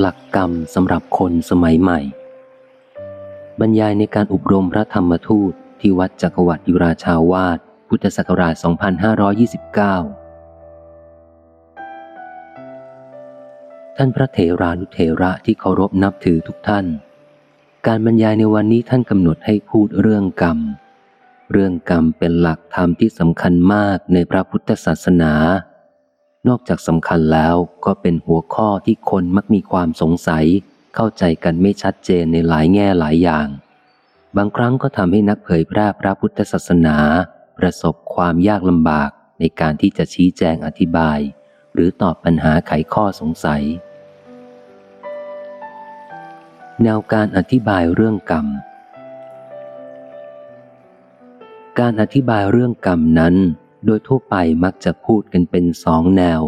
หลักกรรมสำหรับคนสมัยใหม่ บรรยายในการอบรมพระธรรมทูตที่วัดจักรวรรดิยุราชาวาสพุทธศักราช 2529 ท่านพระเถรานุเถระที่เคารพนับถือทุกท่าน การบรรยายในวันนี้ท่านกำหนดให้พูดเรื่องกรรม เรื่องกรรมเป็นหลักธรรมที่สำคัญมากในพระพุทธศาสนา นอกจากสำคัญแล้วก็เป็นหัวข้อที่คนมักมีความสงสัย เข้าใจกันไม่ชัดเจนในหลายแง่หลายอย่าง บางครั้งก็ทำให้นักเผยแพร่พระพุทธศาสนา ประสบความยากลำบากในการที่จะชี้แจงอธิบาย หรือตอบปัญหาไขข้อสงสัย แนวการอธิบายเรื่องกรรม การอธิบายเรื่องกรรมนั้น โดยทั่วไปมักจะพูดกันเป็นสองแนว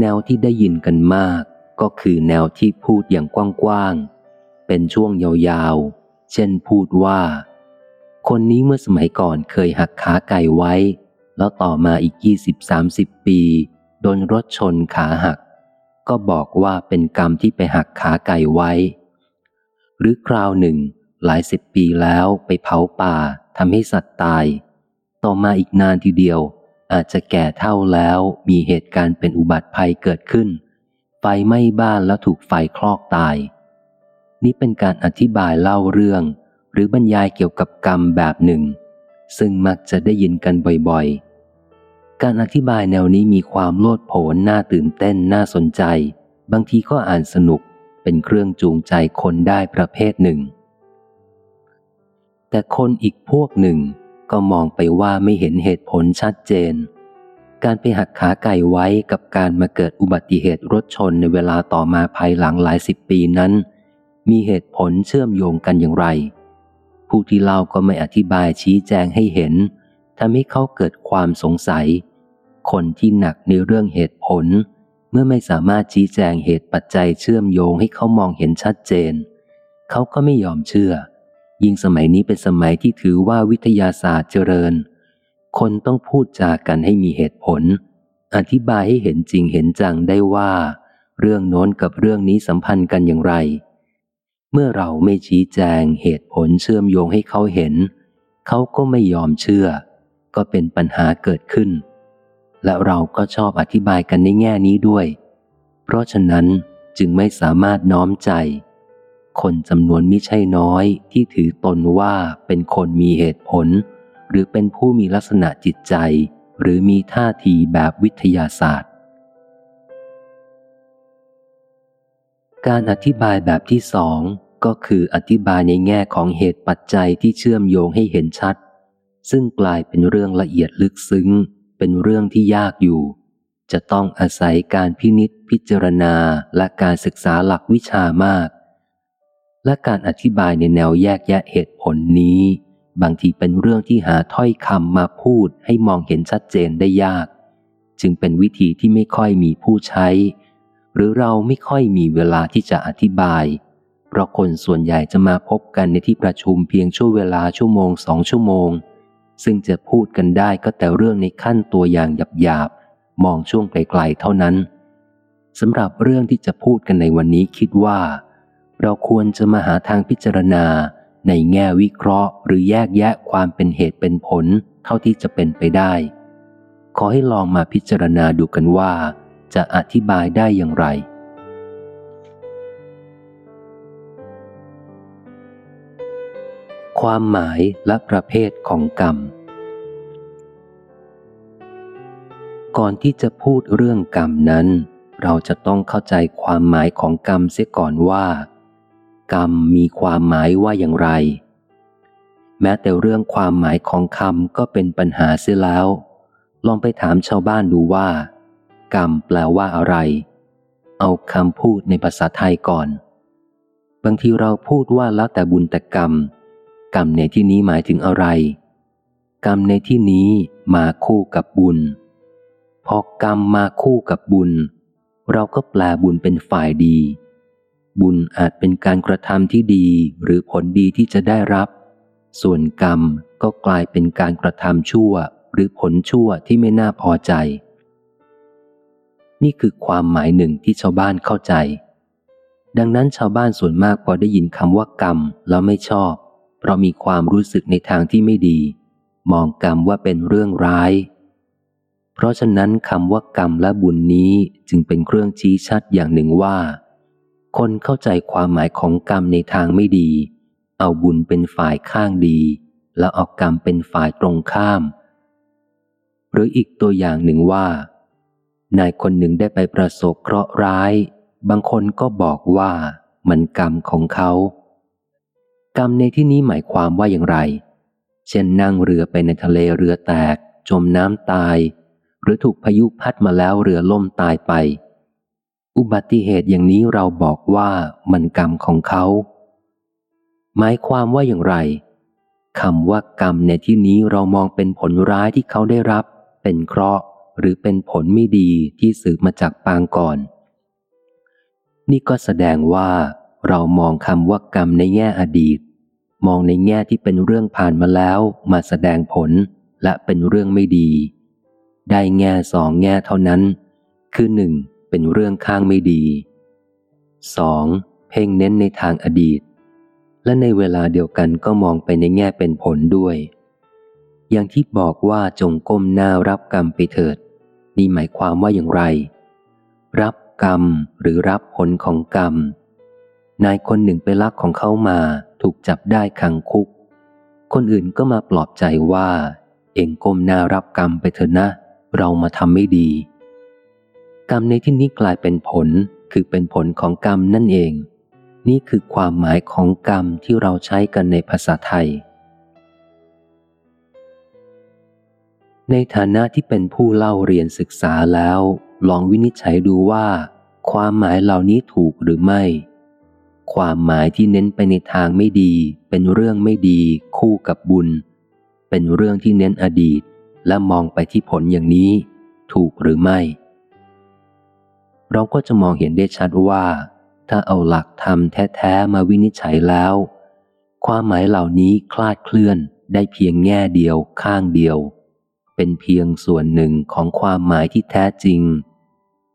แนวที่ได้ยินกันมาก ก็คือแนวที่พูดอย่างกว้างๆ เป็นช่วงยาวๆ เช่นพูดว่า คนนี้เมื่อสมัยก่อนเคยหักขาไก่ไว้ แล้วต่อมาอีกยี่สิบสามสิบปี โดนรถชนขาหัก ก็บอกว่าเป็นกรรมที่ไปหักขาไก่ไว้ หรือคราวหนึ่ง หลายสิบปีแล้วไปเผาป่าทำให้สัตว์ตาย ต่อมาอีกนานทีเดียว อาจจะแก่เท่าแล้วมีเหตุการณ์เป็นอุบัติภัยเกิดขึ้น ไฟไหม้บ้านแล้วถูกไฟคลอกตาย นี่เป็นการอธิบายเล่าเรื่อง หรือบรรยายเกี่ยวกับกรรมแบบหนึ่ง ซึ่งมักจะได้ยินกันบ่อยๆ การอธิบายแนวนี้มีความโลดโผนน่าตื่นเต้นน่าสนใจ บางทีก็อ่านสนุกเป็นเครื่องจูงใจคนได้ประเภทหนึ่ง แต่คนอีกพวกหนึ่ง ก็มองไปว่าไม่เห็นเหตุผลชัดเจน การไปหักขาไก่ไว้กับการมาเกิดอุบัติเหตุรถชนในเวลาต่อมาภายหลังหลายสิบปีนั้น มีเหตุผลเชื่อมโยงกันอย่างไร ผู้ที่เล่าก็ไม่อธิบายชี้แจงให้เห็นทำให้เขาเกิดความสงสัย คนที่หนักในเรื่องเหตุผล เมื่อไม่สามารถชี้แจงเหตุปัจจัยเชื่อมโยงให้เขามองเห็นชัดเจน เขาก็ไม่ยอมเชื่อ ยิ่งสมัยนี้เป็นสมัยที่ถือว่าวิทยาศาสตร์เจริญ คนต้องพูดจากันให้มีเหตุผล อธิบายให้เห็นจริงเห็นจังได้ว่า เรื่องโน้นกับเรื่องนี้สัมพันธ์กันอย่างไร เมื่อเราไม่ชี้แจงเหตุผลเชื่อมโยงให้เขาเห็น เขาก็ไม่ยอมเชื่อ ก็เป็นปัญหาเกิดขึ้น และเราก็ชอบอธิบายกันในแง่นี้ด้วย เพราะฉะนั้นจึงไม่สามารถน้อมใจ คนจำนวนมิใช่น้อยที่ถือตนว่าเป็นคนมีเหตุผล หรือเป็นผู้มีลักษณะจิตใจ หรือมีท่าทีแบบวิทยาศาสตร์ การอธิบายแบบที่สองก็คืออธิบายในแง่ของเหตุปัจจัยที่เชื่อมโยงให้เห็นชัด ซึ่งกลายเป็นเรื่องละเอียดลึกซึ้ง เป็นเรื่องที่ยากอยู่ จะต้องอาศัยการพินิษพิจารณาและการศึกษาหลักวิชามาก และการอธิบายในแนวแยกแยะเหตุผลนี้ บางทีเป็นเรื่องที่หาถ้อยคำมาพูดให้มองเห็นชัดเจนได้ยาก จึงเป็นวิธีที่ไม่ค่อยมีผู้ใช้ หรือเราไม่ค่อยมีเวลาที่จะอธิบาย เพราะคนส่วนใหญ่จะมาพบกันในที่ประชุมเพียงช่วงเวลาชั่วโมงสองชั่วโมง ซึ่งจะพูดกันได้ก็แต่เรื่องในขั้นตัวอย่างหยาบๆมองช่วงไกลๆเท่านั้นสำหรับเรื่องที่จะพูดกันในวันนี้คิดว่า เราควรจะมาหาทางพิจารณาในแง่วิเคราะห์ หรือแยกแยะความเป็นเหตุเป็นผลเท่าที่จะเป็นไปได้ ขอให้ลองมาพิจารณาดูกันว่า จะอธิบายได้อย่างไร ความหมายและประเภทของกรรม ก่อนที่จะพูดเรื่องกรรมนั้น เราจะต้องเข้าใจความหมายของกรรมเสียก่อนว่า รรมมีความหมายว่าอย่างไร แม้แต่เรื่องความหมายของคำก็เป็นปัญหาเสียแล้ว ลองไปถามชาวบ้านดูว่า กรรมแปลว่าอะไร เอาคำพูดในภาษาไทยก่อน บางทีเราพูดว่าแล้วแต่บุญแต่กรรม กรรมในที่นี้หมายถึงอะไร กรรมในที่นี้มาคู่กับบุญ พอกรรมมาคู่กับบุญ เราก็แปลบุญเป็นฝ่ายดี บุญอาจเป็นการกระทำที่ดีหรือผลดีที่จะได้รับ ส่วนกรรมก็กลายเป็นการกระทำชั่วหรือผลชั่วที่ไม่น่าพอใจ นี่คือความหมายหนึ่งที่ชาวบ้านเข้าใจ ดังนั้นชาวบ้านส่วนมากพอได้ยินคำว่ากรรมแล้วไม่ชอบ เพราะมีความรู้สึกในทางที่ไม่ดี มองกรรมว่าเป็นเรื่องร้าย เพราะฉะนั้นคำว่ากรรมและบุญนี้จึงเป็นเครื่องชี้ชัดอย่างหนึ่งว่า คนเข้าใจความหมายของกรรมในทางไม่ดี เอาบุญเป็นฝ่ายข้างดี แล้วเอากรรมเป็นฝ่ายตรงข้าม หรืออีกตัวอย่างหนึ่งว่า นายคนหนึ่งได้ไปประสบเคราะห์ร้าย บางคนก็บอกว่ามันกรรมของเขา กรรมในที่นี้หมายความว่าอย่างไร เช่นนั่งเรือไปในทะเลเรือแตก จมน้ำตาย หรือถูกพายุพัดมาแล้วเรือล่มตายไป อุบัติเหตุอย่างนี้เราบอกว่ามันกรรมของเขา หมายความว่าอย่างไรคำว่ากรรมในที่นี้เรามองเป็นผลร้ายที่เขาได้รับ เป็นเคราะห์หรือเป็นผลไม่ดีที่สืบมาจากปางก่อน นี่ก็แสดงว่า เรามองคำว่ากรรมในแง่อดีต มองในแง่ที่เป็นเรื่องผ่านมาแล้วมาแสดงผลและเป็นเรื่องไม่ดี ได้แง่สองแง่เท่านั้น คือหนึ่ง เป็นเรื่องข้างไม่ดีสองเพ่งเน้นในทางอดีต และในเวลาเดียวกันก็มองไปในแง่เป็นผลด้วย อย่างที่บอกว่าจงก้มหน้ารับกรรมไปเถิด นี่หมายความว่าอย่างไร รับกรรมหรือรับผลของกรรม นายคนหนึ่งไปลักของเขามาถูกจับได้ขังคุก คนอื่นก็มาปลอบใจว่า เองก้มหน้ารับกรรมไปเถอะนะ เรามาทำไม่ดี กรรมในที่นี้กลายเป็นผลคือเป็นผลของกรรมนั่นเอง นี่คือความหมายของกรรมที่เราใช้กันในภาษาไทย ในฐานะที่เป็นผู้เล่าเรียนศึกษาแล้ว ลองวินิจฉัยดูว่า ความหมายเหล่านี้ถูกหรือไม่ ความหมายที่เน้นไปในทางไม่ดี เป็นเรื่องไม่ดี คู่กับบุญ เป็นเรื่องที่เน้นอดีต และมองไปที่ผลอย่างนี้ ถูกหรือไม่ เราก็จะมองเห็นได้ชัดว่า ถ้าเอาหลักธรรมแท้ๆมาวินิจฉัยแล้ว ความหมายเหล่านี้คลาดเคลื่อนได้เพียงแง่เดียวข้างเดียว เป็นเพียงส่วนหนึ่งของความหมายที่แท้จริง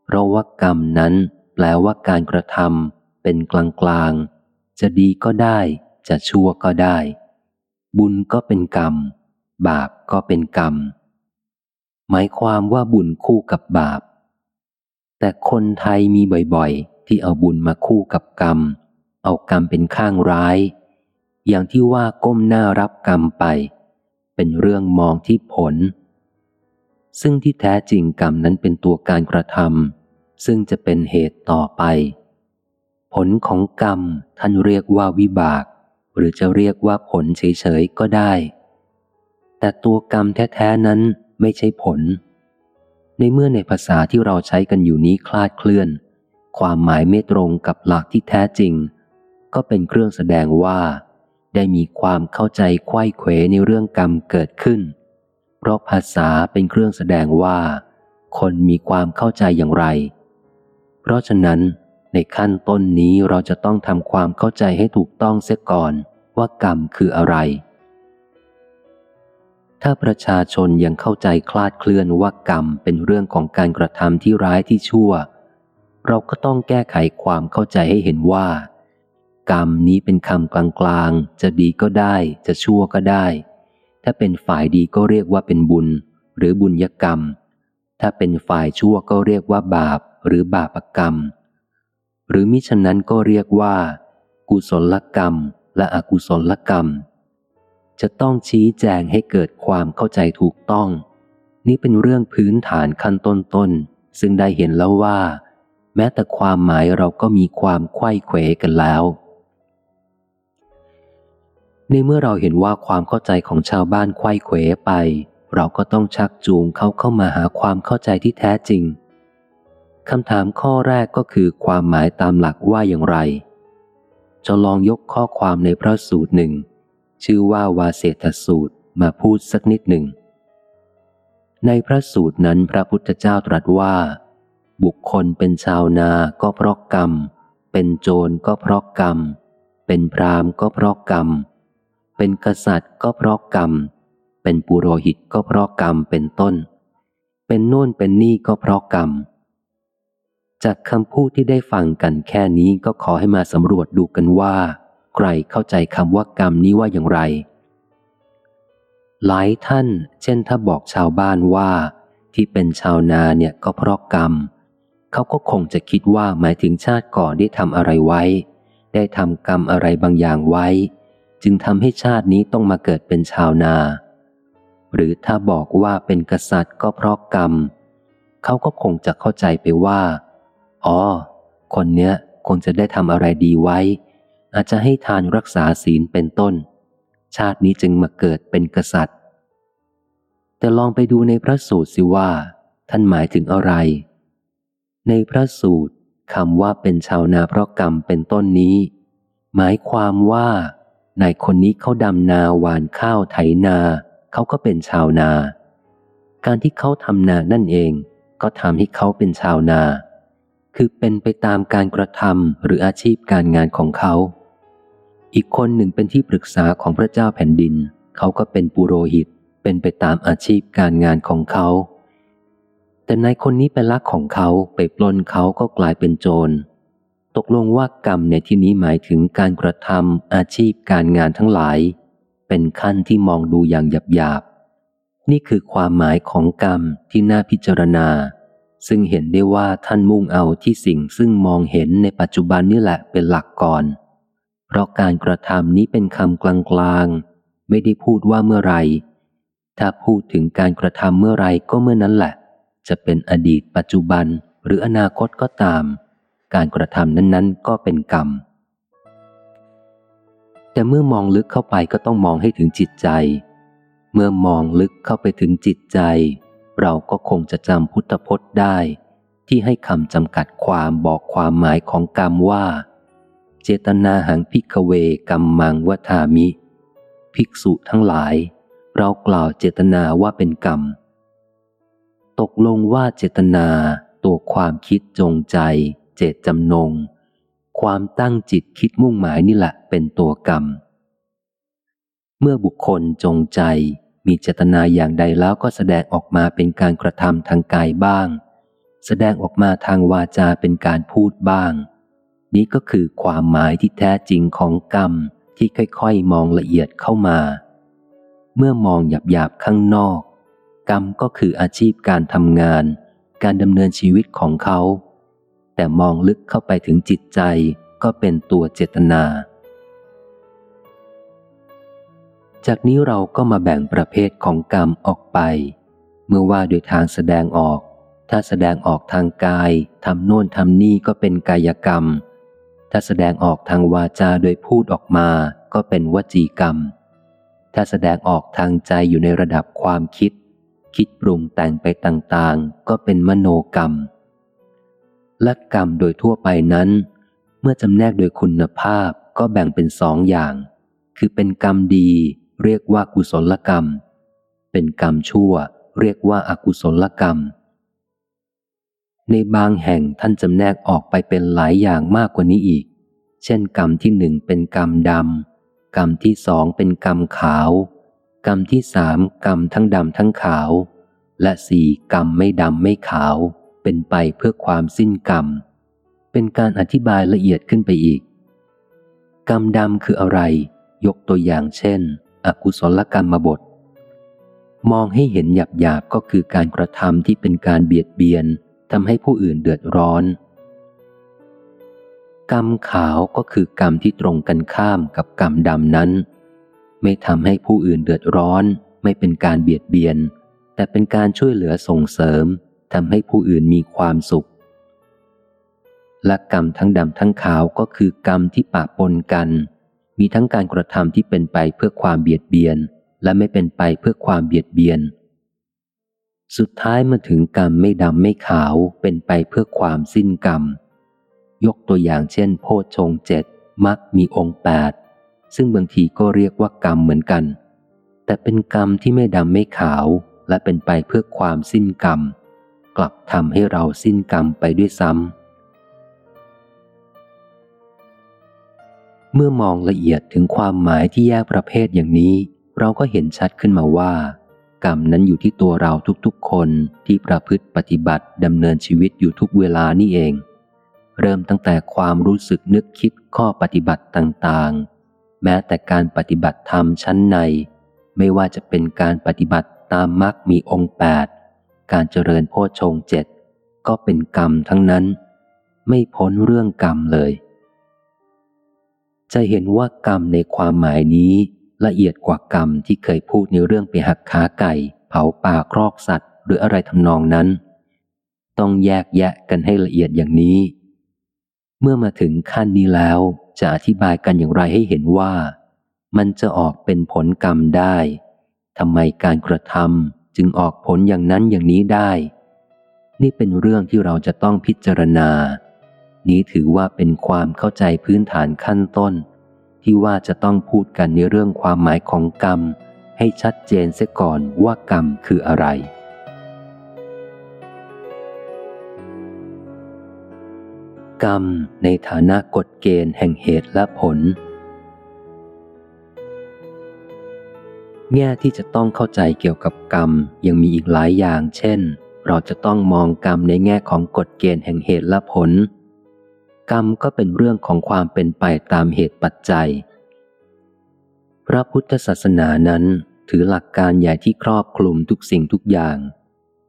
เพราะว่ากรรมนั้นแปลว่าการกระทำเป็นกลางกลางจะดีก็ได้ จะชั่วก็ได้ บุญก็เป็นกรรม บาปก็เป็นกรรม หมายความว่าบุญคู่กับบาป แต่คนไทยมีบ่อยๆ ที่เอาบุญมาคู่กับกรรม เอากรรมเป็นข้างร้าย อย่างที่ว่าก้มหน้ารับกรรมไป เป็นเรื่องมองที่ผล ซึ่งที่แท้จริงกรรมนั้นเป็นตัวการกระทำซึ่งจะเป็นเหตุต่อไป ผลของกรรมท่านเรียกว่าวิบาก หรือจะเรียกว่าผลเฉยๆก็ได้ แต่ตัวกรรมแท้ๆนั้นไม่ใช่ผล ในเมื่อในภาษาที่เราใช้กันอยู่นี้คลาดเคลื่อน ความหมายไม่ตรงกับหลักที่แท้จริง ก็เป็นเครื่องแสดงว่า ได้มีความเข้าใจไข้เขวในเรื่องกรรมเกิดขึ้น เพราะภาษาเป็นเครื่องแสดงว่า คนมีความเข้าใจอย่างไร เพราะฉะนั้น ในขั้นต้นนี้เราจะต้องทำความเข้าใจให้ถูกต้องเสียก่อนว่ากรรมคืออะไร ถ้าประชาชนยังเข้าใจคลาดเคลื่อนว่ากรรมเป็นเรื่องของการกระทำที่ร้ายที่ชั่ว เราก็ต้องแก้ไขความเข้าใจให้เห็นว่า กรรมนี้เป็นคำกลางๆ จะดีก็ได้ จะชั่วก็ได้ ถ้าเป็นฝ่ายดีก็เรียกว่าเป็นบุญ หรือบุญยกรรม ถ้าเป็นฝ่ายชั่วก็เรียกว่าบาป หรือบาปกรรม หรือมิฉะนั้นก็เรียกว่า กุศลกรรม และอกุศลกรรม จะต้องชี้แจงให้เกิดความเข้าใจถูกต้อง นี่เป็นเรื่องพื้นฐานขั้นต้นๆ ซึ่งได้เห็นแล้วว่า แม้แต่ความหมายเราก็มีความไข้เขวกันแล้ว ในเมื่อเราเห็นว่าความเข้าใจของชาวบ้านไข้เขวไป เราก็ต้องชักจูงเขาเข้ามาหาความเข้าใจที่แท้จริงคำถามข้อแรกก็คือความหมายตามหลักว่าอย่างไร จะลองยกข้อความในพระสูตรหนึ่ง ชื่อว่าวาเสตสูตรมาพูดสักนิดหนึ่ง ในพระสูตรนั้นพระพุทธเจ้าตรัสว่า บุคคลเป็นชาวนาก็เพราะกรรม เป็นโจรก็เพราะกรรม เป็นพรามก็เพราะกรรม เป็นกษัตริย์ก็เพราะกรรม เป็นปุโรหิตก็เพราะกรรมเป็นต้น เป็นโน่นเป็นนี่ก็เพราะกรรมจากคำพูดที่ได้ฟังกันแค่นี้ก็ขอให้มาสำรวจดูกันว่า ใครเข้าใจคำว่ากรรมนี้ว่าอย่างไร หลายท่าน เช่นถ้าบอกชาวบ้านว่า ที่เป็นชาวนาเนี่ยก็เพราะกรรม เขาก็คงจะคิดว่าหมายถึงชาติก่อนได้ทำอะไรไว้ ได้ทำกรรมอะไรบางอย่างไว้ จึงทำให้ชาตินี้ต้องมาเกิดเป็นชาวนา หรือถ้าบอกว่าเป็นกษัตริย์ก็เพราะกรรม เขาก็คงจะเข้าใจไปว่า อ๋อ คนเนี้ยคงจะได้ทำอะไรดีไว้ อาจจะให้ทานรักษาศีลเป็นต้น ชาตินี้จึงมาเกิดเป็นกษัตริย์ แต่ลองไปดูในพระสูตรสิว่า ท่านหมายถึงอะไร ในพระสูตรคำว่าเป็นชาวนาเพราะกรรมเป็นต้นนี้ หมายความว่านายคนนี้เขาดำนาหวานข้าวไถนา เขาก็เป็นชาวนา การที่เขาทำนานั่นเอง ก็ทำให้เขาเป็นชาวนา คือเป็นไปตามการกระทำหรืออาชีพการงานของเขา อีกคนหนึ่งเป็นที่ปรึกษาของพระเจ้าแผ่นดิน เขาก็เป็นปุโรหิต เป็นไปตามอาชีพการงานของเขา แต่นายคนนี้ไปลักของเขาไปปล้นเขาก็กลายเป็นโจร ตกลงว่ากรรมในที่นี้หมายถึงการกระทำอาชีพการงานทั้งหลาย เป็นขั้นที่มองดูอย่างหยาบๆ นี่คือความหมายของกรรมที่น่าพิจารณา ซึ่งเห็นได้ว่าท่านมุ่งเอาที่สิ่งซึ่งมองเห็นในปัจจุบันนี่แหละเป็นหลักก่อน เพราะการกระทำนี้เป็นคำกลางๆ ไม่ได้พูดว่าเมื่อไร ถ้าพูดถึงการกระทำเมื่อไรก็เมื่อนั้นแหละ จะเป็นอดีตปัจจุบันหรืออนาคตก็ตาม การกระทำนั้นๆ ก็เป็นกรรม แต่เมื่อมองลึกเข้าไปก็ต้องมองให้ถึงจิตใจ เมื่อมองลึกเข้าไปถึงจิตใจ เราก็คงจะจำพุทธพจน์ได้ ที่ให้คำจำกัดความบอกความหมายของกรรมว่า เจตนาหังพิกเวกรรมมังวัามิ ภิกษุทั้งหลาย เรากล่าวเจตนาว่าเป็นกรรม ตกลงว่าเจตนาตัวความคิดจงใจ เจตจำนง ความตั้งจิตคิดมุ่งหมายนี่แหละเป็นตัวกรรม เมื่อบุคคลจงใจมีเจตนาอย่างใดแล้วก็แสดงออกมาเป็นการกระทำทางกายบ้าง แสดงออกมาทางวาจาเป็นการพูดบ้าง นี้ก็คือความหมายที่แท้จริงของกรรมที่ค่อยๆ มองละเอียดเข้ามา เมื่อมองหยาบๆ ข้างนอก กรรมก็คืออาชีพการทำงาน การดำเนินชีวิตของเขา แต่มองลึกเข้าไปถึงจิตใจก็เป็นตัวเจตนา จากนี้เราก็มาแบ่งประเภทของกรรมออกไป เมื่อว่าโดยทางแสดงออก ถ้าแสดงออกทางกายทำโน่นทำนี่ก็เป็นกายกรรม ถ้าแสดงออกทางวาจาโดยพูดออกมาก็เป็นวจีกรรม ถ้าแสดงออกทางใจอยู่ในระดับความคิด คิดปรุงแต่งไปต่างๆ ก็เป็นมโนกรรม และกรรมโดยทั่วไปนั้น เมื่อจำแนกโดยคุณภาพก็แบ่งเป็นสองอย่าง คือเป็นกรรมดี เรียกว่ากุศลกรรม เป็นกรรมชั่ว เรียกว่าอากุศลกรรม ในบางแห่งท่านจำแนกออกไปเป็นหลายอย่างมากกว่านี้อีก เช่นกรรมที่หนึ่งเป็นกรรมดำ กรรมที่สองเป็นกรรมขาว กรรมที่สามกรรมทั้งดำทั้งขาว และสี่กรรมไม่ดำไม่ขาว เป็นไปเพื่อความสิ้นกรรม เป็นการอธิบายละเอียดขึ้นไปอีก กรรมดำคืออะไร ยกตัวอย่างเช่น อกุศลกรรมบท มองให้เห็นหยาบหยาบก็คือการกระทำที่เป็นการเบียดเบียน ทำให้ผู้อื่นเดือดร้อน กรรมขาวก็คือกรรมที่ตรงกันข้ามกับกรรมดำนั้น ไม่ทำให้ผู้อื่นเดือดร้อน ไม่เป็นการเบียดเบียน แต่เป็นการช่วยเหลือส่งเสริมทำให้ผู้อื่นมีความสุข และกรรมทั้งดำทั้งขาวก็คือกรรมที่ปะปนกัน มีทั้งการกระทำที่เป็นไปเพื่อความเบียดเบียน และไม่เป็นไปเพื่อความเบียดเบียน สุดท้ายมาถึงกรรมไม่ดำไม่ขาวเป็นไปเพื่อความสิ้นกรรม ยกตัวอย่างเช่น โพชงเจ็ดมักมีองค์แปดซึ่งบางทีก็เรียกว่ากรรมเหมือนกัน แต่เป็นกรรมที่ไม่ดำไม่ขาว และเป็นไปเพื่อความสิ้นกรรม กลับทำให้เราสิ้นกรรมไปด้วยซ้ำเมื่อมองละเอียดถึงความหมายที่แยกประเภทอย่างนี้ เราก็เห็นชัดขึ้นมาว่า กรรมนั้นอยู่ที่ตัวเราทุกๆคนที่ประพฤติปฏิบัติดำเนินชีวิตอยู่ทุกเวลานี่เอง เริ่มตั้งแต่ความรู้สึกนึกคิดข้อปฏิบัติต่างๆ แม้แต่การปฏิบัติธรรมชั้นใน ไม่ว่าจะเป็นการปฏิบัติตามมรรคมีองค์แปดการเจริญโพชงเจ็ดก็เป็นกรรมทั้งนั้น ไม่พ้นเรื่องกรรมเลย จะเห็นว่ากรรมในความหมายนี้ ละเอียดกว่ากรรมที่เคยพูดในเรื่องไปหักขาไก่ เผาป่าครอกสัตว์ หรืออะไรทำนองนั้น ต้องแยกแยะกันให้ละเอียดอย่างนี้ เมื่อมาถึงขั้นนี้แล้วจะอธิบายกันอย่างไรให้เห็นว่า มันจะออกเป็นผลกรรมได้ทำไมการกระทำจึงออกผลอย่างนั้นอย่างนี้ได้ นี่เป็นเรื่องที่เราจะต้องพิจารณา นี้ถือว่าเป็นความเข้าใจพื้นฐานขั้นต้น ที่ว่าจะต้องพูดกันในเรื่องความหมายของกรรม ให้ชัดเจนเสียก่อนว่ากรรมคืออะไร กรรมในฐานะกฎเกณฑ์แห่งเหตุและผล แง่ที่จะต้องเข้าใจเกี่ยวกับกรรมยังมีอีกหลายอย่าง เช่น เราจะต้องมองกรรมในแง่ของกฎเกณฑ์แห่งเหตุและผล กรรมก็เป็นเรื่องของความเป็นไปตามเหตุปัจจัย พระพุทธศาสนานั้นถือหลักการใหญ่ที่ครอบคลุมทุกสิ่งทุกอย่าง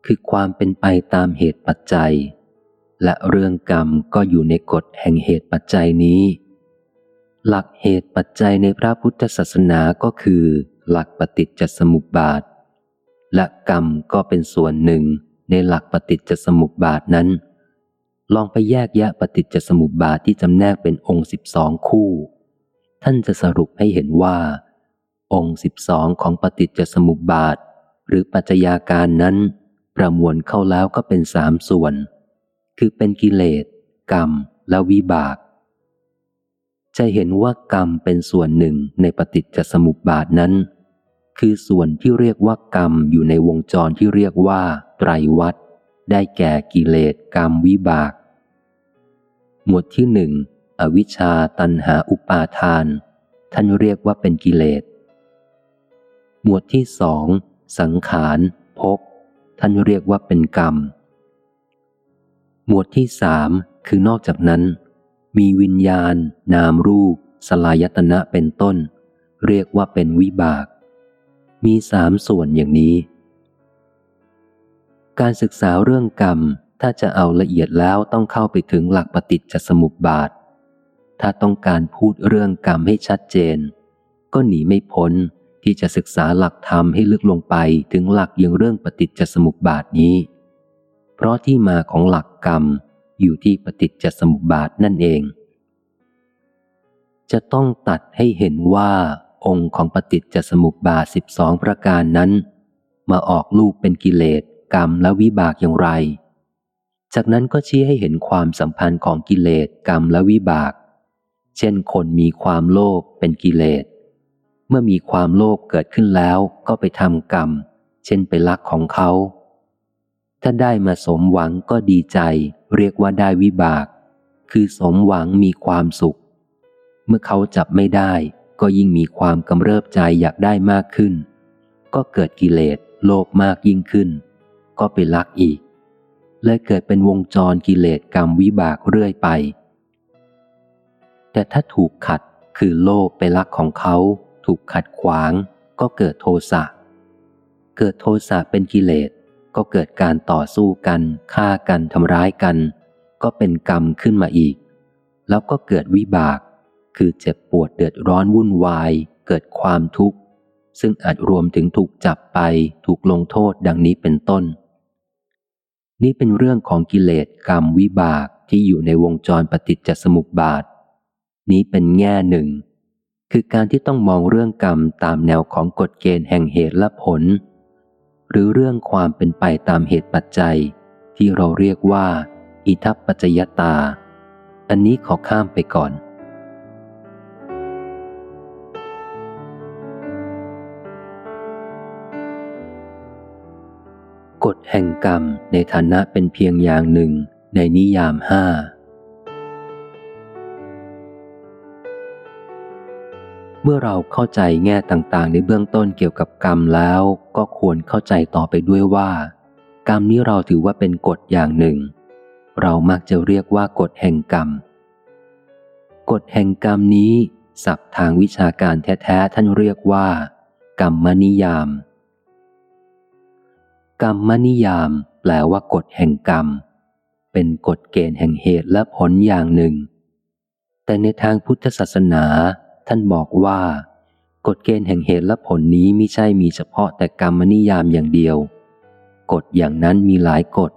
คือความเป็นไปตามเหตุปัจจัย และเรื่องกรรมก็อยู่ในกฎแห่งเหตุปัจจัยนี้ หลักเหตุปัจจัยในพระพุทธศาสนาก็คือ หลักปฏิจจสมุปบาท และกรรมก็เป็นส่วนหนึ่งในหลักปฏิจจสมุปบาทนั้น ลองไปแยกแยะปฏิจจสมุปบาทที่จำแนกเป็นองค์สิบสองคู่ ท่านจะสรุปให้เห็นว่า องค์สิบสองของปฏิจจสมุปบาท หรือปัจจัยาการนั้น ประมวลเข้าแล้วก็เป็นสามส่วน คือเป็นกิเลส กรรม และวิบาก จะเห็นว่ากรรมเป็นส่วนหนึ่งในปฏิจจสมุปบาทนั้น คือส่วนที่เรียกว่ากรรมอยู่ในวงจรที่เรียกว่า ไตรวัตได้แก่กิเลสกรรมวิบาก หมวดที่หนึ่งอวิชชาตันหาอุปาทาน ท่านเรียกว่าเป็นกิเลส หมวดที่สองสังขารภพท่านเรียกว่าเป็นกรรม หมวดที่สามคือนอกจากนั้น มีวิญญาณ นามรูป สลายตนะเป็นต้น เรียกว่าเป็นวิบาก มีสามส่วนอย่างนี้ การศึกษาเรื่องกรรม ถ้าจะเอาละเอียดแล้วต้องเข้าไปถึงหลักปฏิจจสมุปบาท ถ้าต้องการพูดเรื่องกรรมให้ชัดเจน ก็หนีไม่พ้นที่จะศึกษาหลักธรรมให้ลึกลงไปถึงหลักย่างเรื่องปฏิจจสมุปบาทนี้ เพราะที่มาของหลักกรรมอยู่ที่ปฏิจจสมุปบาทนั่นเอง จะต้องตัดให้เห็นว่าองค์ของปฏิจจสมุปบาทสิบสองประการนั้น มาออกลูกเป็นกิเลสกรรมและวิบากอย่างไร จากนั้นก็ชี้ให้เห็นความสัมพันธ์ของกิเลสกรรมและวิบาก เช่นคนมีความโลภเป็นกิเลส เมื่อมีความโลภเกิดขึ้นแล้วก็ไปทำกรรม เช่นไปลักของเขา ถ้าได้มาสมหวังก็ดีใจ เรียกว่าได้วิบาก คือสมหวังมีความสุข เมื่อเขาจับไม่ได้ก็ยิ่งมีความกำเริบใจอยากได้มากขึ้น ก็เกิดกิเลสโลภมากยิ่งขึ้น ก็ไปลักอีก เลยเกิดเป็นวงจรกิเลสกรรมวิบากเรื่อยไป แต่ถ้าถูกขัดคือโลภไปลักของเขา ถูกขัดขวางก็เกิดโทสะ เกิดโทสะเป็นกิเลสก็เกิดการต่อสู้กันฆ่ากันทำร้ายกัน ก็เป็นกรรมขึ้นมาอีก แล้วก็เกิดวิบาก คือเจ็บปวดเดือดร้อนวุ่นวาย เกิดความทุกข์ ซึ่งอาจรวมถึงถูกจับไปถูกลงโทษดังนี้เป็นต้น นี่เป็นเรื่องของกิเลสกรรมวิบากที่อยู่ในวงจรปฏิจจสมุปบาท นี้เป็นแง่หนึ่ง คือการที่ต้องมองเรื่องกรรมตามแนวของกฎเกณฑ์แห่งเหตุและผล หรือเรื่องความเป็นไปตามเหตุปัจจัย ที่เราเรียกว่า อิทัปปัจจยตา อันนี้ขอข้ามไปก่อน ฎแห่งกรรมในฐานะเป็นเพียงอย่างหนึ่งในนิยามห้า เมื่อเราเข้าใจแง่ต่างๆ ในเบื้องต้นเกี่ยวกับกรรมแล้วก็ควรเข้าใจต่อไปด้วยว่า กรรมนี้เราถือว่าเป็นกฎอย่างหนึ่ง เรามักจะเรียกว่ากฎแห่งกรรม กฎแห่งกรรมนี้ ศัพท์ทางวิชาการแท้ๆท่านเรียกว่า กรรมนิยาม กรรมมนิยาม แปลว่ากฎแห่งกรรม เป็นกฎเกณฑ์แห่งเหตุและผลอย่างหนึ่ง แต่ในทางพุทธศาสนา ท่านบอกว่า กฎเกณฑ์แห่งเหตุและผลนี้ไม่ใช่มีเฉพาะแต่กรรมนิยามอย่างเดียว กฎอย่างนั้นมีหลายกฎ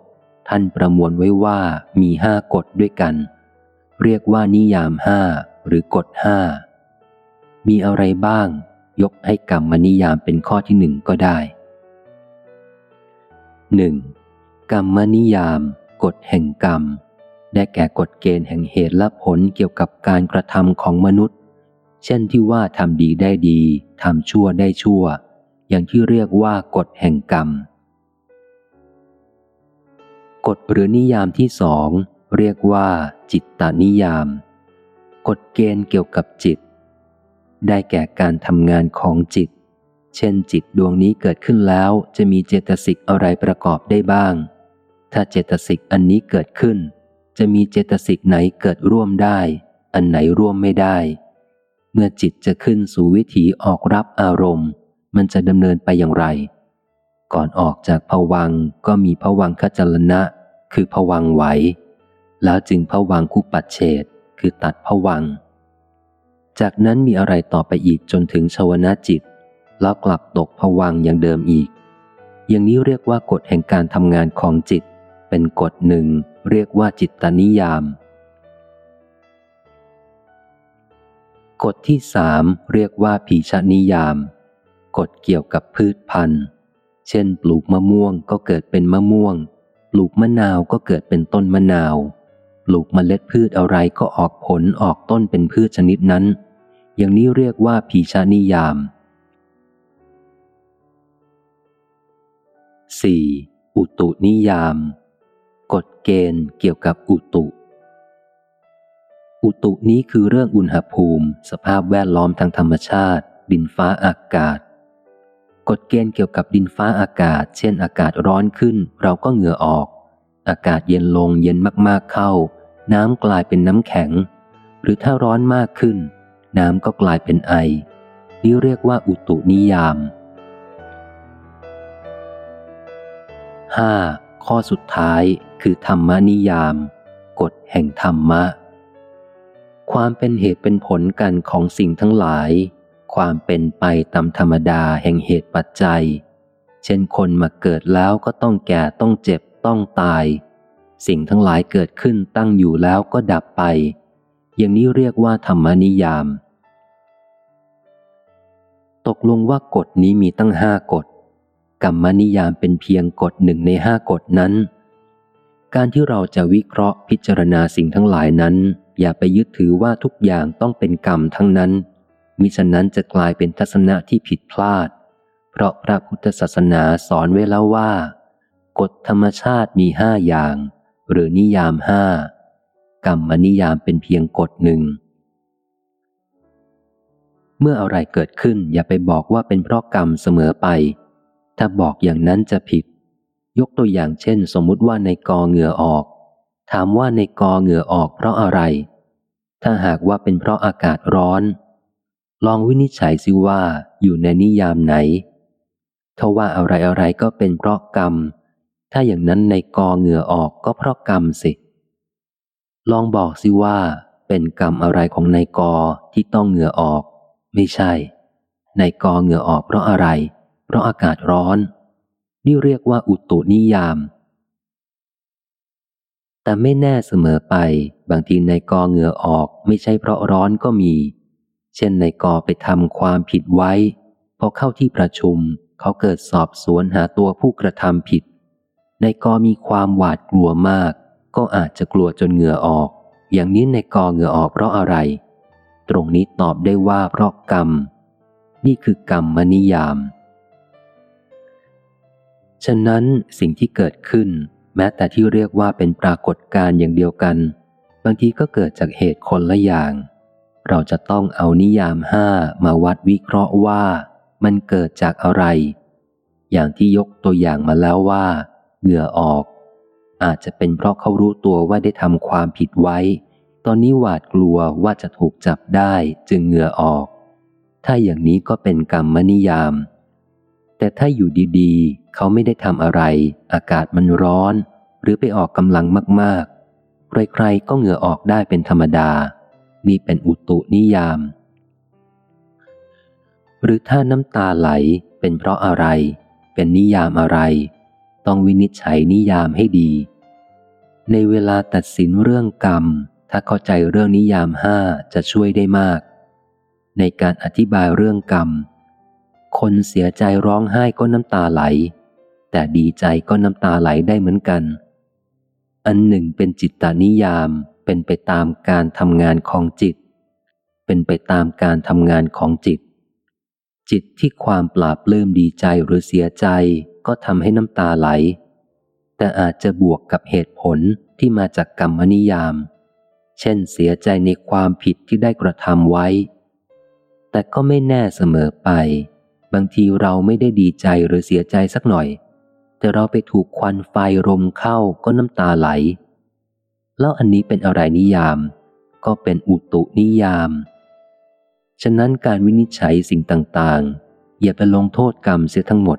ท่านประมวลไว้ว่ามีห้ากฎด้วยกัน เรียกว่านิยามห้าหรือกฎห้ามีอะไรบ้าง ยกให้กรรมนิยามเป็นข้อที่หนึ่งก็ได้ หนึ่งกรรมนิยาม กฎแห่งกรรม ได้แก่กฎเกณฑ์แห่งเหตุและผลเกี่ยวกับการกระทำของมนุษย์ เช่นที่ว่าทำดีได้ดีทำชั่วได้ชั่ว อย่างที่เรียกว่ากฎแห่งกรรม กฎหรือนิยามที่สองเรียกว่าจิตตนิยาม กฎเกณฑ์เกี่ยวกับจิต ได้แก่การทำงานของจิต เช่นจิตดวงนี้เกิดขึ้นแล้วจะมีเจตสิกอะไรประกอบได้บ้าง ถ้าเจตสิกอันนี้เกิดขึ้น จะมีเจตสิกไหนเกิดร่วมได้ อันไหนร่วมไม่ได้ เมื่อจิตจะขึ้นสู่วิถีออกรับอารมณ์ มันจะดำเนินไปอย่างไร ก่อนออกจากผวังก็มีผวังขจรณะ คือผวังไหว แล้วจึงผวังคุปัดเฉดคือตัดผวัง จากนั้นมีอะไรต่อไปอีกจนถึงชวนาจิต แล้วกลับตกผวังอย่างเดิมอีก อย่างนี้เรียกว่ากฎแห่งการทำงานของจิต เป็นกฎหนึ่ง เรียกว่าจิตตนิยาม กฎที่สามเรียกว่าผีชนิยาม กฎเกี่ยวกับพืชพันธุ์ เช่น ปลูกมะม่วงก็เกิดเป็นมะม่วง ปลูกมะนาวก็เกิดเป็นต้นมะนาว ปลูกมเมล็ดพืชอะไรก็ออกผลออกต้นเป็นพืชชนิดนั้น อย่างนี้เรียกว่าผีชนิยาม 4. อุตุนิยาม กฎเกณฑ์เกี่ยวกับอุตุ อุตุนี้คือเรื่องอุณหภูมิ สภาพแวดล้อมทางธรรมชาติ ดินฟ้าอากาศ กฎเกณฑ์เกี่ยวกับดินฟ้าอากาศ เช่น อากาศร้อนขึ้น เราก็เหงื่อออก อากาศเย็นลงเย็นมากๆเข้า น้ำกลายเป็นน้ำแข็ง หรือถ้าร้อนมากขึ้น น้ำก็กลายเป็นไอ นี่เรียกว่าอุตุนิยาม 5. ข้อสุดท้ายคือธรรมนิยาม กฎแห่งธรรมะ ความเป็นเหตุเป็นผลกันของสิ่งทั้งหลาย ความเป็นไปตามธรรมดาแห่งเหตุปัจจัย เช่นคนมาเกิดแล้วก็ต้องแก่ต้องเจ็บต้องตาย สิ่งทั้งหลายเกิดขึ้นตั้งอยู่แล้วก็ดับไป อย่างนี้เรียกว่าธรรมนิยาม ตกลงว่ากฎนี้มีตั้งห้ากฎ กรรมนิยามเป็นเพียงกฎหนึ่งในห้ากฎนั้น การที่เราจะวิเคราะห์พิจารณาสิ่งทั้งหลายนั้น อย่าไปยึดถือว่าทุกอย่างต้องเป็นกรรมทั้งนั้น มิฉะนั้นจะกลายเป็นทัศนะที่ผิดพลาด เพราะพระพุทธศาสนาสอนไว้แล้วว่า กฎธรรมชาติมีห้าอย่าง หรือนิยามห้ากรรมนิยามเป็นเพียงกฎหนึ่งเมื่ออะไรเกิดขึ้นอย่าไปบอกว่าเป็นเพราะกรรมเสมอไป ถ้าบอกอย่างนั้นจะผิด ยกตัวอย่างเช่น สมมุติว่าในกอเหงื่อออก ถามว่าในกอเหงื่อออกเพราะอะไร ถ้าหากว่าเป็นเพราะอากาศร้อน ลองวินิจฉัยสิว่าอยู่ในนิยามไหนถ้าว่าอะไรอะไรก็เป็นเพราะกรรม ถ้าอย่างนั้นในกอเหงื่อออกก็เพราะกรรมสิ ลองบอกสิว่าเป็นกรรมอะไรของนายกอที่ต้องเหงื่อออก ไม่ใช่นายกอเหงื่อออกเพราะอะไร เพราะอากาศร้อน นี่เรียกว่าอุตุนิยาม แต่ไม่แน่เสมอไป บางทีในกอเหงื่อออกไม่ใช่เพราะร้อนก็มี เช่นในกอไปทำความผิดไว้ พอเข้าที่ประชุม เขาเกิดสอบสวนหาตัวผู้กระทำผิด ในกอมีความหวาดกลัวมาก ก็อาจจะกลัวจนเหงื่อออก อย่างนี้ในกอเหงื่อออกเพราะอะไร ตรงนี้ตอบได้ว่าเพราะกรรม นี่คือกรรมมนิยาม ฉะนั้นสิ่งที่เกิดขึ้น แม้แต่ที่เรียกว่าเป็นปรากฏการณ์อย่างเดียวกัน บางทีก็เกิดจากเหตุคนละอย่าง เราจะต้องเอานิยามห้ามาวัดวิเคราะห์ว่ามันเกิดจากอะไร อย่างที่ยกตัวอย่างมาแล้วว่าเหงื่อออก อาจจะเป็นเพราะเขารู้ตัวว่าได้ทำความผิดไว้ ตอนนี้หวาดกลัวว่าจะถูกจับได้จึงเหงื่อออก ถ้าอย่างนี้ก็เป็นกรรมนิยาม แต่ถ้าอยู่ดีๆ เขาไม่ได้ทำอะไร อากาศมันร้อน หรือไปออกกำลังมากๆ ใครๆ ก็เหงื่อออกได้เป็นธรรมดา นี่เป็นอุตุนิยาม หรือถ้าน้ำตาไหลเป็นเพราะอะไร เป็นนิยามอะไร ต้องวินิจฉัยนิยามให้ดี ในเวลาตัดสินเรื่องกรรม ถ้าเข้าใจเรื่องนิยามห้าจะช่วยได้มาก ในการอธิบายเรื่องกรรม คนเสียใจร้องไห้ก็น้ำตาไหล แต่ดีใจก็น้ำตาไหลได้เหมือนกัน อันหนึ่งเป็นจิตตานิยามเป็นไปตามการทำงานของจิต เป็นไปตามการทำงานของจิต จิตที่ความปราบเริ่มดีใจหรือเสียใจก็ทำให้น้ำตาไหล แต่อาจจะบวกกับเหตุผลที่มาจากกรรมนิยาม เช่นเสียใจในความผิดที่ได้กระทำไว้ แต่ก็ไม่แน่เสมอไป บางทีเราไม่ได้ดีใจหรือเสียใจสักหน่อย แต่เราไปถูกควันไฟรมเข้าก็น้ำตาไหล แล้วอันนี้เป็นอะไรนิยาม ก็เป็นอุตุนิยาม ฉะนั้นการวินิจฉัยสิ่งต่างๆ อย่าไปลงโทษกรรมเสียทั้งหมด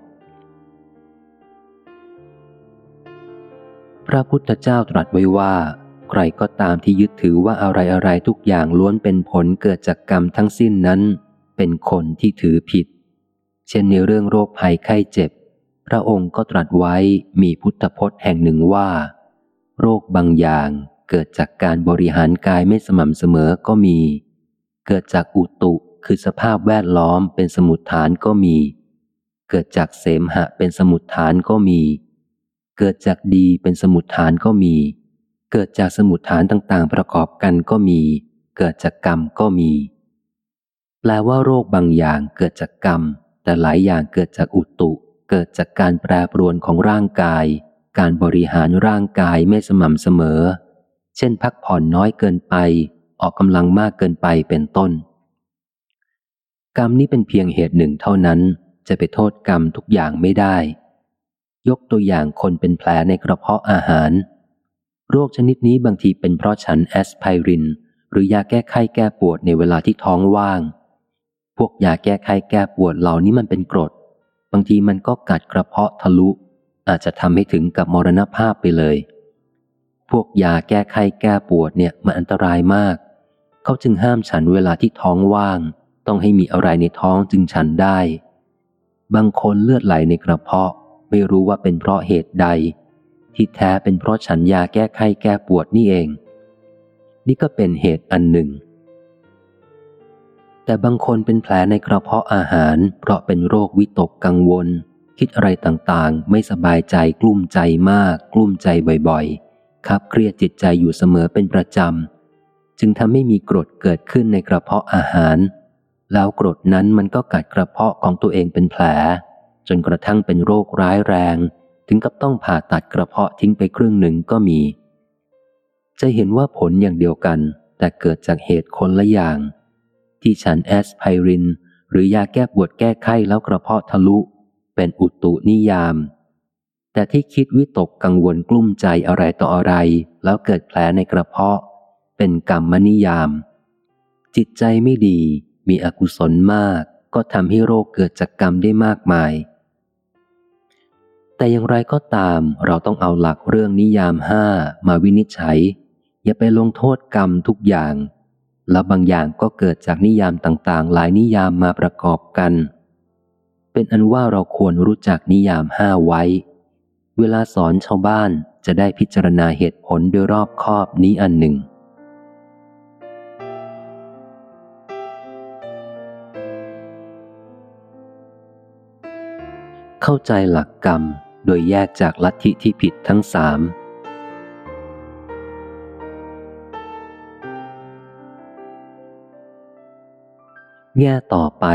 พระพุทธเจ้าตรัสไว้ว่า ใครก็ตามที่ยึดถือว่าอะไรอะไรทุกอย่างล้วนเป็นผลเกิดจากกรรมทั้งสิ้นนั้น เป็นคนที่ถือผิด เช่นในเรื่องโรคภัยไข้เจ็บ พระองค์ก็ตรัสไว้มีพุทธพจน์แห่งหนึ่งว่า โรคบางอย่างเกิดจากการบริหารกายไม่สม่ำเสมอก็มี เกิดจากอุตุคือสภาพแวดล้อมเป็นสมุดฐานก็มี เกิดจากเสมหะเป็นสมุดฐานก็มี เกิดจากดีเป็นสมุดฐานก็มี เกิดจากสมุดฐานต่างๆ ประกอบกันก็มี เกิดจากกรรมก็มี แปลว่าโรคบางอย่างเกิดจากกรรม แต่หลายอย่างเกิดจากอุตุ เกิดจากการแปรปรวนของร่างกาย การบริหารร่างกายไม่สม่ำเสมอ เช่นพักผ่อนน้อยเกินไป ออกกำลังมากเกินไปเป็นต้น กรรมนี้เป็นเพียงเหตุหนึ่งเท่านั้น จะไปโทษกรรมทุกอย่างไม่ได้ ยกตัวอย่างคนเป็นแผลในกระเพาะอาหาร โรคชนิดนี้บางทีเป็นเพราะฉันแอสไพริน หรือยาแก้ไข้แก้ปวดในเวลาที่ท้องว่าง พวกยาแก้ไข้แก้ปวดเหล่านี้มันเป็นกรด บางทีมันก็กัดกระเพาะทะลุ อาจจะทำให้ถึงกับมรณภาพไปเลย พวกยาแก้ไข้แก้ปวดเนี่ยมันอันตรายมาก เขาจึงห้ามฉันเวลาที่ท้องว่าง ต้องให้มีอะไรในท้องจึงฉันได้ บางคนเลือดไหลในกระเพาะ ไม่รู้ว่าเป็นเพราะเหตุใด ที่แท้เป็นเพราะฉันยาแก้ไข้แก้ปวดนี่เอง นี่ก็เป็นเหตุอันหนึ่ง แต่บางคนเป็นแผลในกระเพาะอาหาร เพราะเป็นโรควิตกกังวล คิดอะไรต่างๆ ไม่สบายใจกลุ้มใจมาก กลุ้มใจบ่อยๆคับเครียดจิตใจอยู่เสมอเป็นประจำ จึงทำให้มีกรดเกิดขึ้นในกระเพาะอาหาร แล้วกรดนั้นมันก็กัดกระเพาะของตัวเองเป็นแผล จนกระทั่งเป็นโรคร้ายแรง ถึงกับต้องผ่าตัดกระเพาะทิ้งไปครึ่งหนึ่งก็มี จะเห็นว่าผลอย่างเดียวกัน แต่เกิดจากเหตุคนละอย่าง ที่ฉันแอสไพริน หรือยาแก้ปวดแก้ไข้แล้วกระเพาะทะลุ เป็นอุตุนิยาม แต่ที่คิดวิตกกังวลกลุ้มใจอะไรต่ออะไร แล้วเกิดแผลในกระเพาะ เป็นกรรมนิยาม จิตใจไม่ดี มีอกุศลมาก ก็ทำให้โรคเกิดจากกรรมได้มากมาย แต่อย่างไรก็ตาม เราต้องเอาหลักเรื่องนิยามห้ามาวินิจฉัย อย่าไปลงโทษกรรมทุกอย่าง แล้วบางอย่างก็เกิดจากนิยามต่างๆ หลายนิยามมาประกอบกัน เป็นอันว่าเราควรรู้จักนิยามห้าไว้ เวลาสอนชาวบ้านจะได้พิจารณาเหตุผลโดยรอบคอบนี้อันหนึ่ง เข้าใจหลักกรรมโดยแยกจากลัทธิที่ผิดทั้งสาม แง่ต่อไป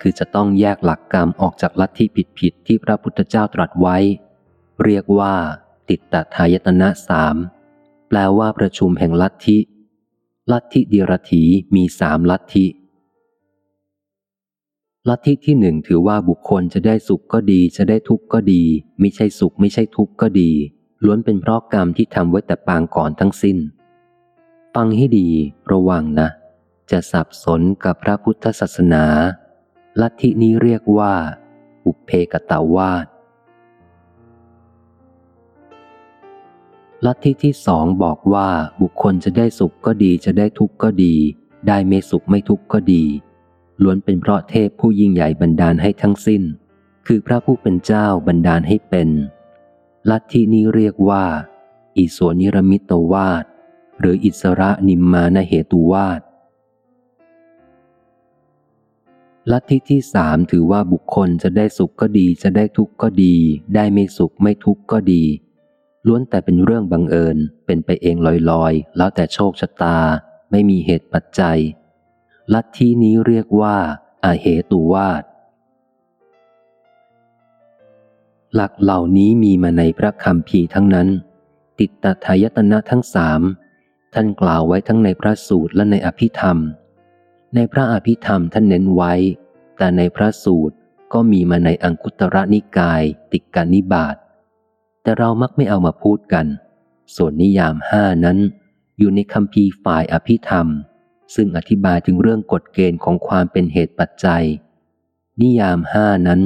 คือจะต้องแยกหลักกรรมออกจากลัทธิผิดๆที่พระพุทธเจ้าตรัสไว้ เรียกว่า ติดตทายตนะสามแปลว่าประชุมแห่งลัทธิ ลัทธิเดียรถีมีสามลัทธิ ลัทธิที่หนึ่งถือว่าบุคคลจะได้สุขก็ดีจะได้ทุกข์ก็ดี ไม่ใช่สุขไม่ใช่ทุกข์ก็ดี ล้วนเป็นเพราะกรรมที่ทำไว้แต่ปางก่อนทั้งสิ้น ฟังให้ดีระวังนะ จะสับสนกับพระพุทธศาสนา ลัทธินี้เรียกว่า อุเพกตาวาสลัทธิที่สองบอกว่าบุคคลจะได้สุขก็ดีจะได้ทุกข์ก็ดี ได้ไม่สุขไม่ทุกข์ก็ดี ล้วนเป็นเพราะเทพผู้ยิ่งใหญ่บันดาลให้ทั้งสิ้น คือพระผู้เป็นเจ้าบันดาลให้เป็น ลัทธินี้เรียกว่า อิสวนิรมิตวาดหรืออิสระนิมมานเหตุวาด ลัทธิที่สามถือว่าบุคคลจะได้สุขก็ดี จะได้ทุกข์ก็ดี ได้ไม่สุขไม่ทุกข์ก็ดี ล้วนแต่เป็นเรื่องบังเอิญ เป็นไปเองลอยๆ แล้วแต่โชคชะตา ไม่มีเหตุปัจจัย ลัทธินี้เรียกว่าอาเหตุวาดหลักเหล่านี้มีมาในพระคำพีทั้งนั้น ติดตทายตนะทั้งสามท่านกล่าวไว้ทั้งในพระสูตรและในอภิธรรม ในพระอภิธรรมท่านเน้นไว้ แต่ในพระสูตรก็มีมาในอังคุตระนิกายติกานิบาตแต่เรามักไม่เอามาพูดกัน ส่วนนิยามห้านั้น อยู่ในคำพีฝ่ายอภิธรรม ซึ่งอธิบายถึงเรื่องกฎเกณฑ์ของความเป็นเหตุปัจจัย นิยามห้านั้น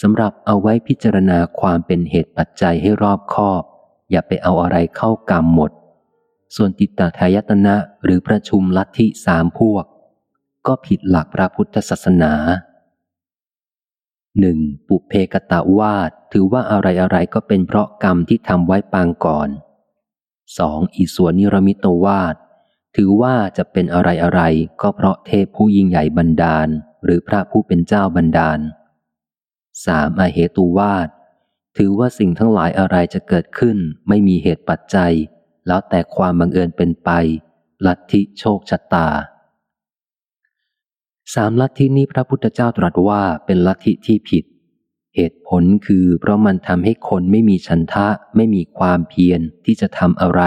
สำหรับเอาไว้พิจารณาความเป็นเหตุปัจจัยให้รอบคอบ อย่าไปเอาอะไรเข้ากรรมหมด ส่วนติตาทายตนะหรือประชุมลัทธิสามพวก ก็ผิดหลักพระพุทธศาสนาหนึ่งปุเพกตะวาดถือว่าอะไรอะไรก็เป็นเพราะกรรมที่ทำไว้ปางก่อนสองอิสวนนิรมิตวาดถือว่าจะเป็นอะไรอะไรก็เพราะเทพผู้ยิ่งใหญ่บันดาล หรือพระผู้เป็นเจ้าบันดาลสามอเหตุวาดถือว่าสิ่งทั้งหลายอะไรจะเกิดขึ้น ไม่มีเหตุปัจจัย แล้วแต่ความบังเอิญเป็นไป ลัทธิโชคชะตา สามลัทธินี้พระพุทธเจ้าตรัสว่าเป็นลัทธิที่ผิด เหตุผลคือเพราะมันทำให้คนไม่มีฉันทะไม่มีความเพียรที่จะทำอะไร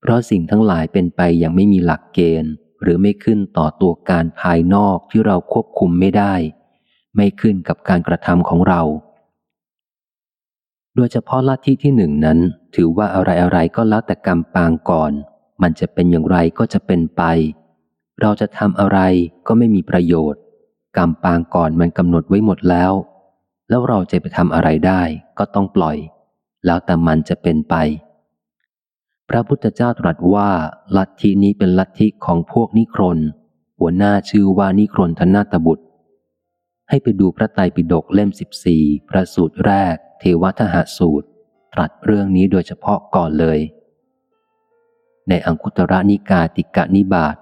เพราะสิ่งทั้งหลายเป็นไปอย่างไม่มีหลักเกณฑ์ หรือไม่ขึ้นต่อตัวการภายนอกที่เราควบคุมไม่ได้ ไม่ขึ้นกับการกระทำของเรา โดยเฉพาะลัทธิที่หนึ่งนั้น ถือว่าอะไรอะไรก็แล้วแต่กรรมปางก่อน มันจะเป็นอย่างไรก็จะเป็นไป เราจะทำอะไรก็ไม่มีประโยชน์ กรรมปางก่อนมันกำหนดไว้หมดแล้ว แล้วเราจะไปทำอะไรได้ก็ต้องปล่อย แล้วแต่มันจะเป็นไป พระพุทธเจ้าตรัสว่า ลัทธินี้เป็นลัทธิของพวกนิครน หัวหน้าชื่อว่านิครนธนาตบุตร ให้ไปดูพระไตรปิฎกเล่มสิบสี่พระสูตรแรก เทวทหสูตร ตรัสเรื่องนี้โดยเฉพาะก่อนเลย ในอังคุตระนิกาติกะนิบาต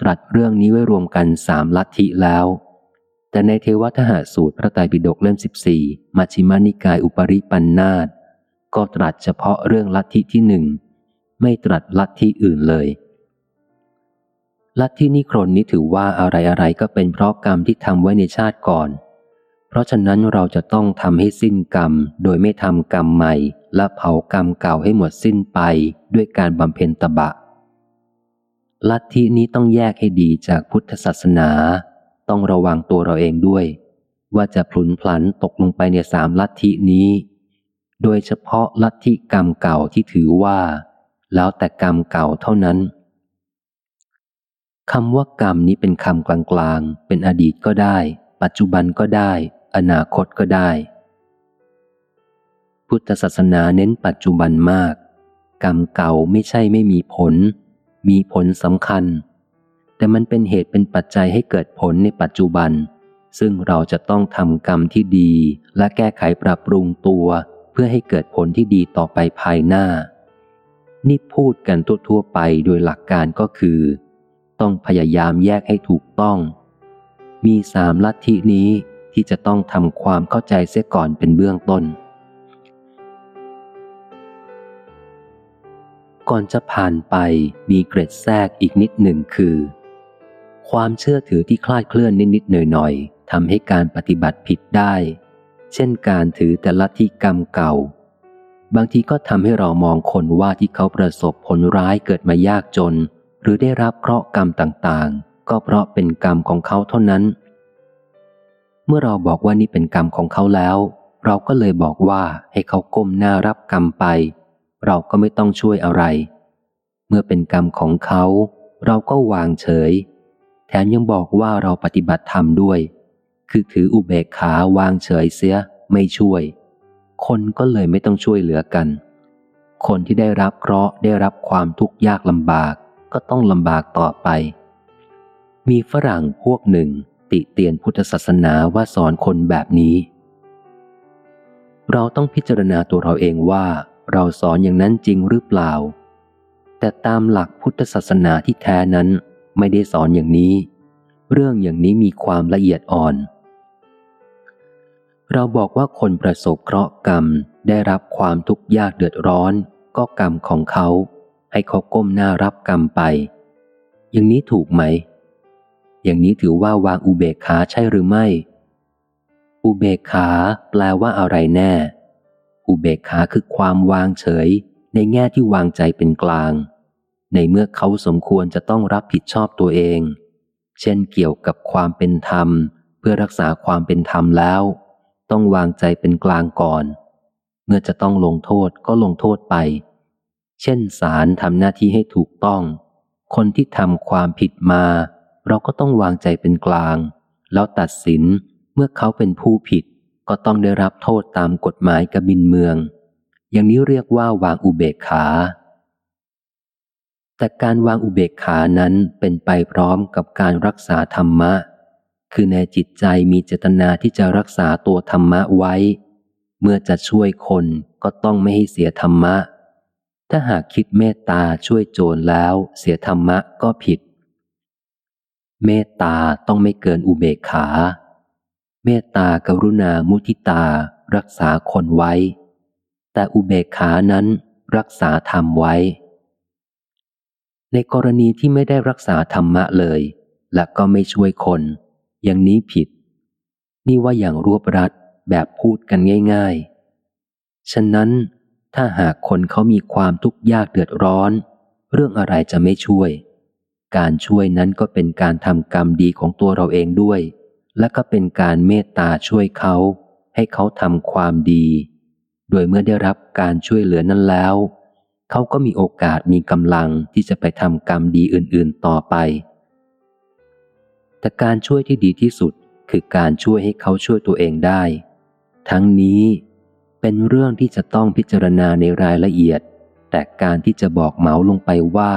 ตรัสเรื่องนี้ไว้รวมกันสามลัทธิแล้ว แต่ในเทวทหสูตรพระไตรปิฎกเล่มสิบสี่มัชิมานิกายอุปริปันนาตก็ตรัสเฉพาะเรื่องลัทธิที่หนึ่ง ไม่ตรัสลัทธิอื่นเลย ลัทธินิครนนี้ถือว่าอะไรอะไรก็เป็นเพราะกรรมที่ทำไว้ในชาติก่อน เพราะฉะนั้นเราจะต้องทำให้สิ้นกรรม โดยไม่ทำกรรมใหม่ และเผากรรมเก่าให้หมดสิ้นไปด้วยการบำเพ็ญตบะ ลัทธินี้ต้องแยกให้ดีจากพุทธศาสนา ต้องระวังตัวเราเองด้วย ว่าจะพลุนพลันตกลงไปในสามลัทธินี้ โดยเฉพาะลัทธิกรรมเก่าที่ถือว่า แล้วแต่กรรมเก่าเท่านั้นคำว่ากรรมนี้เป็นคำกลางๆ เป็นอดีตก็ได้ ปัจจุบันก็ได้ อนาคตก็ได้ พุทธศาสนาเน้นปัจจุบันมาก กรรมเก่าไม่ใช่ไม่มีผล มีผลสำคัญ แต่มันเป็นเหตุเป็นปัจจัยให้เกิดผลในปัจจุบัน ซึ่งเราจะต้องทำกรรมที่ดีและแก้ไขปรับปรุงตัว เพื่อให้เกิดผลที่ดีต่อไปภายหน้า นี่พูดกันทั่วๆไปโดยหลักการก็คือ ต้องพยายามแยกให้ถูกต้อง มีสามลัทธินี้ที่จะต้องทำความเข้าใจเสียก่อนเป็นเบื้องต้น ก่อนจะผ่านไปมีเกร็ดแทรกอีกนิดหนึ่งคือ ความเชื่อถือที่คลาดเคลื่อนนิดๆหน่อยๆทำให้การปฏิบัติผิดได้ เช่นการถือแต่ละที่กรรมเก่า บางทีก็ทำให้เรามองคนว่าที่เขาประสบผลร้ายเกิดมายากจน หรือได้รับเคราะห์กรรมต่างๆ ก็เพราะเป็นกรรมของเขาเท่านั้น เมื่อเราบอกว่านี่เป็นกรรมของเขาแล้ว เราก็เลยบอกว่าให้เขาก้มหน้ารับกรรมไป เราก็ไม่ต้องช่วยอะไร เมื่อเป็นกรรมของเขา เราก็วางเฉย แถมยังบอกว่าเราปฏิบัติธรรมด้วย คือถืออุเบกขาวางเฉยเสียไม่ช่วย คนก็เลยไม่ต้องช่วยเหลือกัน คนที่ได้รับเคราะห์ได้รับความทุกข์ยากลำบากก็ต้องลำบากต่อไป มีฝรั่งพวกหนึ่งติเตียนพุทธศาสนาว่าสอนคนแบบนี้ เราต้องพิจารณาตัวเราเองว่า เราสอนอย่างนั้นจริงหรือเปล่า แต่ตามหลักพุทธศาสนาที่แท้นั้นไม่ได้สอนอย่างนี้ เรื่องอย่างนี้มีความละเอียดอ่อน เราบอกว่าคนประสบเคราะห์กรรมได้รับความทุกข์ยากเดือดร้อน ก็กรรมของเขา ให้เขาก้มหน้ารับกรรมไป อย่างนี้ถูกไหม อย่างนี้ถือว่าวางอุเบกขาใช่หรือไม่ อุเบกขาแปลว่าอะไรแน่ อุเบกขาคือความวางเฉย ในแง่ที่วางใจเป็นกลาง ในเมื่อเขาสมควรจะต้องรับผิดชอบตัวเอง เช่นเกี่ยวกับความเป็นธรรม เพื่อรักษาความเป็นธรรมแล้ว ต้องวางใจเป็นกลางก่อน เมื่อจะต้องลงโทษก็ลงโทษไป เช่นศาลทำหน้าที่ให้ถูกต้อง คนที่ทำความผิดมา เราก็ต้องวางใจเป็นกลาง แล้วตัดสินเมื่อเขาเป็นผู้ผิด ก็ต้องได้รับโทษตามกฎหมายกบินเมือง อย่างนี้เรียกว่าวางอุเบกขา แต่การวางอุเบกขานั้นเป็นไปพร้อมกับการรักษาธรรมะ คือในจิตใจมีเจตนาที่จะรักษาตัวธรรมะไว้ เมื่อจะช่วยคนก็ต้องไม่ให้เสียธรรมะ ถ้าหากคิดเมตตาช่วยโจรแล้วเสียธรรมะก็ผิด เมตตาต้องไม่เกินอุเบกขา เมตตากรุณามุทิตา รักษาคนไว้ แต่อุเบกขานั้นรักษาธรรมไว้ ในกรณีที่ไม่ได้รักษาธรรมะเลย และก็ไม่ช่วยคน อย่างนี้ผิด นี่ว่าอย่างรวบรัดแบบพูดกันง่าย ๆ ฉะนั้นถ้าหากคนเขามีความทุกข์ยากเดือดร้อน เรื่องอะไรจะไม่ช่วย การช่วยนั้นก็เป็นการทำกรรมดีของตัวเราเองด้วย และก็เป็นการเมตตาช่วยเขา ให้เขาทำความดี โดยเมื่อได้รับการช่วยเหลือนั้นแล้ว เขาก็มีโอกาสมีกำลังที่จะไปทำกรรมดีอื่น ๆ ต่อไป แต่การช่วยที่ดีที่สุดคือการช่วยให้เขาช่วยตัวเองได้ ทั้งนี้เป็นเรื่องที่จะต้องพิจารณาในรายละเอียด แต่การที่จะบอกเหมาลงไปว่า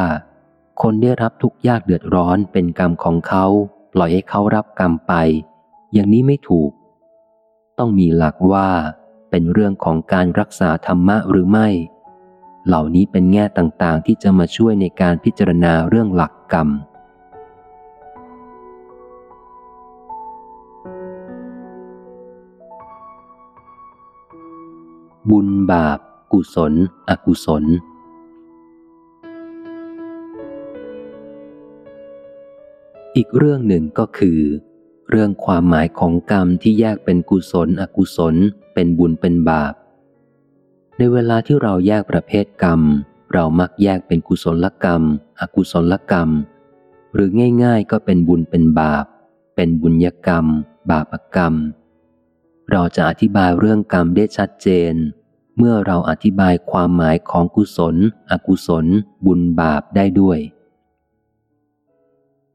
คนได้รับทุกยากเดือดร้อนเป็นกรรมของเขา ปล่อยให้เขารับกรรมไป อย่างนี้ไม่ถูก ต้องมีหลักว่าเป็นเรื่องของการรักษาธรรมะหรือไม่ เหล่านี้เป็นแง่ต่างๆ ที่จะมาช่วยในการพิจารณาเรื่องหลักกรรม บุญบาป กุศล อกุศลอีกเรื่องหนึ่งก็คือ เรื่องความหมายของกรรมที่แยกเป็นกุศล อกุศล เป็นบุญเป็นบาป ในเวลาที่เราแยกประเภทกรรม เรามักแยกเป็นกุศลกรรม อกุศลกรรม หรือง่าย ๆ ก็เป็นบุญเป็นบาป เป็นบุญยกรรม บาปกรรม เราจะอธิบายเรื่องกรรมได้ชัดเจน เมื่อเราอธิบายความหมายของกุศล อกุศล บุญบาปได้ด้วย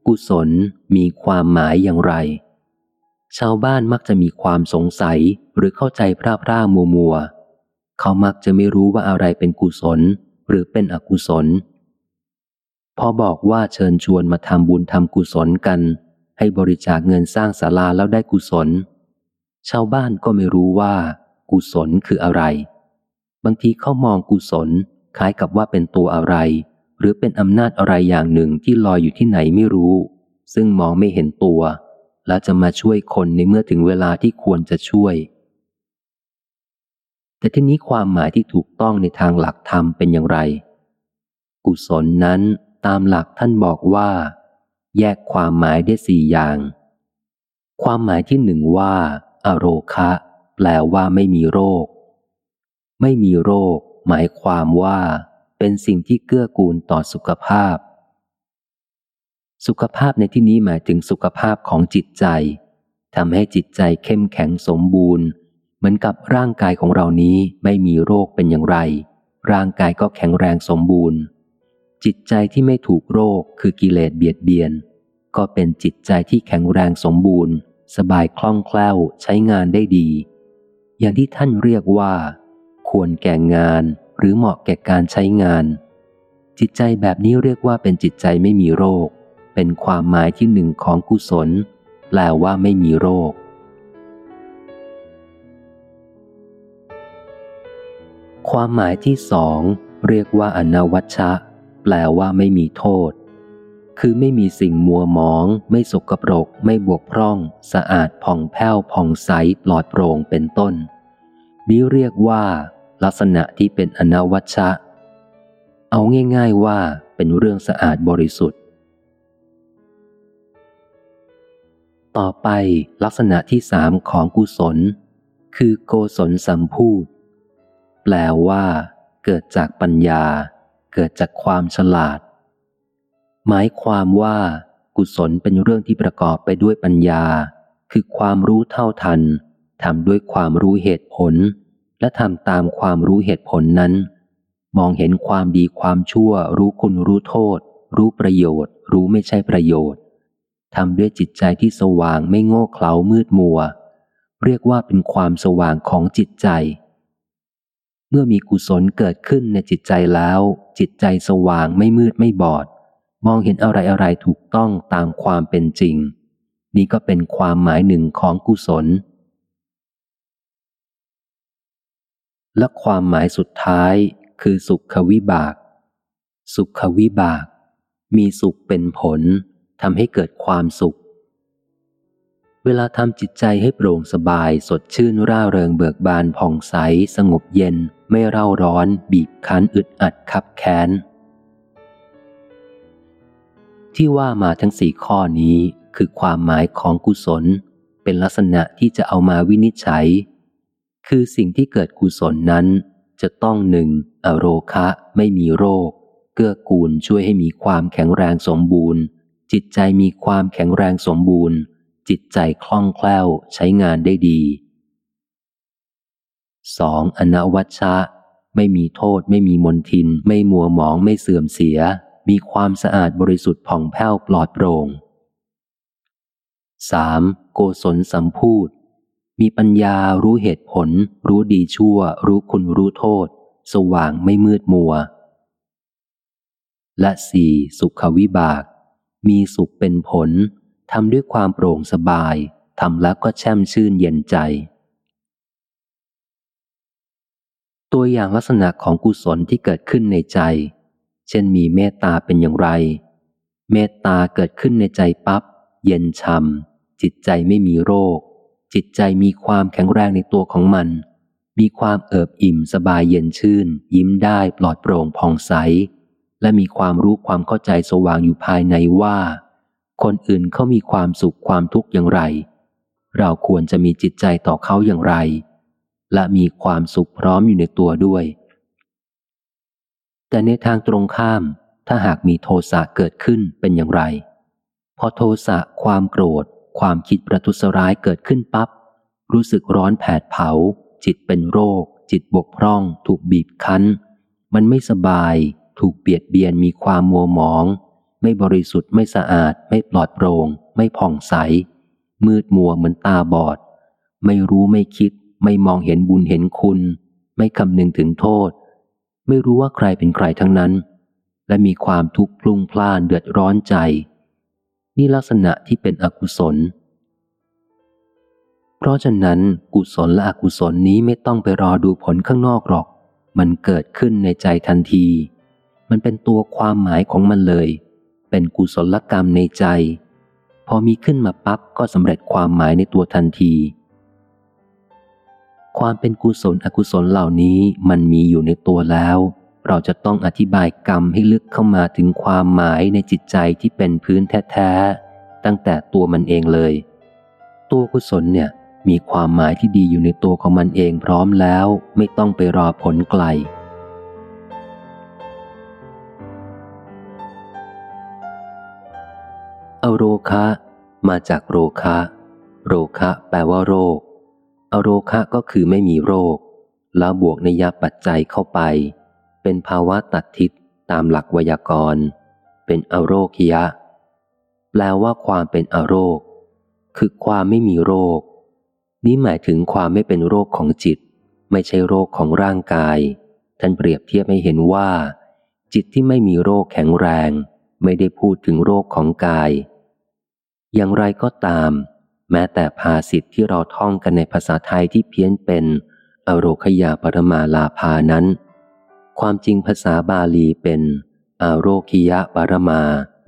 กุศลมีความหมายอย่างไร ชาวบ้านมักจะมีความสงสัยหรือเข้าใจพร่าพร่ามัวมัว เขามักจะไม่รู้ว่าอะไรเป็นกุศล หรือเป็นอกุศล พอบอกว่าเชิญชวนมาทำบุญทำกุศลกัน ให้บริจาคเงินสร้างศาลาแล้วได้กุศล ชาวบ้านก็ไม่รู้ว่า กุศลคืออะไร บางทีเขามองกุศลคล้ายกับว่าเป็นตัวอะไร หรือเป็นอำนาจอะไรอย่างหนึ่งที่ลอยอยู่ที่ไหนไม่รู้ ซึ่งมองไม่เห็นตัว แล้วจะมาช่วยคนในเมื่อถึงเวลาที่ควรจะช่วย แต่ที่นี้ความหมายที่ถูกต้องในทางหลักธรรมเป็นอย่างไร กุศลนั้นตามหลักท่านบอกว่า แยกความหมายได้สี่อย่าง ความหมายที่หนึ่งว่า อโรคะ แปลว่าไม่มีโรค ไม่มีโรค หมายความว่า เป็นสิ่งที่เกื้อกูลต่อสุขภาพ สุขภาพในที่นี้หมายถึงสุขภาพของจิตใจทำให้จิตใจเข้มแข็งสมบูรณ์ เหมือนกับร่างกายของเรานี้ไม่มีโรคเป็นอย่างไร ร่างกายก็แข็งแรงสมบูรณ์ จิตใจที่ไม่ถูกโรคคือกิเลสเบียดเบียน ก็เป็นจิตใจที่แข็งแรงสมบูรณ์ สบายคล่องแคล่วใช้งานได้ดี อย่างที่ท่านเรียกว่า ควรแก่งานหรือเหมาะแก่การใช้งาน จิตใจแบบนี้เรียกว่าเป็นจิตใจไม่มีโรค เป็นความหมายที่หนึ่งของกุศล แปลว่าไม่มีโรค ความหมายที่สองเรียกว่าอนวัชชะ แปลว่าไม่มีโทษ คือไม่มีสิ่งมัวหมอง ไม่สกปรก ไม่บวกพร่อง สะอาดผ่องแผ้วผ่องใสปลอดโปร่งเป็นต้น นี้เรียกว่า ลักษณะที่เป็นอนวัชชะ เอาง่าย ๆว่าเป็นเรื่องสะอาดบริสุทธิ์ ต่อไปลักษณะที่สามของกุศล คือโกศลสัมพูดแปลว่า เกิดจากปัญญา เกิดจากความฉลาด หมายความว่า กุศลเป็นเรื่องที่ประกอบไปด้วยปัญญา คือความรู้เท่าทันทำด้วยความรู้เหตุผล และทำตามความรู้เหตุผลนั้น มองเห็นความดีความชั่ว รู้คุณรู้โทษ รู้ประโยชน์ รู้ไม่ใช่ประโยชน์ ทำด้วยจิตใจที่สว่างไม่โง่เขลามืดมัว เรียกว่าเป็นความสว่างของจิตใจ เมื่อมีกุศลเกิดขึ้นในจิตใจแล้ว จิตใจสว่างไม่มืดไม่บอด มองเห็นอะไรอะไรถูกต้องตามความเป็นจริง นี่ก็เป็นความหมายหนึ่งของกุศล และความหมายสุดท้ายคือสุขวิบาก สุขวิบาก มีสุขเป็นผล ทำให้เกิดความสุข เวลาทำจิตใจให้โปร่งสบายสดชื่นร่าเริงเบิกบานผ่องใส สงบเย็น ไม่เร่าร้อน บีบคั้นอึดอัดคับแค้น ที่ว่ามาทั้งสี่ข้อนี้คือความหมายของกุศล เป็นลักษณะที่จะเอามาวินิจฉัย คือสิ่งที่เกิดกุศลนั้นจะต้องหนึ่งอโรคะไม่มีโรค เกื้อกูลช่วยให้มีความแข็งแรงสมบูรณ์ จิตใจมีความแข็งแรงสมบูรณ์ จิตใจคล่องแคล่วใช้งานได้ดี 2. อนวัชชะ ไม่มีโทษไม่มีมนทิน ไม่มัวหมองไม่เสื่อมเสีย มีความสะอาดบริสุทธิ์ผ่องแผ้วปลอดโปร่ง 3. โกศลสัมพูดมีปัญญารู้เหตุผล รู้ดีชั่ว รู้คุณรู้โทษ สว่างไม่มืดมัว และสี่สุขวิบาก มีสุขเป็นผลทำด้วยความโปร่งสบายทำแล้วก็แช่มชื่นเย็นใจ ตัวอย่างลักษณะของกุศลที่เกิดขึ้นในใจ เช่นมีเมตตาเป็นอย่างไร เมตตาเกิดขึ้นในใจปับ๊บเย็นช่ำจิตใจไม่มีโรค จิตใจมีความแข็งแรงในตัวของมัน มีความเอิบอิ่มสบายเย็นชื่น ยิ้มได้ปลอดโปร่งผ่องใส และมีความรู้ความเข้าใจสว่างอยู่ภายในว่า คนอื่นเขามีความสุขความทุกข์อย่างไร เราควรจะมีจิตใจต่อเขาอย่างไร และมีความสุขพร้อมอยู่ในตัวด้วย แต่ในทางตรงข้าม ถ้าหากมีโทสะเกิดขึ้นเป็นอย่างไร พอโทสะความโกรธ ความคิดประทุษร้ายเกิดขึ้นปับ๊บรู้สึกร้อนแผดเผา จิตเป็นโรค จิตบกพร่อง ถูกบีบคั้น มันไม่สบาย ถูกเบียดเบียนมีความมัวหมอง ไม่บริสุทธิ์ไม่สะอาด ไม่ปลอดโปร่ง ไม่ผ่องใส มืดมัวเหมือนตาบอด ไม่รู้ไม่คิด ไม่มองเห็นบุญเห็นคุณ ไม่คำนึงถึงโทษ ไม่รู้ว่าใครเป็นใครทั้งนั้น และมีความทุกข์พลุ่งพล่านเดือดร้อนใจ นี่ลักษณะที่เป็นอกุศล เพราะฉะนั้นกุศลและอกุศลนี้ไม่ต้องไปรอดูผลข้างนอกหรอก มันเกิดขึ้นในใจทันที มันเป็นตัวความหมายของมันเลย เป็นกุศลกรรมในใจ พอมีขึ้นมาปั๊บก็สำเร็จความหมายในตัวทันที ความเป็นกุศลอกุศลเหล่านี้มันมีอยู่ในตัวแล้ว เราจะต้องอธิบายกรรมให้ลึกเข้ามาถึงความหมายในจิตใจที่เป็นพื้นแท้ๆ ตั้งแต่ตัวมันเองเลย ตัวกุศลเนี่ยมีความหมายที่ดีอยู่ในตัวของมันเองพร้อมแล้ว ไม่ต้องไปรอผลไกล อโรคะ มาจากโรคะ โรคะ แปลว่าโรค อโรคะก็คือไม่มีโรค แล้วบวกในยปัจจัยเข้าไป เป็นภาวะตัดทิศตามหลักไวยากรณ์ เป็นอโรคยะ แปลว่าความเป็นอโรค คือความไม่มีโรค นี้หมายถึงความไม่เป็นโรคของจิต ไม่ใช่โรคของร่างกาย ท่านเปรียบเทียบให้เห็นว่า จิตที่ไม่มีโรคแข็งแรง ไม่ได้พูดถึงโรคของกาย อย่างไรก็ตาม แม้แต่ภาษิตที่เราท่องกันในภาษาไทยที่เพี้ยนเป็น อโรคยาปรมาลาภานั้น ความจริงภาษาบาลีเป็นอโรคิยะปรมา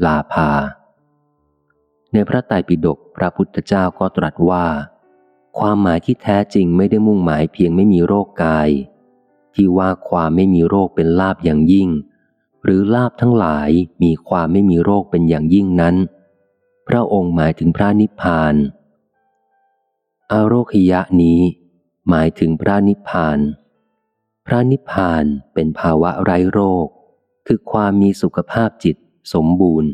ลาภา ในพระไตรปิฎกพระพุทธเจ้าก็ตรัสว่า ความหมายที่แท้จริงไม่ได้มุ่งหมายเพียงไม่มีโรคกาย ที่ว่าความไม่มีโรคเป็นลาบอย่างยิ่ง หรือลาบทั้งหลายมีความไม่มีโรคเป็นอย่างยิ่งนั้น พระองค์หมายถึงพระนิพพาน อาโรคยะนี้ หมายถึงพระนิพพาน พระนิพพานเป็นภาวะไร้โรค คือความมีสุขภาพจิตสมบูรณ์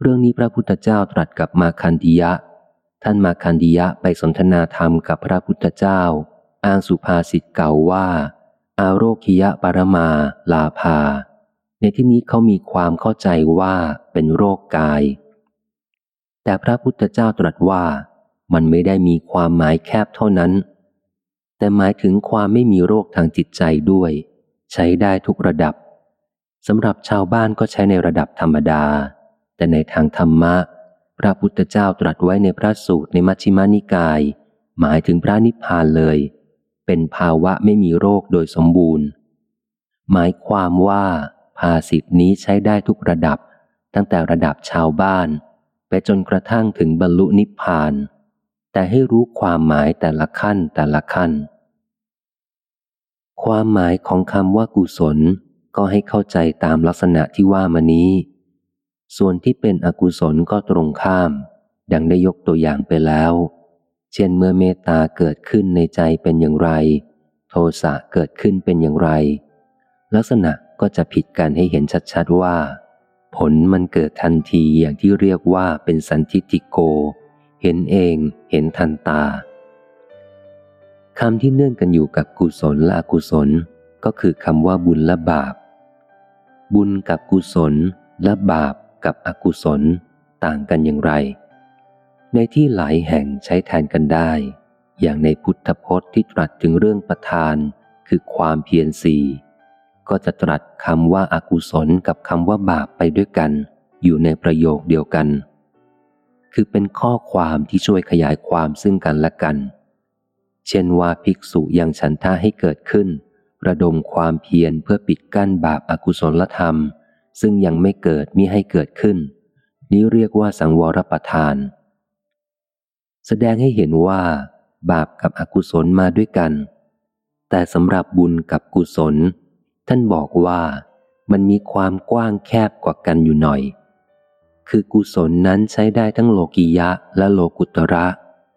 เรื่องนี้พระพุทธเจ้าตรัสกับมาคันดิยะ ท่านมาคันดิยะไปสนทนาธรรมกับพระพุทธเจ้า อ้างสุภาษิตเก่าว่า อาโรคิยะปรมาลาภา ที่นี้เขามีความเข้าใจว่าเป็นโรคกาย แต่พระพุทธเจ้าตรัสว่ามันไม่ได้มีความหมายแคบเท่านั้น แต่หมายถึงความไม่มีโรคทางจิตใจด้วย ใช้ได้ทุกระดับสำหรับชาวบ้านก็ใช้ในระดับธรรมดา แต่ในทางธรรมะ พระพุทธเจ้าตรัสไว้ในพระสูตรในมัชฌิมานิกาย หมายถึงพระนิพพานเลย เป็นภาวะไม่มีโรคโดยสมบูรณ์ หมายความว่า ภาสิทธินี้ใช้ได้ทุกระดับ ตั้งแต่ระดับชาวบ้าน ไปจนกระทั่งถึงบรรลุนิพพาน แต่ให้รู้ความหมายแต่ละขั้นแต่ละขั้น ความหมายของคำว่ากุศลก็ให้เข้าใจตามลักษณะที่ว่ามานี้ ส่วนที่เป็นอกุศลก็ตรงข้าม ดังได้ยกตัวอย่างไปแล้ว เช่นเมื่อเมตตาเกิดขึ้นในใจเป็นอย่างไร โทสะเกิดขึ้นเป็นอย่างไร ลักษณะ ก็จะผิดกันให้เห็นชัดๆว่า ผลมันเกิดทันทีอย่างที่เรียกว่าเป็นสันทิติโก เห็นเองเห็นทันตาคำที่เนื่องกันอยู่กับกุศลและอกุศล ก็คือคำว่าบุญและบาป บุญกับกุศลและบาปกับอกุศลต่างกันอย่างไร ในที่หลายแห่งใช้แทนกันได้ อย่างในพุทธพจน์ที่ตรัสถึงเรื่องประทาน คือความเพียรสี ก็จะตรัสคำว่าอากุศลกับคำว่าบาปไปด้วยกัน อยู่ในประโยคเดียวกัน คือเป็นข้อความที่ช่วยขยายความซึ่งกันและกัน เช่นว่าภิกษุยังฉันท่าให้เกิดขึ้น ระดมความเพียรเพื่อปิดกั้นบาปอากุศลธรรม ซึ่งยังไม่เกิดมิให้เกิดขึ้น นี้เรียกว่าสังวรประทาน แสดงให้เห็นว่า บาปกับอกุศลมาด้วยกัน แต่สำหรับบุญกับกุศล ท่านบอกว่ามันมีความกว้างแคบกว่ากันอยู่หน่อย คือกุศลนั้นใช้ได้ทั้งโลกิยะและโลกุตระ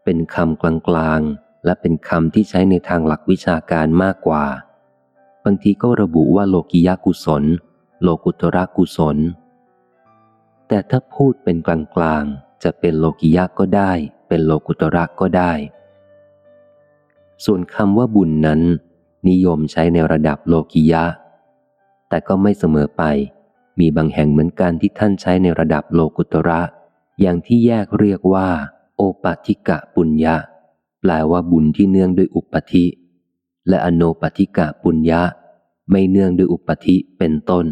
เป็นคำกลางๆ และเป็นคำที่ใช้ในทางหลักวิชาการมากกว่า บางทีก็ระบุว่าโลกิยะกุศล โลกุตระกุศล แต่ถ้าพูดเป็นกลางๆ จะเป็นโลกิยะก็ได้ เป็นโลกุตระก็ได้ ส่วนคำว่าบุญนั้น นิยมใช้ในระดับโลกิยะ แต่ก็ไม่เสมอไป มีบางแห่งเหมือนกันที่ท่านใช้ในระดับโลกุตระ อย่างที่แยกเรียกว่า โอปัติกะปุญญะ แปลว่าบุญที่เนื่องด้วยอุปธิ และอโนปฏิกะปุญญะ ไม่เนื่องด้วยอุปธิเป็นต้น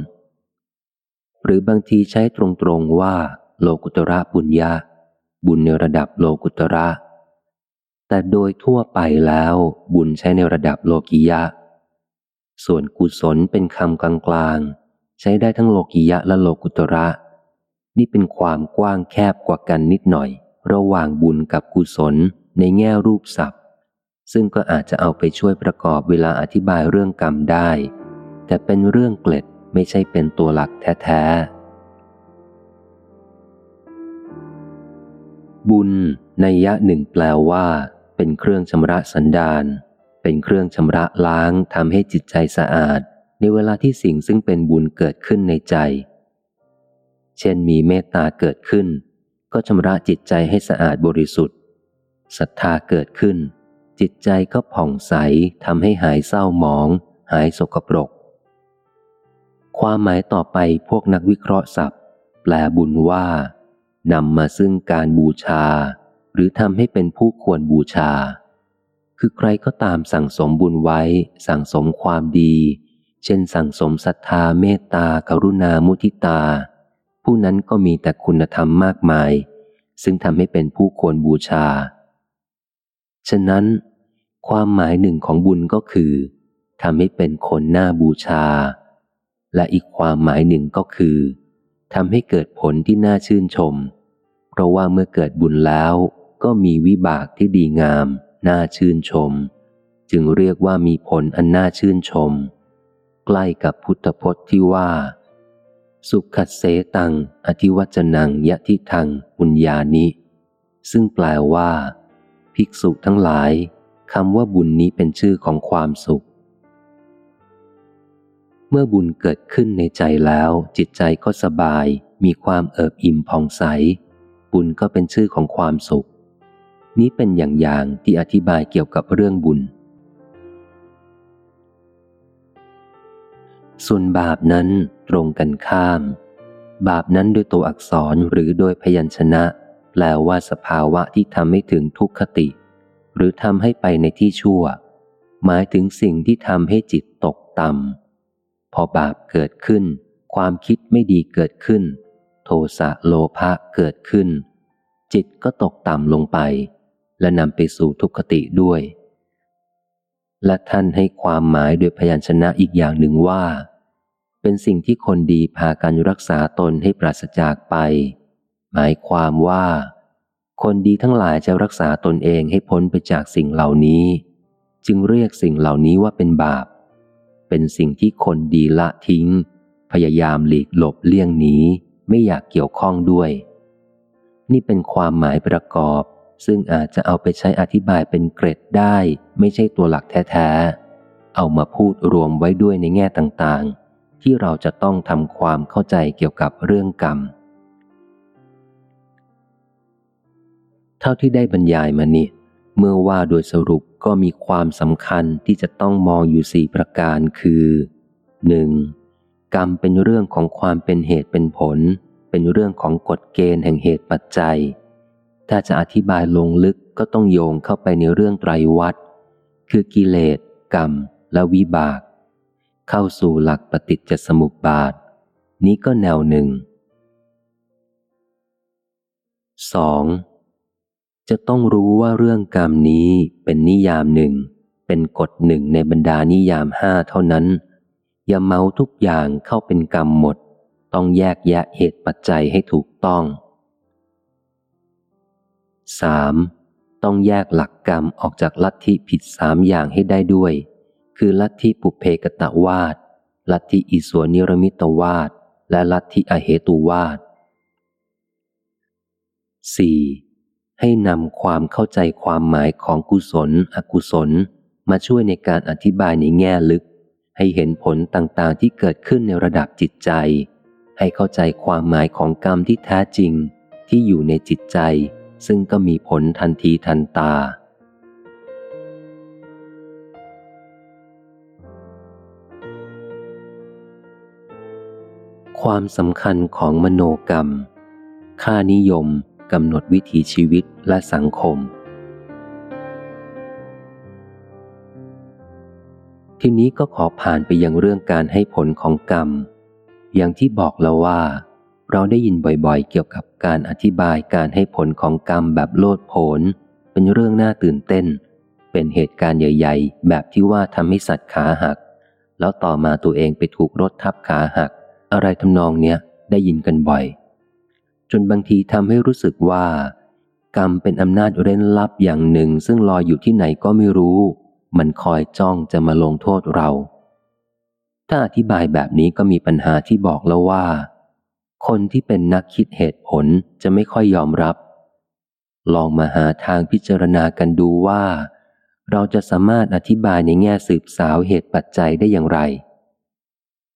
หรือบางทีใช้ตรงๆว่า โลกุตระปุญญะ บุญในระดับโลกุตระแต่โดยทั่วไปแล้วบุญใช้ในระดับโลกิยะ ส่วนกุศลเป็นคำกลางๆ ใช้ได้ทั้งโลกิยะและโลกุตระ นี่เป็นความกว้างแคบกว่ากันนิดหน่อย ระหว่างบุญกับกุศลในแง่รูปศัพท์ ซึ่งก็อาจจะเอาไปช่วยประกอบเวลาอธิบายเรื่องกรรมได้ แต่เป็นเรื่องเกล็ดไม่ใช่เป็นตัวหลักแท้ๆ บุญในยะหนึ่งแปลว่า เป็นเครื่องชำระสันดาน เป็นเครื่องชำระล้างทำให้จิตใจสะอาด ในเวลาที่สิ่งซึ่งเป็นบุญเกิดขึ้นในใจ เช่นมีเมตตาเกิดขึ้น ก็ชำระจิตใจให้สะอาดบริสุทธิ์ศรัทธาเกิดขึ้น จิตใจก็ผ่องใสทำให้หายเศร้าหมอง หายสกปรก ความหมายต่อไปพวกนักวิเคราะห์ศัพท์ แปลบุญว่านำมาซึ่งการบูชา หรือทำให้เป็นผู้ควรบูชา คือใครก็ตามสั่งสมบุญไว้ สั่งสมความดี เช่นสั่งสมศรัทธาเมตตากรุณามุทิตา ผู้นั้นก็มีแต่คุณธรรมมากมาย ซึ่งทำให้เป็นผู้ควรบูชา ฉะนั้น ความหมายหนึ่งของบุญก็คือทำให้เป็นคนน่าบูชา และอีกความหมายหนึ่งก็คือทำให้เกิดผลที่น่าชื่นชม เพราะว่าเมื่อเกิดบุญแล้วก็มีวิบากที่ดีงาม น่าชื่นชม จึงเรียกว่ามีผลอันน่าชื่นชม ใกล้กับพุทธพจน์ที่ว่า สุขเสตัง อธิวัจนังยะทิทังปุญญานิ ซึ่งแปลว่า ภิกษุทั้งหลายคำว่าบุญนี้เป็นชื่อของความสุข เมื่อบุญเกิดขึ้นในใจแล้ว จิตใจก็สบาย มีความเอิบอิ่มผ่องใส บุญก็เป็นชื่อของความสุข นี้เป็นอย่างอย่างที่อธิบายเกี่ยวกับเรื่องบุญ ส่วนบาปนั้นตรงกันข้าม บาปนั้นโดยตัวอักษรหรือโดยพยัญชนะ แปลว่าสภาวะที่ทำให้ถึงทุกขติ หรือทำให้ไปในที่ชั่ว หมายถึงสิ่งที่ทำให้จิตตกต่ำพอบาปเกิดขึ้น ความคิดไม่ดีเกิดขึ้น โทสะโลภะเกิดขึ้นจิตก็ตกต่ำลงไป และนำไปสู่ทุกขติด้วย และท่านให้ความหมายโดยพยัญชนะอีกอย่างหนึ่งว่า เป็นสิ่งที่คนดีพากันรักษาตนให้ปราศจากไป หมายความว่า คนดีทั้งหลายจะรักษาตนเองให้พ้นไปจากสิ่งเหล่านี้ จึงเรียกสิ่งเหล่านี้ว่าเป็นบาป เป็นสิ่งที่คนดีละทิ้ง พยายามหลีกหลบเลี่ยงหนีไม่อยากเกี่ยวข้องด้วย นี่เป็นความหมายประกอบ ซึ่งอาจจะเอาไปใช้อธิบายเป็นเกร็ดได้ ไม่ใช่ตัวหลักแท้ๆ เอามาพูดรวมไว้ด้วยในแง่ต่างๆ ที่เราจะต้องทำความเข้าใจเกี่ยวกับเรื่องกรรม เท่าที่ได้บรรยายมานี่เมื่อว่าโดยสรุปก็มีความสำคัญที่จะต้องมองอยู่สี่ประการคือ 1. กรรมเป็นเรื่องของความเป็นเหตุเป็นผล เป็นเรื่องของกฎเกณฑ์แห่งเหตุปัจจัย ถ้าจะอธิบายลงลึกก็ต้องโยงเข้าไปในเรื่องไตรวัตรคือกิเลส กรรม และวิบาก เข้าสู่หลักปฏิจจสมุปบาท นี้ก็แนวหนึ่ง 2. จะต้องรู้ว่าเรื่องกรรมนี้เป็นนิยามหนึ่ง เป็นกฎหนึ่งในบรรดานิยามห้าเท่านั้น อย่าเมาทุกอย่างเข้าเป็นกรรมหมด ต้องแยกแยะเหตุปัจจัยให้ถูกต้อง 3. ต้องแยกหลักกรรมออกจากลัทธิผิดสามอย่างให้ได้ด้วย คือลัทธิปุเพกตะวาด ลัทธิอิสวนิรมิตวาด และลัทธิอเหตุวาด 4. ให้นำความเข้าใจความหมายของกุศล อกุศล มาช่วยในการอธิบายในแง่ลึก ให้เห็นผลต่างๆที่เกิดขึ้นในระดับจิตใจ ให้เข้าใจความหมายของกรรมที่แท้จริง ที่อยู่ในจิตใจ ซึ่งก็มีผลทันทีทันตา ความสำคัญของมโนกรรม ค่านิยมกำหนดวิถีชีวิตและสังคม ทีนี้ก็ขอผ่านไปยังเรื่องการให้ผลของกรรม อย่างที่บอกแล้วว่า เราได้ยินบ่อยๆ เกี่ยวกับการอธิบายการให้ผลของกรรมแบบโลดโผนเป็นเรื่องน่าตื่นเต้น เป็นเหตุการณ์ใหญ่ ๆ แบบที่ว่าทำให้สัตว์ขาหัก แล้วต่อมาตัวเองไปถูกรถทับขาหัก อะไรทำนองเนี้ยได้ยินกันบ่อย จนบางทีทำให้รู้สึกว่า กรรมเป็นอำนาจเร้นลับอย่างหนึ่ง ซึ่งลอยอยู่ที่ไหนก็ไม่รู้ มันคอยจ้องจะมาลงโทษเรา ถ้าอธิบายแบบนี้ก็มีปัญหาที่บอกแล้วว่า คนที่เป็นนักคิดเหตุผลจะไม่ค่อยยอมรับ ลองมาหาทางพิจารณากันดูว่า เราจะสามารถอธิบายในแง่สืบสาวเหตุปัจจัยได้อย่างไร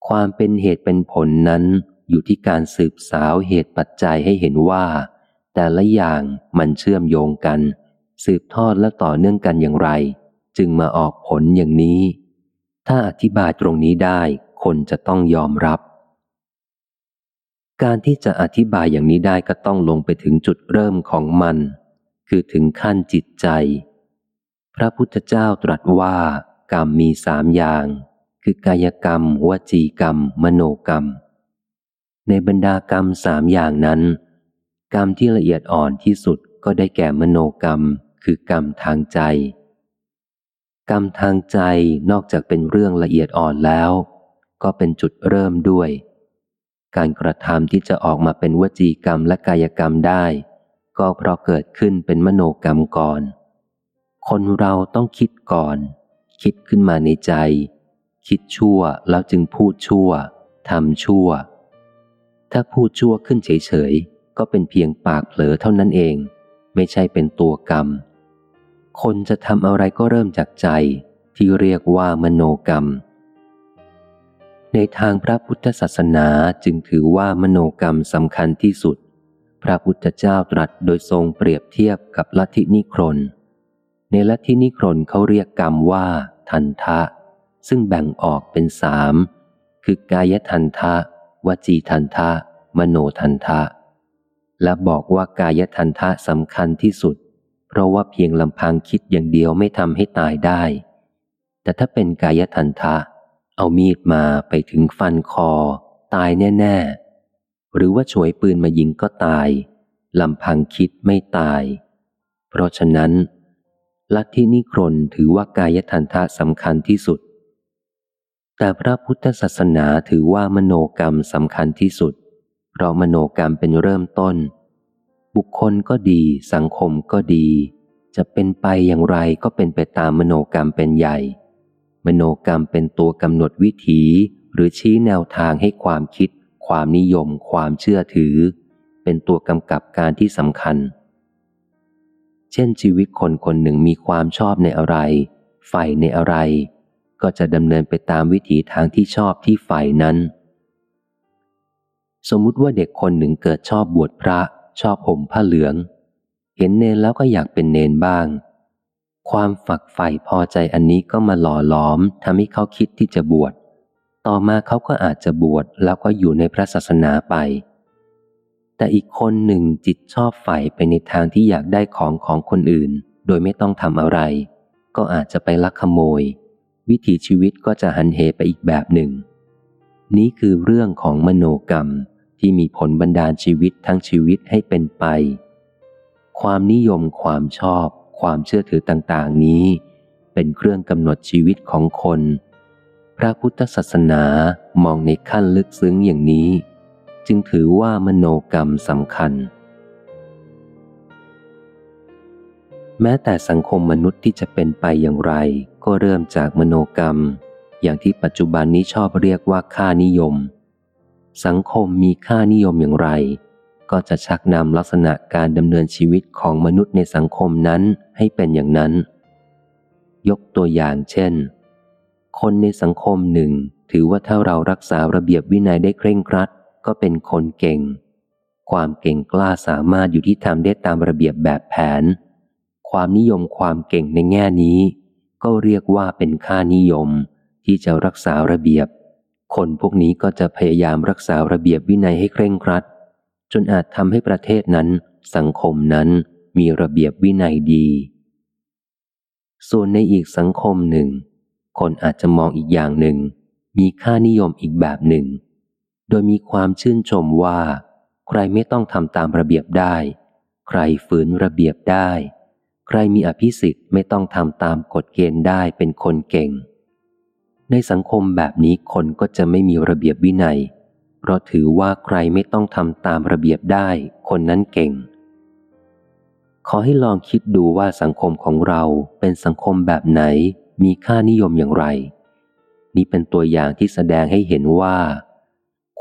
ความเป็นเหตุเป็นผลนั้นอยู่ที่การสืบสาวเหตุปัจจัยให้เห็นว่า แต่ละอย่างมันเชื่อมโยงกัน สืบทอดและต่อเนื่องกันอย่างไร จึงมาออกผลอย่างนี้ ถ้าอธิบายตรงนี้ได้คนจะต้องยอมรับ การที่จะอธิบายอย่างนี้ได้ก็ต้องลงไปถึงจุดเริ่มของมัน คือถึงขั้นจิตใจ พระพุทธเจ้าตรัสว่ากรรมมีสามอย่าง คือกายกรรม วจีกรรม มโนกรรม ในบรรดากรรมสามอย่างนั้น กรรมที่ละเอียดอ่อนที่สุดก็ได้แก่มโนกรรม คือกรรมทางใจ กรรมทางใจนอกจากเป็นเรื่องละเอียดอ่อนแล้ว ก็เป็นจุดเริ่มด้วย การกระทำที่จะออกมาเป็นวจีกรรมและกายกรรมได้ ก็เพราะเกิดขึ้นเป็นมโนกรรมก่อน คนเราต้องคิดก่อน คิดขึ้นมาในใจ คิดชั่วแล้วจึงพูดชั่วทำชั่ว ถ้าพูดชั่วขึ้นเฉยๆ ก็เป็นเพียงปากเผลอเท่านั้นเอง ไม่ใช่เป็นตัวกรรม คนจะทำอะไรก็เริ่มจากใจที่เรียกว่ามโนกรรม ในทางพระพุทธศาสนาจึงถือว่ามโนกรรมสำคัญที่สุด พระพุทธเจ้าตรัสโดยทรงเปรียบเทียบกับลัทธินิครน ในลัทธินิครนเขาเรียกกรรมว่า ทันทะ ซึ่งแบ่งออกเป็นสามคือกายทันทะ วจีทันทะ มโนทันทะ และบอกว่ากายทันทะสำคัญที่สุด เพราะว่าเพียงลำพังคิดอย่างเดียวไม่ทำให้ตายได้ แต่ถ้าเป็นกายทันทะ เอามีดมาไปถึงฟันคอ ตายแน่ ๆ หรือว่าฉวยปืนมายิงก็ตายลำพังคิดไม่ตาย เพราะฉะนั้น ลัทธินิครนถือว่ากายทันทะสำคัญที่สุด แต่พระพุทธศาสนาถือว่ามโนกรรมสำคัญที่สุด เพราะมโนกรรมเป็นเริ่มต้น บุคคลก็ดี สังคมก็ดี จะเป็นไปอย่างไรก็เป็นไปตามมโนกรรมเป็นใหญ่ มโนกรรมเป็นตัวกำหนดวิถีหรือชี้แนวทางให้ความคิด ความนิยม ความเชื่อถือ เป็นตัวกำกับการที่สำคัญ เช่นชีวิตคนคนหนึ่งมีความชอบในอะไร ใฝ่ในอะไร ก็จะดำเนินไปตามวิถีทางที่ชอบที่ใฝ่นั้น สมมุติว่าเด็กคนหนึ่งเกิดชอบบวชพระ ชอบห่มผ้าเหลือง เห็นเนนแล้วก็อยากเป็นเนนบ้าง ความฝักใฝ่พอใจอันนี้ก็มาหล่อหลอมทำให้เขาคิดที่จะบวช ต่อมาเขาก็อาจจะบวชแล้วก็อยู่ในพระศาสนาไป แต่อีกคนหนึ่งจิตชอบใฝ่ไปในทางที่อยากได้ของของคนอื่น โดยไม่ต้องทำอะไร ก็อาจจะไปลักขโมย วิถีชีวิตก็จะหันเหไปอีกแบบหนึ่ง นี้คือเรื่องของมโนกรรมที่มีผลบันดาลชีวิตทั้งชีวิตให้เป็นไป ความนิยมความชอบ ความเชื่อถือต่างๆ นี้ เป็นเครื่องกำหนดชีวิตของคน พระพุทธศาสนามองในขั้นลึกซึ้งอย่างนี้ จึงถือว่ามโนกรรมสำคัญ แม้แต่สังคมมนุษย์ที่จะเป็นไปอย่างไร ก็เริ่มจากมโนกรรม อย่างที่ปัจจุบันนี้ชอบเรียกว่าค่านิยม สังคมมีค่านิยมอย่างไร ก็จะชักนำลักษณะการดำเนินชีวิตของมนุษย์ในสังคมนั้นให้เป็นอย่างนั้น ยกตัวอย่างเช่น คนในสังคมหนึ่ง ถือว่าถ้าเรารักษาระเบียบวินัยได้เคร่งครัด ก็เป็นคนเก่ง ความเก่งกล้าสามารถอยู่ที่ทำได้ตามระเบียบแบบแผน ความนิยมความเก่งในแง่นี้ ก็เรียกว่าเป็นค่านิยม ที่จะรักษาระเบียบ คนพวกนี้ก็จะพยายามรักษาระเบียบวินัยให้เคร่งครัด จนอาจทำให้ประเทศนั้น สังคมนั้นมีระเบียบวินัยดี ส่วนในอีกสังคมหนึ่ง คนอาจจะมองอีกอย่างหนึ่ง มีค่านิยมอีกแบบหนึ่ง โดยมีความชื่นชมว่า ใครไม่ต้องทำตามระเบียบได้ ใครฝืนระเบียบได้ ใครมีอภิสิทธิ์ไม่ต้องทำตามกฎเกณฑ์ได้เป็นคนเก่ง ในสังคมแบบนี้คนก็จะไม่มีระเบียบวินัย เพราะถือว่าใครไม่ต้องทำตามระเบียบได้ คนนั้นเก่ง ขอให้ลองคิดดูว่าสังคมของเราเป็นสังคมแบบไหน มีค่านิยมอย่างไร นี่เป็นตัวอย่างที่แสดงให้เห็นว่า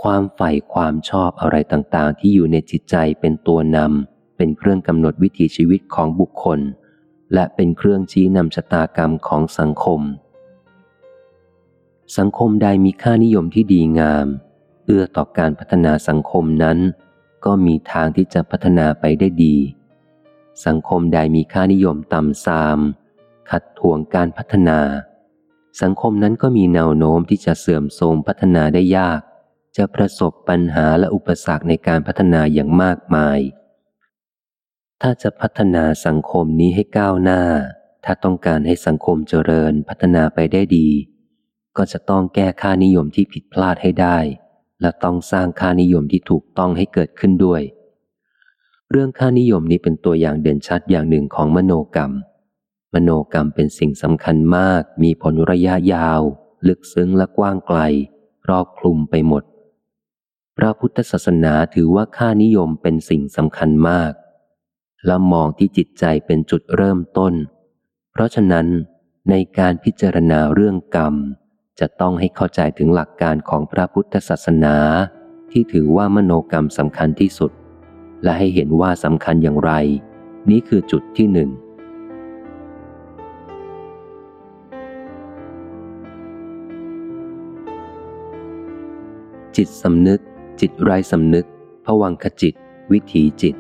ความใฝ่ความชอบอะไรต่างๆ ที่อยู่ในจิตใจเป็นตัวนำเป็นเครื่องกำหนดวิถีชีวิตของบุคคล และเป็นเครื่องชี้นำชะตากรรมของสังคม สังคมใดมีค่านิยมที่ดีงาม เอื้อต่อการพัฒนาสังคมนั้น ก็มีทางที่จะพัฒนาไปได้ดี สังคมใดมีค่านิยมต่ำทราม ขัดทวงการพัฒนา สังคมนั้นก็มีแนวโน้มที่จะเสื่อมโทรมพัฒนาได้ยาก จะประสบปัญหาและอุปสรรคในการพัฒนาอย่างมากมาย ถ้าจะพัฒนาสังคมนี้ให้ก้าวหน้า ถ้าต้องการให้สังคมเจริญพัฒนาไปได้ดี ก็จะต้องแก้ค่านิยมที่ผิดพลาดให้ได้ และต้องสร้างค่านิยมที่ถูกต้องให้เกิดขึ้นด้วย เรื่องค่านิยมนี้เป็นตัวอย่างเด่นชัดอย่างหนึ่งของมโนกรรม มโนกรรมเป็นสิ่งสำคัญมาก มีผลระยะยาว ลึกซึ้งและกว้างไกลครอบคลุมไปหมด พระพุทธศาสนาถือว่าค่านิยมเป็นสิ่งสำคัญมาก และมองที่จิตใจเป็นจุดเริ่มต้น เพราะฉะนั้นในการพิจารณาเรื่องกรรม จะต้องให้เข้าใจถึงหลักการของพระพุทธศาสนา ที่ถือว่ามโนกรรมสำคัญที่สุด และให้เห็นว่าสำคัญอย่างไร นี้คือจุดที่หนึ่งจิตสำนึก จิตไร้สำนึกผวังขจิต วิถีจิต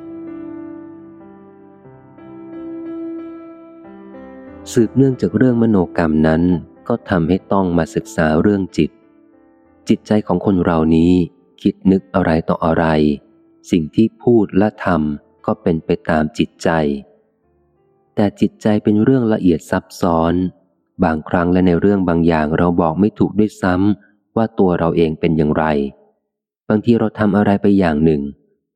สืบเนื่องจากเรื่องมโนกรรมนั้น ก็ทำให้ต้องมาศึกษาเรื่องจิต จิตใจของคนเรานี้คิดนึกอะไรต่ออะไร สิ่งที่พูดและทำก็เป็นไปตามจิตใจ แต่จิตใจเป็นเรื่องละเอียดซับซ้อน บางครั้งและในเรื่องบางอย่างเราบอกไม่ถูกด้วยซ้ำว่าตัวเราเองเป็นอย่างไร บางทีเราทำอะไรไปอย่างหนึ่ง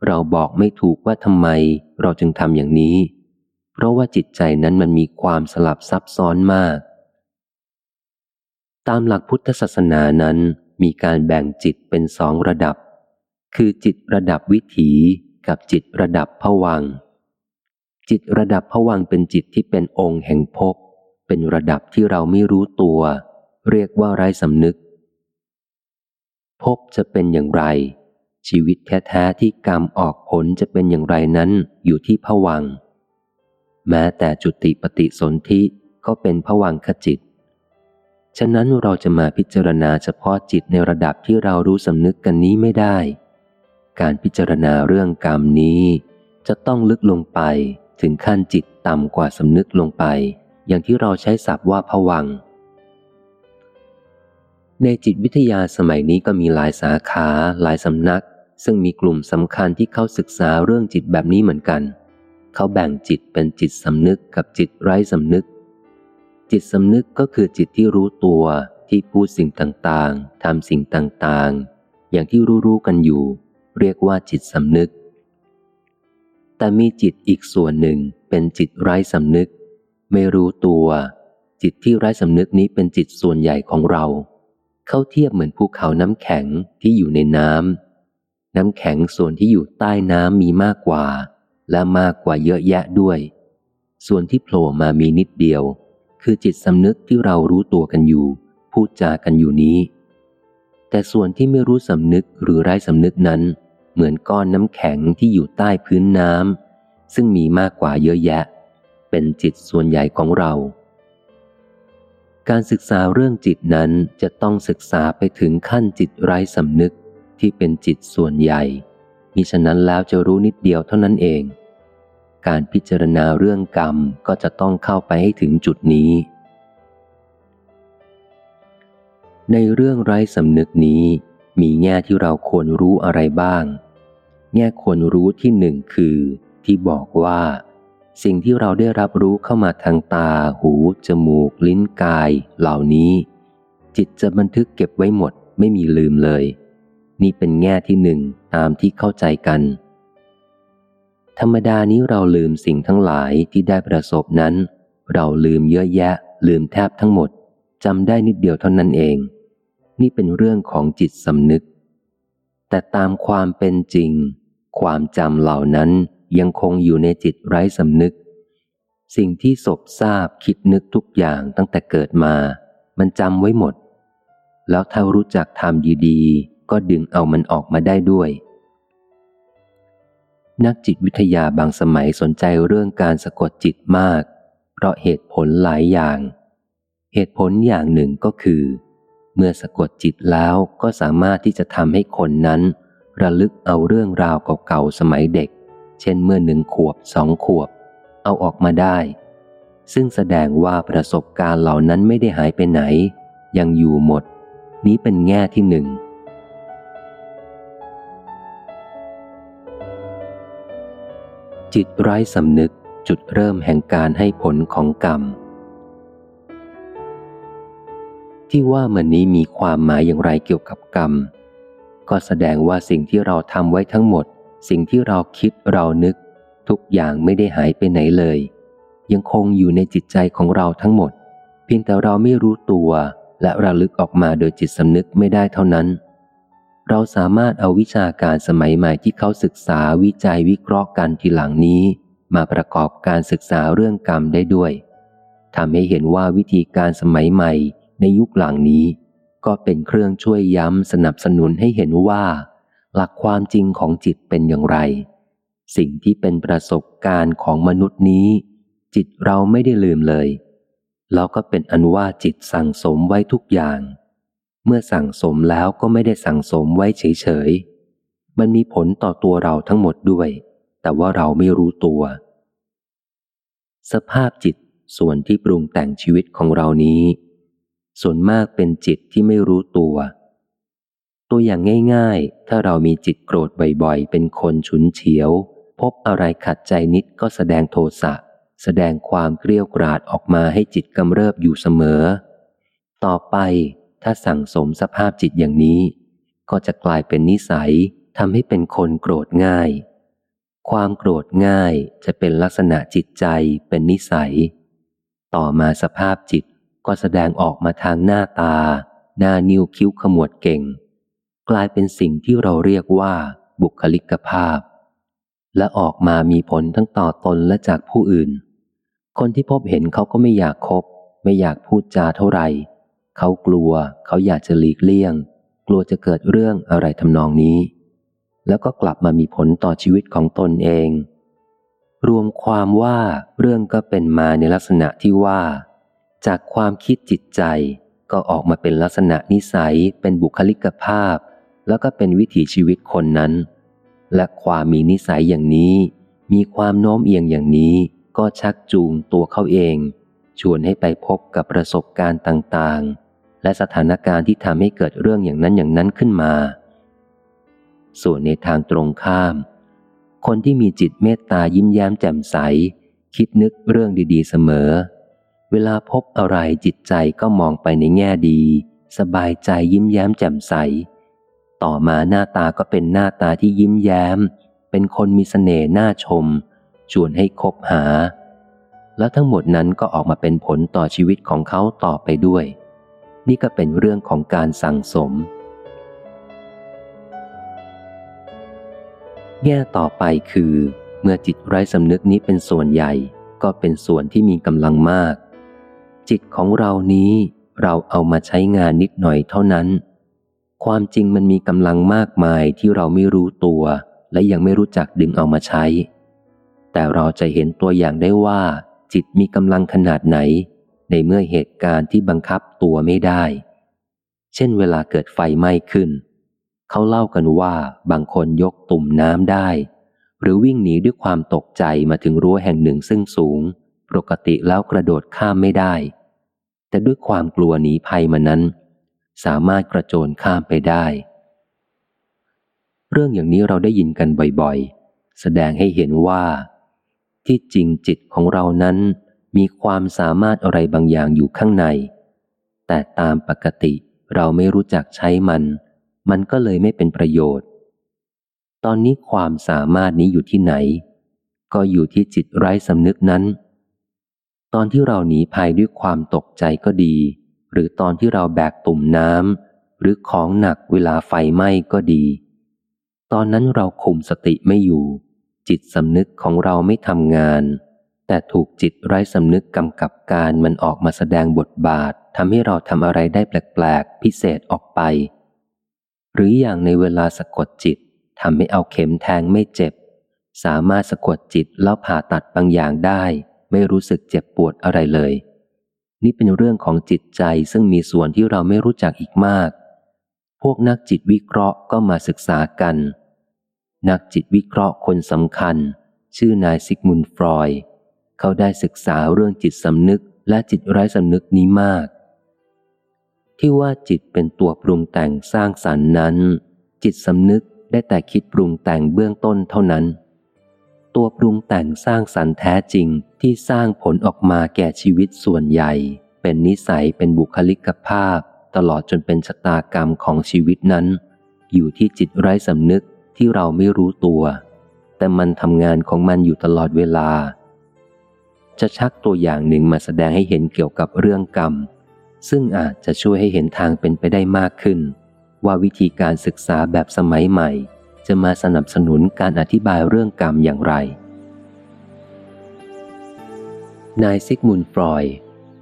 เราบอกไม่ถูกว่าทำไมเราจึงทำอย่างนี้ เพราะว่าจิตใจนั้นมันมีความสลับซับซ้อนมาก ตามหลักพุทธศาสนานั้นมีการแบ่งจิตเป็นสองระดับ คือจิตระดับวิถีกับจิตระดับผวัง จิตระดับผวังเป็นจิตที่เป็นองค์แห่งภพเป็นระดับที่เราไม่รู้ตัว เรียกว่าไร้สำนึกพบจะเป็นอย่างไร ชีวิตแท้ๆที่กรรมออกผลจะเป็นอย่างไรนั้นอยู่ที่ผวัง แม้แต่จุติปฏิสนธิก็เป็นผวังขจิต ฉะนั้นเราจะมาพิจารณาเฉพาะจิตในระดับที่เรารู้สำนึกกันนี้ไม่ได้ การพิจารณาเรื่องกรรมนี้ จะต้องลึกลงไปถึงขั้นจิตต่ำกว่าสำนึกลงไป อย่างที่เราใช้ศัพท์ว่าผวัง ในจิตวิทยาสมัยนี้ก็มีหลายสาขาหลายสำนัก ซึ่งมีกลุ่มสำคัญที่เขาศึกษาเรื่องจิตแบบนี้เหมือนกัน เขาแบ่งจิตเป็นจิตสำนึกกับจิตไร้สำนึก จิตสำนึกก็คือจิตที่รู้ตัวที่พูดสิ่งต่างๆทำสิ่งต่างๆ อย่างที่รู้ๆกันอยู่ เรียกว่าจิตสำนึก แต่มีจิตอีกส่วนหนึ่งเป็นจิตไร้สำนึก ไม่รู้ตัว จิตที่ไร้สำนึกนี้เป็นจิตส่วนใหญ่ของเรา เข้าเทียบเหมือนภูเขาน้ำแข็งที่อยู่ในน้ำน้ำแข็งส่วนที่อยู่ใต้น้ำมีมากกว่า และมากกว่าเยอะแยะด้วย ส่วนที่โผล่มามีนิดเดียว คือจิตสำนึกที่เรารู้ตัวกันอยู่ พูดจากันอยู่นี้ แต่ส่วนที่ไม่รู้สำนึกหรือไร้สำนึกนั้น เหมือนก้อนน้ำแข็งที่อยู่ใต้พื้นน้ำซึ่งมีมากกว่าเยอะแยะ เป็นจิตส่วนใหญ่ของเรา การศึกษาเรื่องจิตนั้นจะต้องศึกษาไปถึงขั้นจิตไร้สำนึกที่เป็นจิตส่วนใหญ่มิฉะนั้นแล้วจะรู้นิดเดียวเท่านั้นเอง การพิจารณาเรื่องกรรมก็จะต้องเข้าไปให้ถึงจุดนี้ ในเรื่องไร้สำนึกนี้ มีแง่ที่เราควรรู้อะไรบ้าง แง่ควรรู้ที่หนึ่งคือ ที่บอกว่า สิ่งที่เราได้รับรู้เข้ามาทางตา หู จมูก ลิ้นกาย เหล่านี้ จิตจะบันทึกเก็บไว้หมด ไม่มีลืมเลย นี่เป็นแง่ที่หนึ่งตามที่เข้าใจกัน ธรรมดานี้เราลืมสิ่งทั้งหลายที่ได้ประสบนั้น เราลืมเยอะแยะ ลืมแทบทั้งหมดจำได้นิดเดียวเท่านั้นเอง นี่เป็นเรื่องของจิตสำนึก แต่ตามความเป็นจริง ความจำเหล่านั้นยังคงอยู่ในจิตไร้สำนึก สิ่งที่ศพทราบคิดนึกทุกอย่างตั้งแต่เกิดมา มันจำไว้หมด แล้วถ้ารู้จักทำดีๆ ก็ดึงเอามันออกมาได้ด้วย นักจิตวิทยาบางสมัยสนใจเรื่องการสะกดจิตมาก เพราะเหตุผลหลายอย่าง เหตุผลอย่างหนึ่งก็คือ เมื่อสะกดจิตแล้วก็สามารถที่จะทำให้คนนั้น ระลึกเอาเรื่องราวเก่าๆสมัยเด็ก เช่นเมื่อหนึ่งขวบสองขวบ เอาออกมาได้ ซึ่งแสดงว่าประสบการณ์เหล่านั้นไม่ได้หายไปไหน ยังอยู่หมด นี้เป็นแง่ที่หนึ่ง จิตไร้สำนึกจุดเริ่มแห่งการให้ผลของกรรม ที่ว่ามันนี้มีความหมายอย่างไรเกี่ยวกับกรรม ก็แสดงว่าสิ่งที่เราทำไว้ทั้งหมด สิ่งที่เราคิดเรานึก ทุกอย่างไม่ได้หายไปไหนเลย ยังคงอยู่ในจิตใจของเราทั้งหมด เพียงแต่เราไม่รู้ตัวและระลึกออกมาโดยจิตสำนึกไม่ได้เท่านั้น เราสามารถเอาวิชาการสมัยใหม่ที่เขาศึกษาวิจัยวิเคราะห์กันทีหลังนี้ มาประกอบการศึกษาเรื่องกรรมได้ด้วยทำให้เห็นว่าวิธีการสมัยใหม่ในยุคหลังนี้ ก็เป็นเครื่องช่วยย้ำสนับสนุนให้เห็นว่า หลักความจริงของจิตเป็นอย่างไร สิ่งที่เป็นประสบการณ์ของมนุษย์นี้ จิตเราไม่ได้ลืมเลย แล้วก็เป็นอันว่าจิตสั่งสมไว้ทุกอย่าง เมื่อสั่งสมแล้วก็ไม่ได้สั่งสมไว้เฉยๆ มันมีผลต่อตัวเราทั้งหมดด้วย แต่ว่าเราไม่รู้ตัว สภาพจิตส่วนที่ปรุงแต่งชีวิตของเรานี้ ส่วนมากเป็นจิตที่ไม่รู้ตัว ตัวอย่างง่ายๆ ถ้าเรามีจิตโกรธบ่อยๆ เป็นคนฉุนเฉียว พบอะไรขัดใจนิดก็แสดงโทสะ แสดงความเกลียวกราดออกมาให้จิตกำเริบอยู่เสมอ ต่อไป ถ้าสั่งสมสภาพจิตอย่างนี้ ก็จะกลายเป็นนิสัยทำให้เป็นคนโกรธง่าย ความโกรธง่ายจะเป็นลักษณะจิตใจเป็นนิสัย ต่อมาสภาพจิตก็แสดงออกมาทางหน้าตา หน้านิ้วคิ้วขมวดเก่ง กลายเป็นสิ่งที่เราเรียกว่า บุคลิกภาพ และออกมามีผลทั้งต่อตนและจากผู้อื่น คนที่พบเห็นเขาก็ไม่อยากคบ ไม่อยากพูดจาเท่าไหร่ เขากลัว เขาอยากจะหลีกเลี่ยง กลัวจะเกิดเรื่องอะไรทำนองนี้ แล้วก็กลับมามีผลต่อชีวิตของตนเอง รวมความว่าเรื่องก็เป็นมาในลักษณะที่ว่า จากความคิดจิตใจก็ออกมาเป็นลักษณะนิสัย เป็นบุคลิกภาพ แล้วก็เป็นวิถีชีวิตคนนั้น และความมีนิสัยอย่างนี้ มีความโน้มเอียงอย่างนี้ก็ชักจูงตัวเขาเอง ชวนให้ไปพบกับประสบการณ์ต่างๆ และสถานการณ์ที่ทำให้เกิดเรื่องอย่างนั้นอย่างนั้นขึ้นมา ส่วนในทางตรงข้าม คนที่มีจิตเมตตายิ้มแย้มแจ่มใส คิดนึกเรื่องดีๆเสมอ เวลาพบอะไรจิตใจก็มองไปในแง่ดี สบายใจยิ้มแย้มแจ่มใส ต่อมาหน้าตาก็เป็นหน้าตาที่ยิ้มแย้ม เป็นคนมีสเสน่ห์น่าชม ชวนให้คบหา แล้วทั้งหมดนั้นก็ออกมาเป็นผลต่อชีวิตของเขาต่อไปด้วย นี่ก็เป็นเรื่องของการสั่งสม แง่ต่อไปคือ เมื่อจิตไร้สำนึกนี้เป็นส่วนใหญ่ ก็เป็นส่วนที่มีกำลังมาก จิตของเรานี้เราเอามาใช้งานนิดหน่อยเท่านั้น ความจริงมันมีกำลังมากมายที่เราไม่รู้ตัว และยังไม่รู้จักดึงเอามาใช้ แต่เราจะเห็นตัวอย่างได้ว่า จิตมีกำลังขนาดไหน ในเมื่อเหตุการณ์ที่บังคับตัวไม่ได้ เช่นเวลาเกิดไฟไหม้ขึ้น เขาเล่ากันว่าบางคนยกตุ่มน้ำได้ หรือวิ่งหนีด้วยความตกใจมาถึงรั้วแห่งหนึ่งซึ่งสูง ปกติแล้วกระโดดข้ามไม่ได้ แต่ด้วยความกลัวหนีภัยมานั้น สามารถกระโจนข้ามไปได้ เรื่องอย่างนี้เราได้ยินกันบ่อยๆ แสดงให้เห็นว่า ที่จริงจิตของเรานั้น มีความสามารถอะไรบางอย่างอยู่ข้างใน แต่ตามปกติเราไม่รู้จักใช้มัน มันก็เลยไม่เป็นประโยชน์ ตอนนี้ความสามารถนี้อยู่ที่ไหน ก็อยู่ที่จิตไร้สำนึกนั้น ตอนที่เราหนีภัยด้วยความตกใจก็ดี หรือตอนที่เราแบกตุ่มน้ำหรือของหนักเวลาไฟไหม้ก็ดี ตอนนั้นเราคุมสติไม่อยู่ จิตสำนึกของเราไม่ทำงาน แต่ถูกจิตไร้สำนึกกำกับการมันออกมาแสดงบทบาททำให้เราทำอะไรได้แปลกๆ พิเศษออกไป หรืออย่างในเวลาสะกดจิตทำให้เอาเข็มแทงไม่เจ็บ สามารถสะกดจิตแล้วผ่าตัดบางอย่างได้ ไม่รู้สึกเจ็บปวดอะไรเลย นี่เป็นเรื่องของจิตใจซึ่งมีส่วนที่เราไม่รู้จักอีกมาก พวกนักจิตวิเคราะห์ก็มาศึกษากัน นักจิตวิเคราะห์คนสำคัญ ชื่อนายซิกมุนฟรอย เขาได้ศึกษาเรื่องจิตสำนึกและจิตไร้สำนึกนี้มาก ที่ว่าจิตเป็นตัวปรุงแต่งสร้างสรรค์นั้น จิตสำนึกได้แต่คิดปรุงแต่งเบื้องต้นเท่านั้น ตัวปรุงแต่งสร้างสรรค์แท้จริงที่สร้างผลออกมาแก่ชีวิตส่วนใหญ่ เป็นนิสัยเป็นบุคลิกภาพ ตลอดจนเป็นชะตากรรมของชีวิตนั้น อยู่ที่จิตไร้สำนึกที่เราไม่รู้ตัว แต่มันทำงานของมันอยู่ตลอดเวลา จะชักตัวอย่างหนึ่งมาแสดงให้เห็นเกี่ยวกับเรื่องกรรม ซึ่งอาจจะช่วยให้เห็นทางเป็นไปได้มากขึ้น ว่าวิธีการศึกษาแบบสมัยใหม่ จะมาสนับสนุนการอธิบายเรื่องกรรมอย่างไร นายซิกมุนฟรอย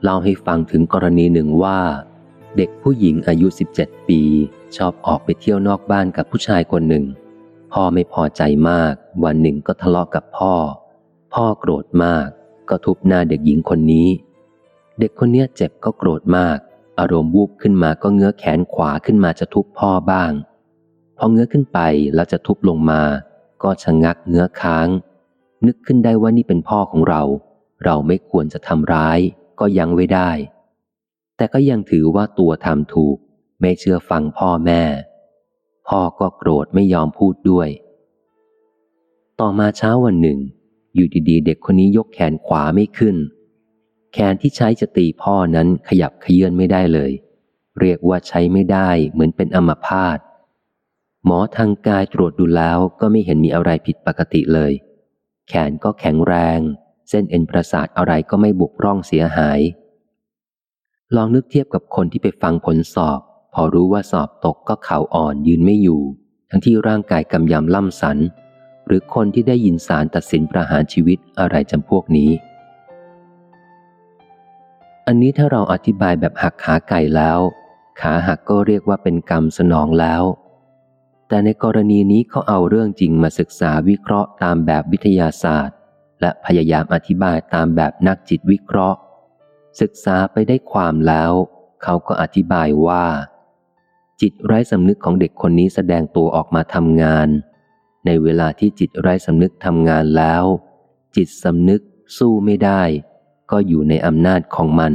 เล่าให้ฟังถึงกรณีหนึ่งว่า เด็กผู้หญิงอายุ 17 ปี ชอบออกไปเที่ยวนอกบ้านกับผู้ชายคนหนึ่ง พ่อไม่พอใจมาก วันหนึ่งก็ทะเลาะกกับพ่อ พ่อโกรธมาก ก็ทุบหน้าเด็กหญิงคนนี้ เด็กคนนี้เจ็บก็โกรธมาก อารมณ์วูบขึ้นมาก็เงื้อแขนขวาขึ้นมาจะทุบพ่อบ้าง พอเงื้อขึ้นไปแล้วจะทุบลงมา ก็ชะงักเงื้อค้าง นึกขึ้นได้ว่านี่เป็นพ่อของเรา เราไม่ควรจะทำร้าย ก็ยังไว้ได้ แต่ก็ยังถือว่าตัวทำถูก ไม่เชื่อฟังพ่อแม่ พ่อก็โกรธไม่ยอมพูดด้วย ต่อมาเช้าวันหนึ่ง อยู่ดีๆ เด็กคนนี้ยกแขนขวาไม่ขึ้น แขนที่ใช้จะตีพ่อนั้นขยับขยื่นไม่ได้เลย เรียกว่าใช้ไม่ได้เหมือนเป็นอัมพาตหมอทางกายตรวจดูแล้วก็ไม่เห็นมีอะไรผิดปกติเลย แขนก็แข็งแรง เส้นเอ็นประสาทอะไรก็ไม่บุกร่องเสียหาย ลองนึกเทียบกับคนที่ไปฟังผลสอบ พอรู้ว่าสอบตกก็เข่าอ่อนยืนไม่อยู่ ทั้งที่ร่างกายกำยำล่ำสัน หรือคนที่ได้ยินสารตัดสินประหารชีวิตอะไรจำพวกนี้ อันนี้ถ้าเราอธิบายแบบหักขาไก่แล้ว ขาหักก็เรียกว่าเป็นกรรมสนองแล้ว แต่ในกรณีนี้เขาเอาเรื่องจริงมาศึกษาวิเคราะห์ตามแบบวิทยาศาสตร์ และพยายามอธิบายตามแบบนักจิตวิเคราะห์ ศึกษาไปได้ความแล้ว เขาก็อธิบายว่า จิตไร้สำนึกของเด็กคนนี้แสดงตัวออกมาทำงาน ในเวลาที่จิตไร้สำนึกทำงานแล้ว จิตสำนึกสู้ไม่ได้ ก็อยู่ในอำนาจของมัน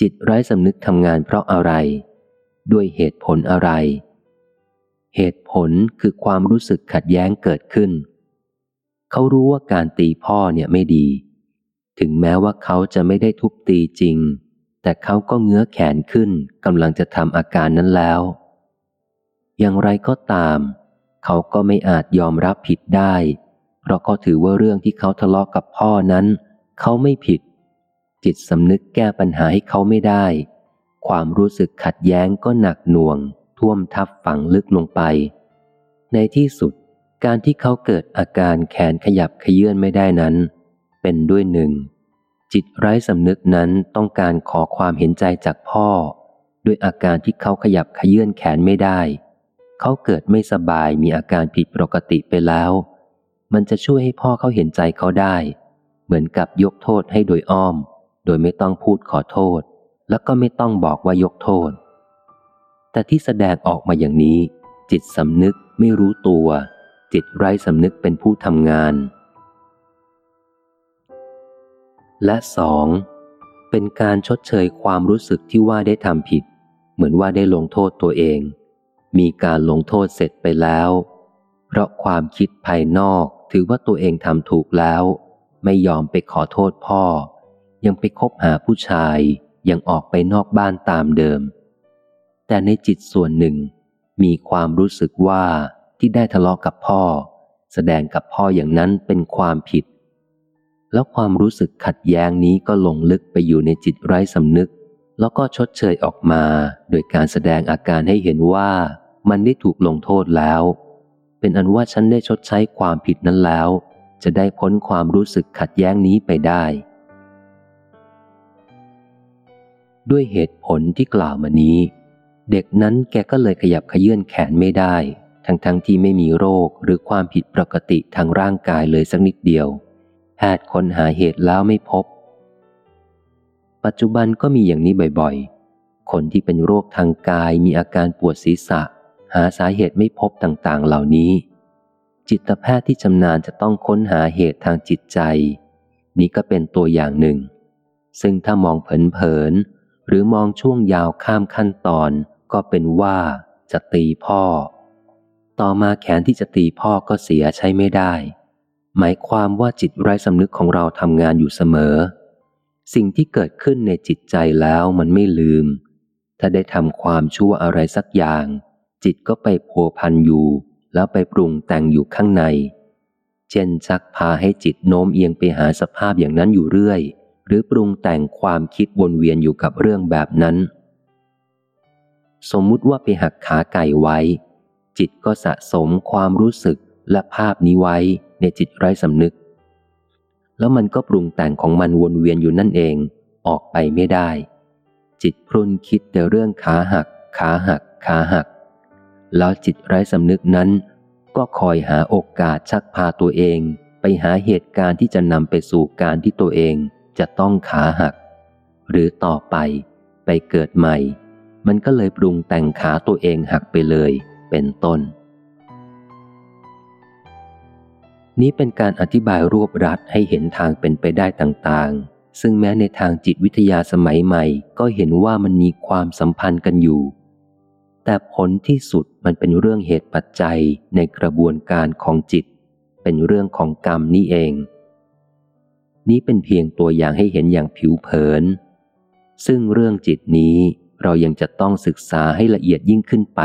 จิตไร้สำนึกทำงานเพราะอะไร ด้วยเหตุผลอะไร เหตุผลคือความรู้สึกขัดแย้งเกิดขึ้น เขารู้ว่าการตีพ่อเนี่ยไม่ดี ถึงแม้ว่าเขาจะไม่ได้ทุบตีจริง แต่เขาก็เงื้อแขนขึ้นกำลังจะทำอาการนั้นแล้ว อย่างไรก็ตาม เขาก็ไม่อาจยอมรับผิดได้ เพราะก็ถือว่าเรื่องที่เขาทะเลาะกกับพ่อนั้น เขาไม่ผิด จิตสำนึกแก้ปัญหาให้เขาไม่ได้ ความรู้สึกขัดแย้งก็หนักหน่วง ท่วมทับฝังลึกลงไป ในที่สุด การที่เขาเกิดอาการแขนขยับขยื่นไม่ได้นั้น เป็นด้วยหนึ่ง จิตไร้สำนึกนั้นต้องการขอความเห็นใจจากพ่อ ด้วยอาการที่เขาขยับขยื่นแขนไม่ได้ เขาเกิดไม่สบายมีอาการผิดปกติไปแล้ว มันจะช่วยให้พ่อเขาเห็นใจเขาได้ เหมือนกับยกโทษให้โดยอ้อม โดยไม่ต้องพูดขอโทษ แล้วก็ไม่ต้องบอกว่ายกโทษ แต่ที่แสดงออกมาอย่างนี้ จิตสำนึกไม่รู้ตัว จิตไร้สำนึกเป็นผู้ทำงาน และสองเป็นการชดเชยความรู้สึกที่ว่าได้ทำผิด เหมือนว่าได้ลงโทษตัวเอง มีการลงโทษเสร็จไปแล้ว เพราะความคิดภายนอกถือว่าตัวเองทำถูกแล้ว ไม่ยอมไปขอโทษพ่อ ยังไปคบหาผู้ชายยังออกไปนอกบ้านตามเดิม แต่ในจิตส่วนหนึ่ง มีความรู้สึกว่าที่ได้ทะเลาะกับพ่อ แสดงกับพ่ออย่างนั้นเป็นความผิด แล้วความรู้สึกขัดแย้งนี้ก็ลงลึกไปอยู่ในจิตไร้สำนึก แล้วก็ชดเชยออกมาโดยการแสดงอาการให้เห็นว่ามันได้ถูกลงโทษแล้ว เป็นอันว่าฉันได้ชดใช้ความผิดนั้นแล้ว จะได้พ้นความรู้สึกขัดแย้งนี้ไปได้ ด้วยเหตุผลที่กล่าวมานี้ เด็กนั้นแกก็เลยขยับขยื่นแขนไม่ได้ ทั้งๆทที่ไม่มีโรคหรือความผิดปกติทางร่างกายเลยสักนิดเดียวแพทย์ค้นหาเหตุแล้วไม่พบ ปัจจุบันก็มีอย่างนี้บ่อยๆ คนที่เป็นโรคทางกายมีอาการปวดศีรษะ หาสาเหตุไม่พบต่างๆ เหล่านี้ จิตแพทย์ที่ชำนาญจะต้องค้นหาเหตุทางจิตใจ นี้ก็เป็นตัวอย่างหนึ่ง ซึ่งถ้ามองเผินๆหรือมองช่วงยาวข้ามขั้นตอน ก็เป็นว่าจะตีพ่อ ต่อมาแขนที่จะตีพ่อก็เสียใช้ไม่ได้ หมายความว่าจิตไร้สำนึกของเราทำงานอยู่เสมอ สิ่งที่เกิดขึ้นในจิตใจแล้วมันไม่ลืม ถ้าได้ทำความชั่วอะไรสักอย่าง จิตก็ไปพัวพันอยู่ แล้วไปปรุงแต่งอยู่ข้างใน เช่นชักพาให้จิตโน้มเอียงไปหาสภาพอย่างนั้นอยู่เรื่อย หรือปรุงแต่งความคิดวนเวียนอยู่กับเรื่องแบบนั้น สมมุติว่าไปหักขาไก่ไว้ จิตก็สะสมความรู้สึกและภาพนี้ไว้ในจิตไร้สำนึก แล้วมันก็ปรุงแต่งของมันวนเวียนอยู่นั่นเอง ออกไปไม่ได้ จิตพรุนคิดแต่เรื่องขาหัก ขาหัก ขาหัก แล้วจิตไร้สำนึกนั้น ก็คอยหาโอกาสชักพาตัวเอง ไปหาเหตุการณ์ที่จะนำไปสู่การที่ตัวเองจะต้องขาหัก หรือต่อไปไปเกิดใหม่ มันก็เลยปรุงแต่งขาตัวเองหักไปเลย เป็นต้น นี้เป็นการอธิบายรวบรัดให้เห็นทางเป็นไปได้ต่างๆ ซึ่งแม้ในทางจิตวิทยาสมัยใหม่ ก็เห็นว่ามันมีความสัมพันธ์กันอยู่ แต่ผลที่สุดมันเป็นเรื่องเหตุปัจจัยในกระบวนการของจิต เป็นเรื่องของกรรมนี่เอง นี้เป็นเพียงตัวอย่างให้เห็นอย่างผิวเผิน ซึ่งเรื่องจิตนี้เรายังจะต้องศึกษาให้ละเอียดยิ่งขึ้นไป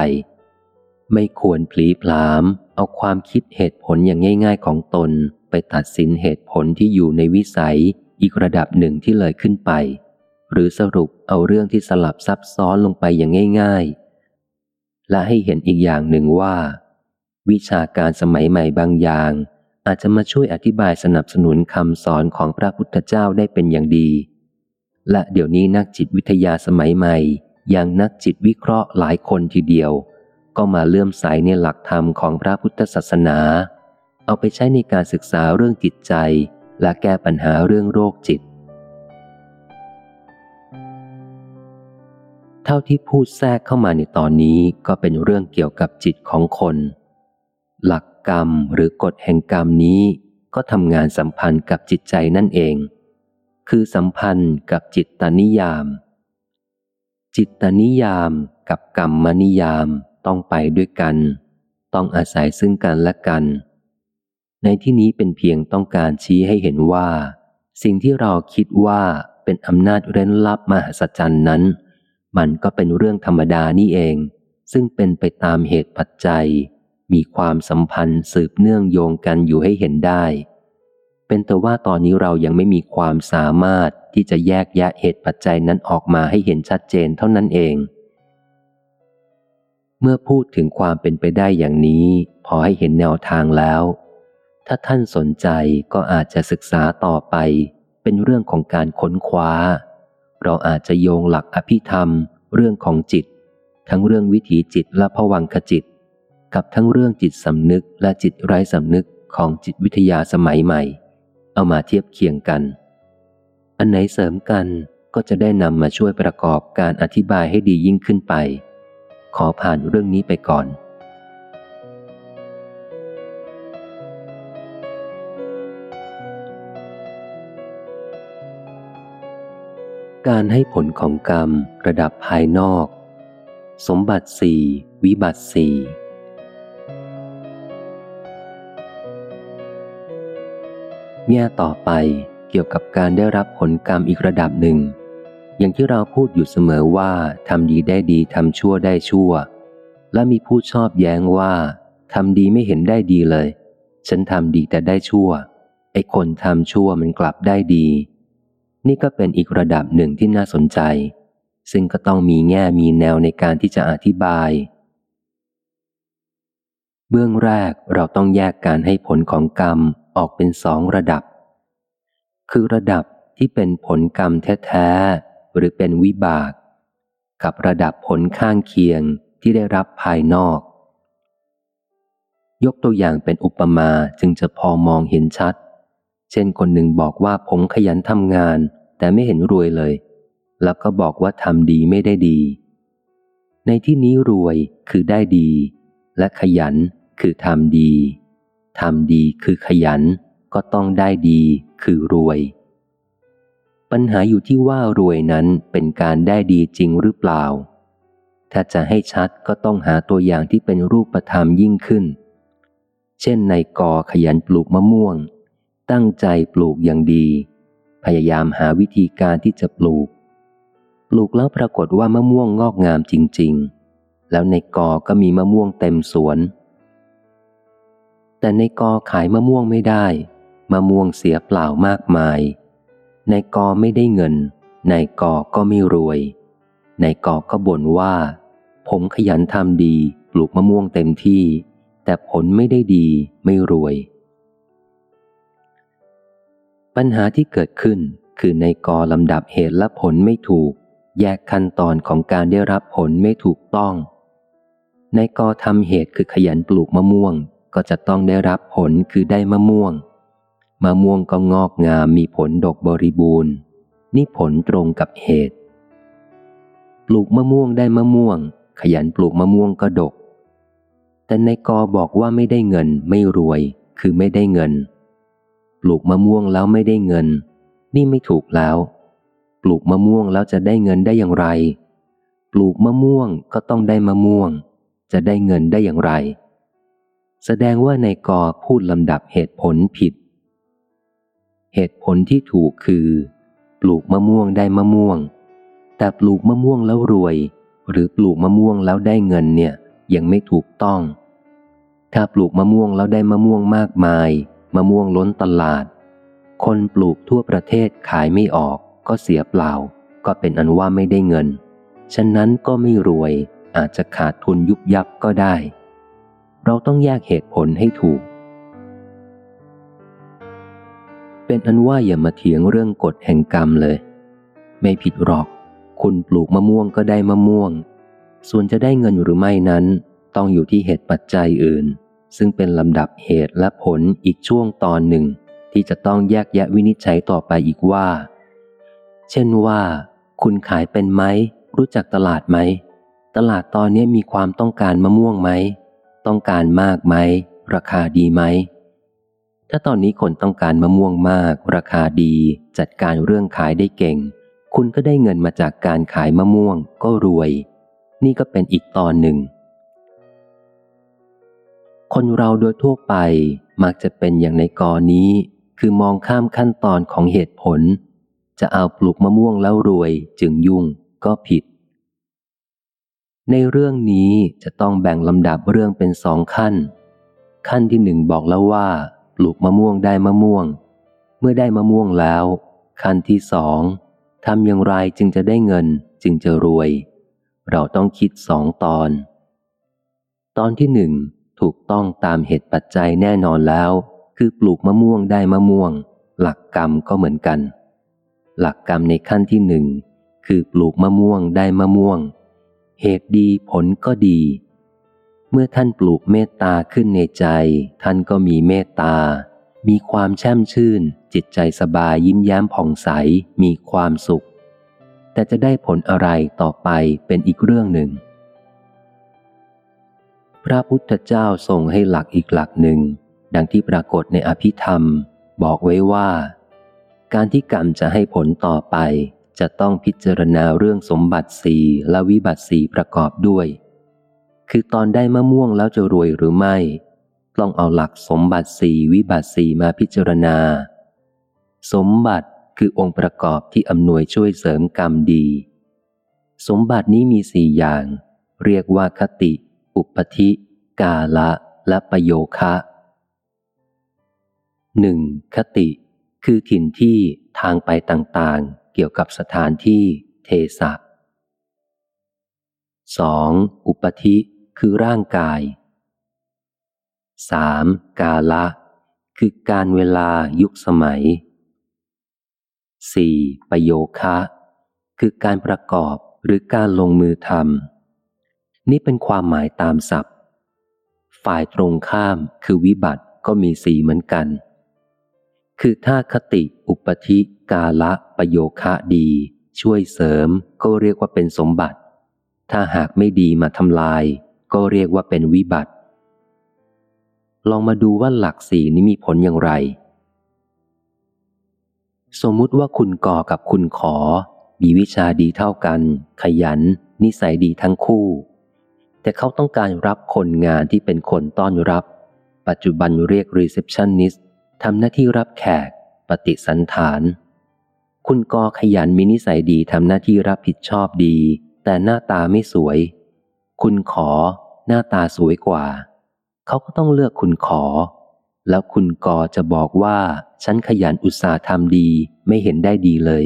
ไม่ควรพลีพลาม เอาความคิดเหตุผลอย่างง่าย ๆ ของตนไปตัดสินเหตุผลที่อยู่ในวิสัยอีกระดับหนึ่งที่เลยขึ้นไป หรือสรุปเอาเรื่องที่สลับซับซ้อนลงไปอย่างง่าย ๆ และให้เห็นอีกอย่างหนึ่งว่า วิชาการสมัยใหม่บางอย่าง อาจจะมาช่วยอธิบายสนับสนุนคำสอนของพระพุทธเจ้าได้เป็นอย่างดี และเดี๋ยวนี้นักจิตวิทยาสมัยใหม่อย่างนักจิตวิเคราะห์หลายคนทีเดียว ก็มาเลื่อมใสในหลักธรรมของพระพุทธศาสนา เอาไปใช้ในการศึกษาเรื่องจิตใจ และแก้ปัญหาเรื่องโรคจิต เท่าที่พูดแทรกเข้ามาในตอนนี้ก็เป็นเรื่องเกี่ยวกับจิตของคน หลักกรรมหรือกฎแห่งกรรมนี้ก็ทำงานสัมพันธ์กับจิตใจนั่นเอง คือสัมพันธ์กับจิตตนิยาม จิตตนิยามกับกรรมนิยาม ต้องไปด้วยกัน ต้องอาศัยซึ่งกันและกัน ในที่นี้เป็นเพียงต้องการชี้ให้เห็นว่า สิ่งที่เราคิดว่าเป็นอำนาจเร้นลับมหัศจรรย์นั้น มันก็เป็นเรื่องธรรมดานี่เอง ซึ่งเป็นไปตามเหตุปัจจัย มีความสัมพันธ์สืบเนื่องโยงกันอยู่ให้เห็นได้ เป็นแต่ว่าตอนนี้เรายังไม่มีความสามารถที่จะแยกแยะเหตุปัจจัยนั้นออกมาให้เห็นชัดเจนเท่านั้นเอง เมื่อพูดถึงความเป็นไปได้อย่างนี้ พอให้เห็นแนวทางแล้ว ถ้าท่านสนใจก็อาจจะศึกษาต่อไป เป็นเรื่องของการค้นคว้า เราอาจจะโยงหลักอภิธรรม เรื่องของจิต ทั้งเรื่องวิถีจิตและผวังขจิต กับทั้งเรื่องจิตสำนึกและจิตไร้สำนึกของจิตวิทยาสมัยใหม่ เอามาเทียบเคียงกัน อันไหนเสริมกันก็จะได้นำมาช่วยประกอบการอธิบายให้ดียิ่งขึ้นไป ขอผ่านเรื่องนี้ไปก่อน การให้ผลของกรรมระดับภายนอก สมบัติสี่วิบัติสี่แง่ต่อไปเกี่ยวกับการได้รับผลกรรมอีกระดับหนึ่ง อย่างที่เราพูดอยู่เสมอว่าทำดีได้ดีทำชั่วได้ชั่ว และมีผู้ชอบแย้งว่าทำดีไม่เห็นได้ดีเลย ฉันทำดีแต่ได้ชั่ว ไอ้คนทำชั่วมันกลับได้ดี นี่ก็เป็นอีกระดับหนึ่งที่น่าสนใจ ซึ่งก็ต้องมีแง่มีแนวในการที่จะอธิบาย เบื้องแรกเราต้องแยกการให้ผลของกรรมออกเป็นสองระดับ คือระดับที่เป็นผลกรรมแท้ หรือเป็นวิบาก กับระดับผลข้างเคียงที่ได้รับภายนอก ยกตัวอย่างเป็นอุปมาจึงจะพอมองเห็นชัด เช่นคนหนึ่งบอกว่าผมขยันทำงาน แต่ไม่เห็นรวยเลย แล้วก็บอกว่าทำดีไม่ได้ดี ในที่นี้รวยคือได้ดี และขยันคือทำดีทำดีคือขยันก็ต้องได้ดีคือรวย ปัญหาอยู่ที่ว่ารวยนั้นเป็นการได้ดีจริงหรือเปล่า ถ้าจะให้ชัดก็ต้องหาตัวอย่างที่เป็นรูปธรรมยิ่งขึ้น เช่นในกอขยันปลูกมะม่วง ตั้งใจปลูกอย่างดี พยายามหาวิธีการที่จะปลูก ปลูกแล้วปรากฏว่ามะม่วงงอกงามจริง ๆ แล้วในกอก็มีมะม่วงเต็มสวน แต่ในกอขายมะม่วงไม่ได้มะม่วงเสียเปล่ามากมาย ในกอไม่ได้เงินในกอก็ไม่รวยในกอก็บ่นว่า ผมขยันทำดี ปลูกมะม่วงเต็มที่ แต่ผลไม่ได้ดีไม่รวย ปัญหาที่เกิดขึ้นคือในกอลำดับเหตุและผลไม่ถูก แยกขั้นตอนของการได้รับผลไม่ถูกต้องในกอทำเหตุคือขยันปลูกมะม่วง ก็จะต้องได้รับผลคือได้มะม่วง มะม่วงก็งอกงามมีผลดกบริบูรณ์ นี่ผลตรงกับเหตุ ปลูกมะม่วงได้มะม่วง ขยันปลูกมะม่วงก็ดก แต่ในกอบอกว่าไม่ได้เงินไม่รวย คือไม่ได้เงิน ปลูกมะม่วงแล้วไม่ได้เงิน นี่ไม่ถูกแล้ว ปลูกมะม่วงแล้วจะได้เงินได้อย่างไร ปลูกมะม่วงก็ต้องได้มะม่วง จะได้เงินได้อย่างไร แสดงว่าในกอพูดลำดับเหตุผลผิด เหตุผลที่ถูกคือ ปลูกมะม่วงได้มะม่วง แต่ปลูกมะม่วงแล้วรวย หรือปลูกมะม่วงแล้วได้เงินเนี่ยยังไม่ถูกต้อง ถ้าปลูกมะม่วงแล้วได้มะม่วงมากมาย มะม่วงล้นตลาด คนปลูกทั่วประเทศขายไม่ออก ก็เสียเปล่า ก็เป็นอันว่าไม่ได้เงิน ฉะนั้นก็ไม่รวยอาจจะขาดทุนยุบยับก็ได้ เราต้องแยกเหตุผลให้ถูก เป็นอันว่าอย่ามาเถียงเรื่องกฎแห่งกรรมเลย ไม่ผิดหรอก คุณปลูกมะม่วงก็ได้มะม่วง ส่วนจะได้เงินหรือไม่นั้น ต้องอยู่ที่เหตุปัจจัยอื่น ซึ่งเป็นลำดับเหตุและผลอีกช่วงตอนหนึ่ง ที่จะต้องแยกแยะวินิจฉัยต่อไปอีกว่า เช่นว่า คุณขายเป็นไหม รู้จักตลาดไหม ตลาดตอนนี้มีความต้องการมะม่วงไหม ต้องการมากไหม ราคาดีไหม ถ้าตอนนี้คนต้องการมะม่วงมาก ราคาดี จัดการเรื่องขายได้เก่ง คุณก็ได้เงินมาจากการขายมะม่วง ก็รวย นี่ก็เป็นอีกตอนหนึ่ง คนเราโดยทั่วไปมักจะเป็นอย่างในกอนี้ คือมองข้ามขั้นตอนของเหตุผล จะเอาปลูกมะม่วงแล้วรวยจึงยุ่งก็ผิด ในเรื่องนี้จะต้องแบ่งลำดับเรื่องเป็นสองขั้น ขั้นที่หนึ่งบอกแล้วว่า ลูกมะม่วงได้มะม่วง เมื่อได้มะม่วงแล้ว ขั้นที่สองทำอย่างไรจึงจะได้เงินจึงจะรวย เราต้องคิดสองตอน ตอนที่หนึ่งถูกต้องตามเหตุปัจจัยแน่นอนแล้ว คือปลูกมะม่วงได้มะม่วง หลักกรรมก็เหมือนกัน หลักกรรมในขั้นที่หนึ่งคือปลูกมะม่วงได้มะม่วง เหตุดีผลก็ดี เมื่อท่านปลูกเมตตาขึ้นในใจ ท่านก็มีเมตตา มีความแช่มชื่น จิตใจสบายยิ้มแย้มผ่องใส มีความสุข แต่จะได้ผลอะไรต่อไปเป็นอีกเรื่องหนึ่ง พระพุทธเจ้าทรงให้หลักอีกหลักหนึ่ง ดังที่ปรากฏในอภิธรรม บอกไว้ว่า การที่กรรมจะให้ผลต่อไป จะต้องพิจารณาเรื่องสมบัติสีและวิบัติสีประกอบด้วย คือตอนได้มะม่วงแล้วจะรวยหรือไม่ ต้องเอาหลักสมบัติสี่วิบัติสี่มาพิจารณา สมบัติคือองค์ประกอบที่อำนวยช่วยเสริมกรรมดี สมบัตินี้มีสี่อย่าง เรียกว่าคติ อุปธิ กาละ และประโยคะหนึ่งคติ คือถิ่นที่ทางไปต่างๆ เกี่ยวกับสถานที่เทสะสองอุปธิ คือร่างกายสามกาละ คือการเวลายุคสมัยสี่ประโยคะ คือการประกอบหรือการลงมือทำนี่เป็นความหมายตามศัพท์ ฝ่ายตรงข้ามคือวิบัติก็มีสีเหมือนกัน คือถ้าคติอุปธิกาละประโยคะดี ช่วยเสริมก็เรียกว่าเป็นสมบัติ ถ้าหากไม่ดีมาทำลาย ก็เรียกว่าเป็นวิบัติ ลองมาดูว่าหลักสี่นี้มีผลอย่างไร สมมุติว่าคุณก่อกับคุณขอ มีวิชาดีเท่ากัน ขยัน นิสัยดีทั้งคู่ แต่เขาต้องการรับคนงานที่เป็นคนต้อนรับ ปัจจุบันเรียก receptionist ทำหน้าที่รับแขก ปฏิสันฐาน คุณกอขยันมีนิสัยดีทำหน้าที่รับผิดชอบดี แต่หน้าตาไม่สวย คุณขอหน้าตาสวยกว่า เขาก็ต้องเลือกคุณขอ แล้วคุณกอจะบอกว่า ฉันขยันอุตสาห์ทำดีไม่เห็นได้ดีเลย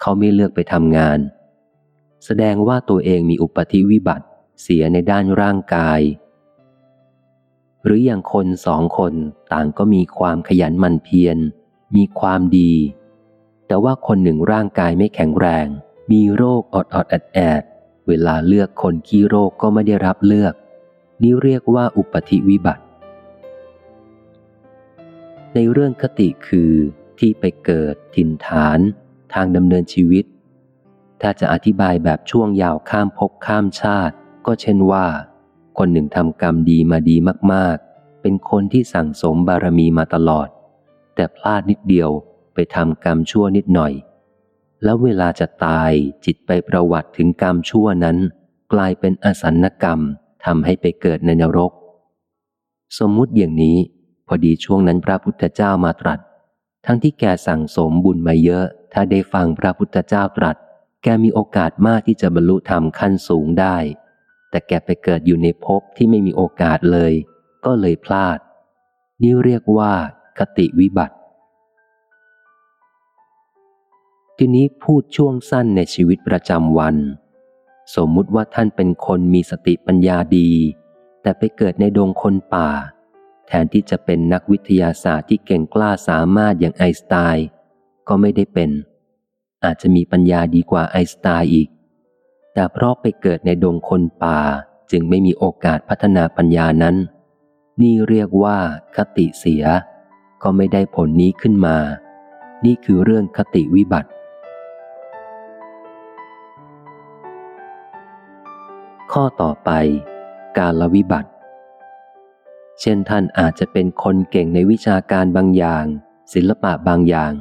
เขาไม่เลือกไปทำงาน แสดงว่าตัวเองมีอุปธิวิบัติเสียในด้านร่างกาย หรืออย่างคนสองคนต่างก็มีความขยันหมั่นเพียรมีความดี แต่ว่าคนหนึ่งร่างกายไม่แข็งแรง มีโรคออดออดแอดแอด เวลาเลือกคนขี้โรคก็ไม่ได้รับเลือก นี่เรียกว่าอุปธิวิบัติ ในเรื่องคติคือที่ไปเกิดถิ่นฐาน ทางดำเนินชีวิต ถ้าจะอธิบายแบบช่วงยาวข้ามภพข้ามชาติ ก็เช่นว่า คนหนึ่งทำกรรมดีมาดีมากๆ เป็นคนที่สั่งสมบารมีมาตลอด แต่พลาดนิดเดียวไปทำกรรมชั่วนิดหน่อย แล้วเวลาจะตายจิตไปประวัติถึงกรรมชั่วนั้น กลายเป็นอสันกรรมทำให้ไปเกิดในนรก สมมุติอย่างนี้ พอดีช่วงนั้นพระพุทธเจ้ามาตรัส ทั้งที่แกสั่งสมบุญมาเยอะ ถ้าได้ฟังพระพุทธเจ้าตรัส แกมีโอกาสมากที่จะบรรลุธรรมขั้นสูงได้ แต่แกไปเกิดอยู่ในภพที่ไม่มีโอกาสเลย ก็เลยพลาด นี่เรียกว่าคติวิบัติ ทีนี้พูดช่วงสั้นในชีวิตประจำวัน สมมุติว่าท่านเป็นคนมีสติปัญญาดี แต่ไปเกิดในดงคนป่า แทนที่จะเป็นนักวิทยาศาสตร์ที่เก่งกล้าสามารถอย่างไอน์สไตน์ก็ไม่ได้เป็น อาจจะมีปัญญาดีกว่าไอน์สไตน์อีก แต่เพราะไปเกิดในดงคนป่าจึงไม่มีโอกาสพัฒนาปัญญานั้น นี่เรียกว่าคติเสีย ก็ไม่ได้ผลนี้ขึ้นมา นี่คือเรื่องคติวิบัติ ข้อต่อไป การละวิบัติ เช่นท่านอาจจะเป็นคนเก่งในวิชาการบางอย่าง ศิลปะบางอย่าง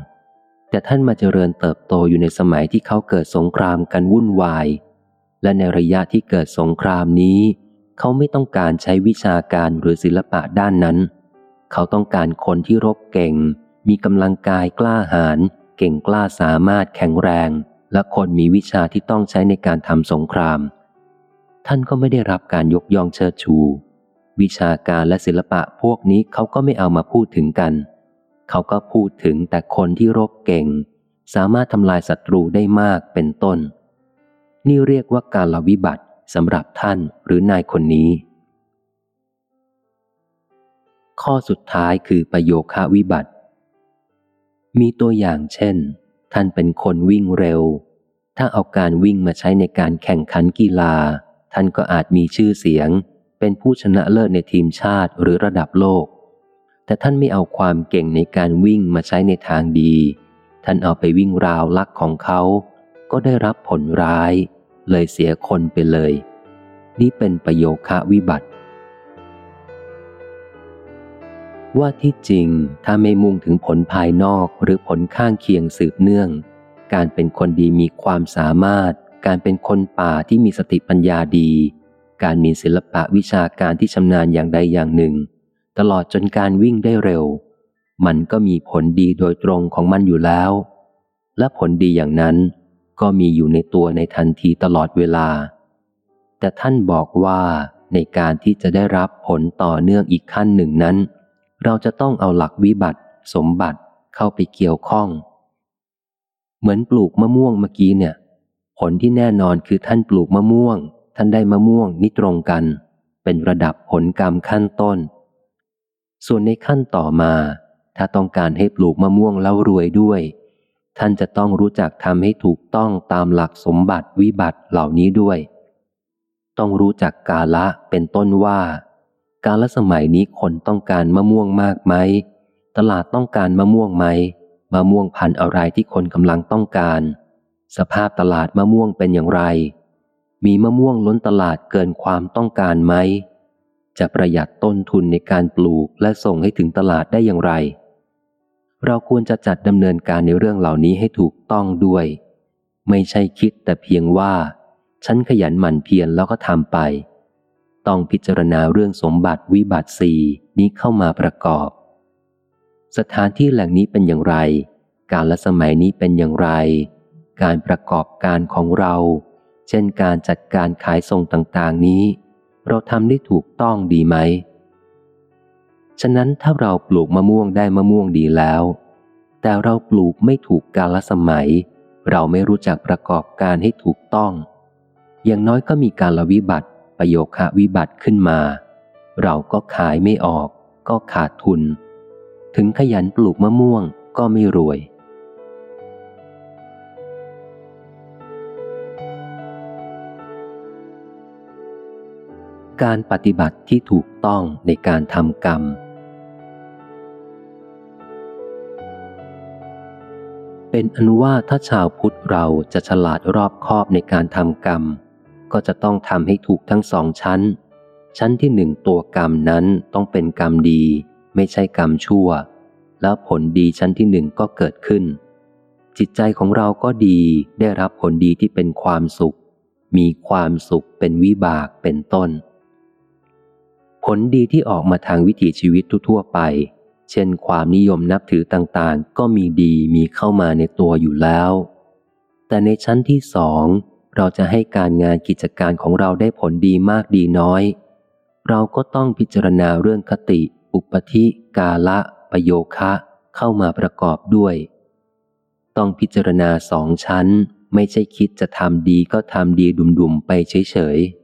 แต่ท่านมาเจริญเติบโตอยู่ในสมัยที่เขาเกิดสงครามกันวุ่นวาย และในระยะที่เกิดสงครามนี้ เขาไม่ต้องการใช้วิชาการหรือศิลปะด้านนั้น เขาต้องการคนที่รบเก่ง มีกำลังกายกล้าหาญเก่งกล้าสามารถแข็งแรง และคนมีวิชาที่ต้องใช้ในการทำสงคราม ท่านก็ไม่ได้รับการยกย่องเชิดชู วิชาการและศิลปะพวกนี้เขาก็ไม่เอามาพูดถึงกัน เขาก็พูดถึงแต่คนที่รบเก่ง สามารถทำลายศัตรูได้มากเป็นต้น นี่เรียกว่าการละวิบัติสำหรับท่านหรือนายคนนี้ ข้อสุดท้ายคือประโยคาวิบัติ มีตัวอย่างเช่น ท่านเป็นคนวิ่งเร็ว ถ้าเอาการวิ่งมาใช้ในการแข่งขันกีฬา ท่านก็อาจมีชื่อเสียง เป็นผู้ชนะเลิศในทีมชาติหรือระดับโลก แต่ท่านไม่เอาความเก่งในการวิ่งมาใช้ในทางดี ท่านเอาไปวิ่งราวลักของเขา ก็ได้รับผลร้าย เลยเสียคนไปเลย นี่เป็นประโยคะวิบัติ ว่าที่จริงถ้าไม่มุ่งถึงผลภายนอกหรือผลข้างเคียงสืบเนื่อง การเป็นคนดีมีความสามารถ การเป็นคนป่าที่มีสติปัญญาดี การมีศิลปะวิชาการที่ชำนาญอย่างใดอย่างหนึ่ง ตลอดจนการวิ่งได้เร็ว มันก็มีผลดีโดยตรงของมันอยู่แล้ว และผลดีอย่างนั้น ก็มีอยู่ในตัวในทันทีตลอดเวลา แต่ท่านบอกว่าในการที่จะได้รับผลต่อเนื่องอีกขั้นหนึ่งนั้น เราจะต้องเอาหลักวิบัติ สมบัติเข้าไปเกี่ยวข้อง เหมือนปลูกมะม่วงเมื่อกี้เนี่ย ผลที่แน่นอนคือท่านปลูกมะม่วง ท่านได้มะม่วงนี่ตรงกัน เป็นระดับผลกรรมขั้นต้น ส่วนในขั้นต่อมา ถ้าต้องการให้ปลูกมะม่วงแล้วรวยด้วย ท่านจะต้องรู้จักทำให้ถูกต้องตามหลักสมบัติวิบัติเหล่านี้ด้วย ต้องรู้จักกาละเป็นต้นว่า กาลสมัยนี้คนต้องการมะม่วงมากไหมตลาดต้องการมะม่วงไหมมะม่วงพันธุ์อะไรที่คนกำลังต้องการ สภาพตลาดมะม่วงเป็นอย่างไร มีมะม่วงล้นตลาดเกินความต้องการไหม จะประหยัดต้นทุนในการปลูกและส่งให้ถึงตลาดได้อย่างไร เราควรจะจัดดำเนินการในเรื่องเหล่านี้ให้ถูกต้องด้วย ไม่ใช่คิดแต่เพียงว่า ฉันขยันหมั่นเพียรแล้วก็ทำไป ต้องพิจารณาเรื่องสมบัติวิบัติสีนี้เข้ามาประกอบ สถานที่แหล่งนี้เป็นอย่างไร การละสมัยนี้เป็นอย่างไร การประกอบการของเรา เช่นการจัดการขายส่งต่างๆนี้ เราทำได้ถูกต้องดีไหม ฉะนั้นถ้าเราปลูกมะม่วงได้มะม่วงดีแล้ว แต่เราปลูกไม่ถูกกาลสมัย เราไม่รู้จักประกอบการให้ถูกต้อง อย่างน้อยก็มีการละวิบัติประโยคะวิบัติขึ้นมา เราก็ขายไม่ออก ก็ขาดทุน ถึงขยันปลูกมะม่วงก็ไม่รวย การปฏิบัติที่ถูกต้องในการทำกรรม เป็นอนุว่าถ้าชาวพุทธเราจะฉลาดรอบคอบในการทำกรรม ก็จะต้องทำให้ถูกทั้งสองชั้น ชั้นที่หนึ่งตัวกรรมนั้นต้องเป็นกรรมดี ไม่ใช่กรรมชั่ว แล้วผลดีชั้นที่หนึ่งก็เกิดขึ้น จิตใจของเราก็ดีได้รับผลดีที่เป็นความสุขมีความสุขเป็นวิบากเป็นต้น ลดีที่ออกมาทางวิถีชีวิตทั่วไป เช่นความนิยมนับถือต่างๆ ก็มีดีมีเข้ามาในตัวอยู่แล้ว แต่ในชั้นที่สองเราจะให้การงานกิจการของเราได้ผลดีมากดีน้อย เราก็ต้องพิจารณาเรื่องคติ อุปธิ กาละ ประโยคะ เข้ามาประกอบด้วย ต้องพิจารณาสองชั้น ไม่ใช่คิดจะทำดีก็ทำดีดุมๆไปเฉยๆ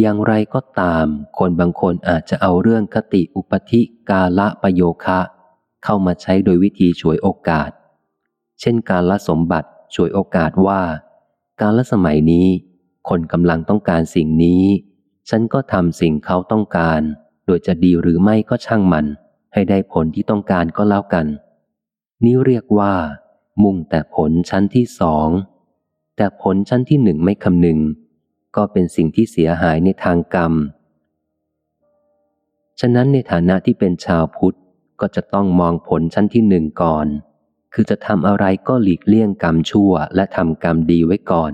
อย่างไรก็ตาม คนบางคนอาจจะเอาเรื่องคติอุปธิกาละประโยคะ เข้ามาใช้โดยวิธีฉวยโอกาส เช่นการละสมบัติช่วยโอกาสว่า การละสมัยนี้ คนกำลังต้องการสิ่งนี้ ฉันก็ทำสิ่งเขาต้องการ โดยจะดีหรือไม่ก็ช่างมัน ให้ได้ผลที่ต้องการก็แล้วกัน นี้เรียกว่า มุ่งแต่ผลชั้นที่สองแต่ผลชั้นที่หนึ่งไม่คำนึง ก็เป็นสิ่งที่เสียหายในทางกรรม ฉะนั้นในฐานะที่เป็นชาวพุทธก็จะต้องมองผลชั้นที่หนึ่งก่อน คือจะทำอะไรก็หลีกเลี่ยงกรรมชั่ว และทำกรรมดีไว้ก่อน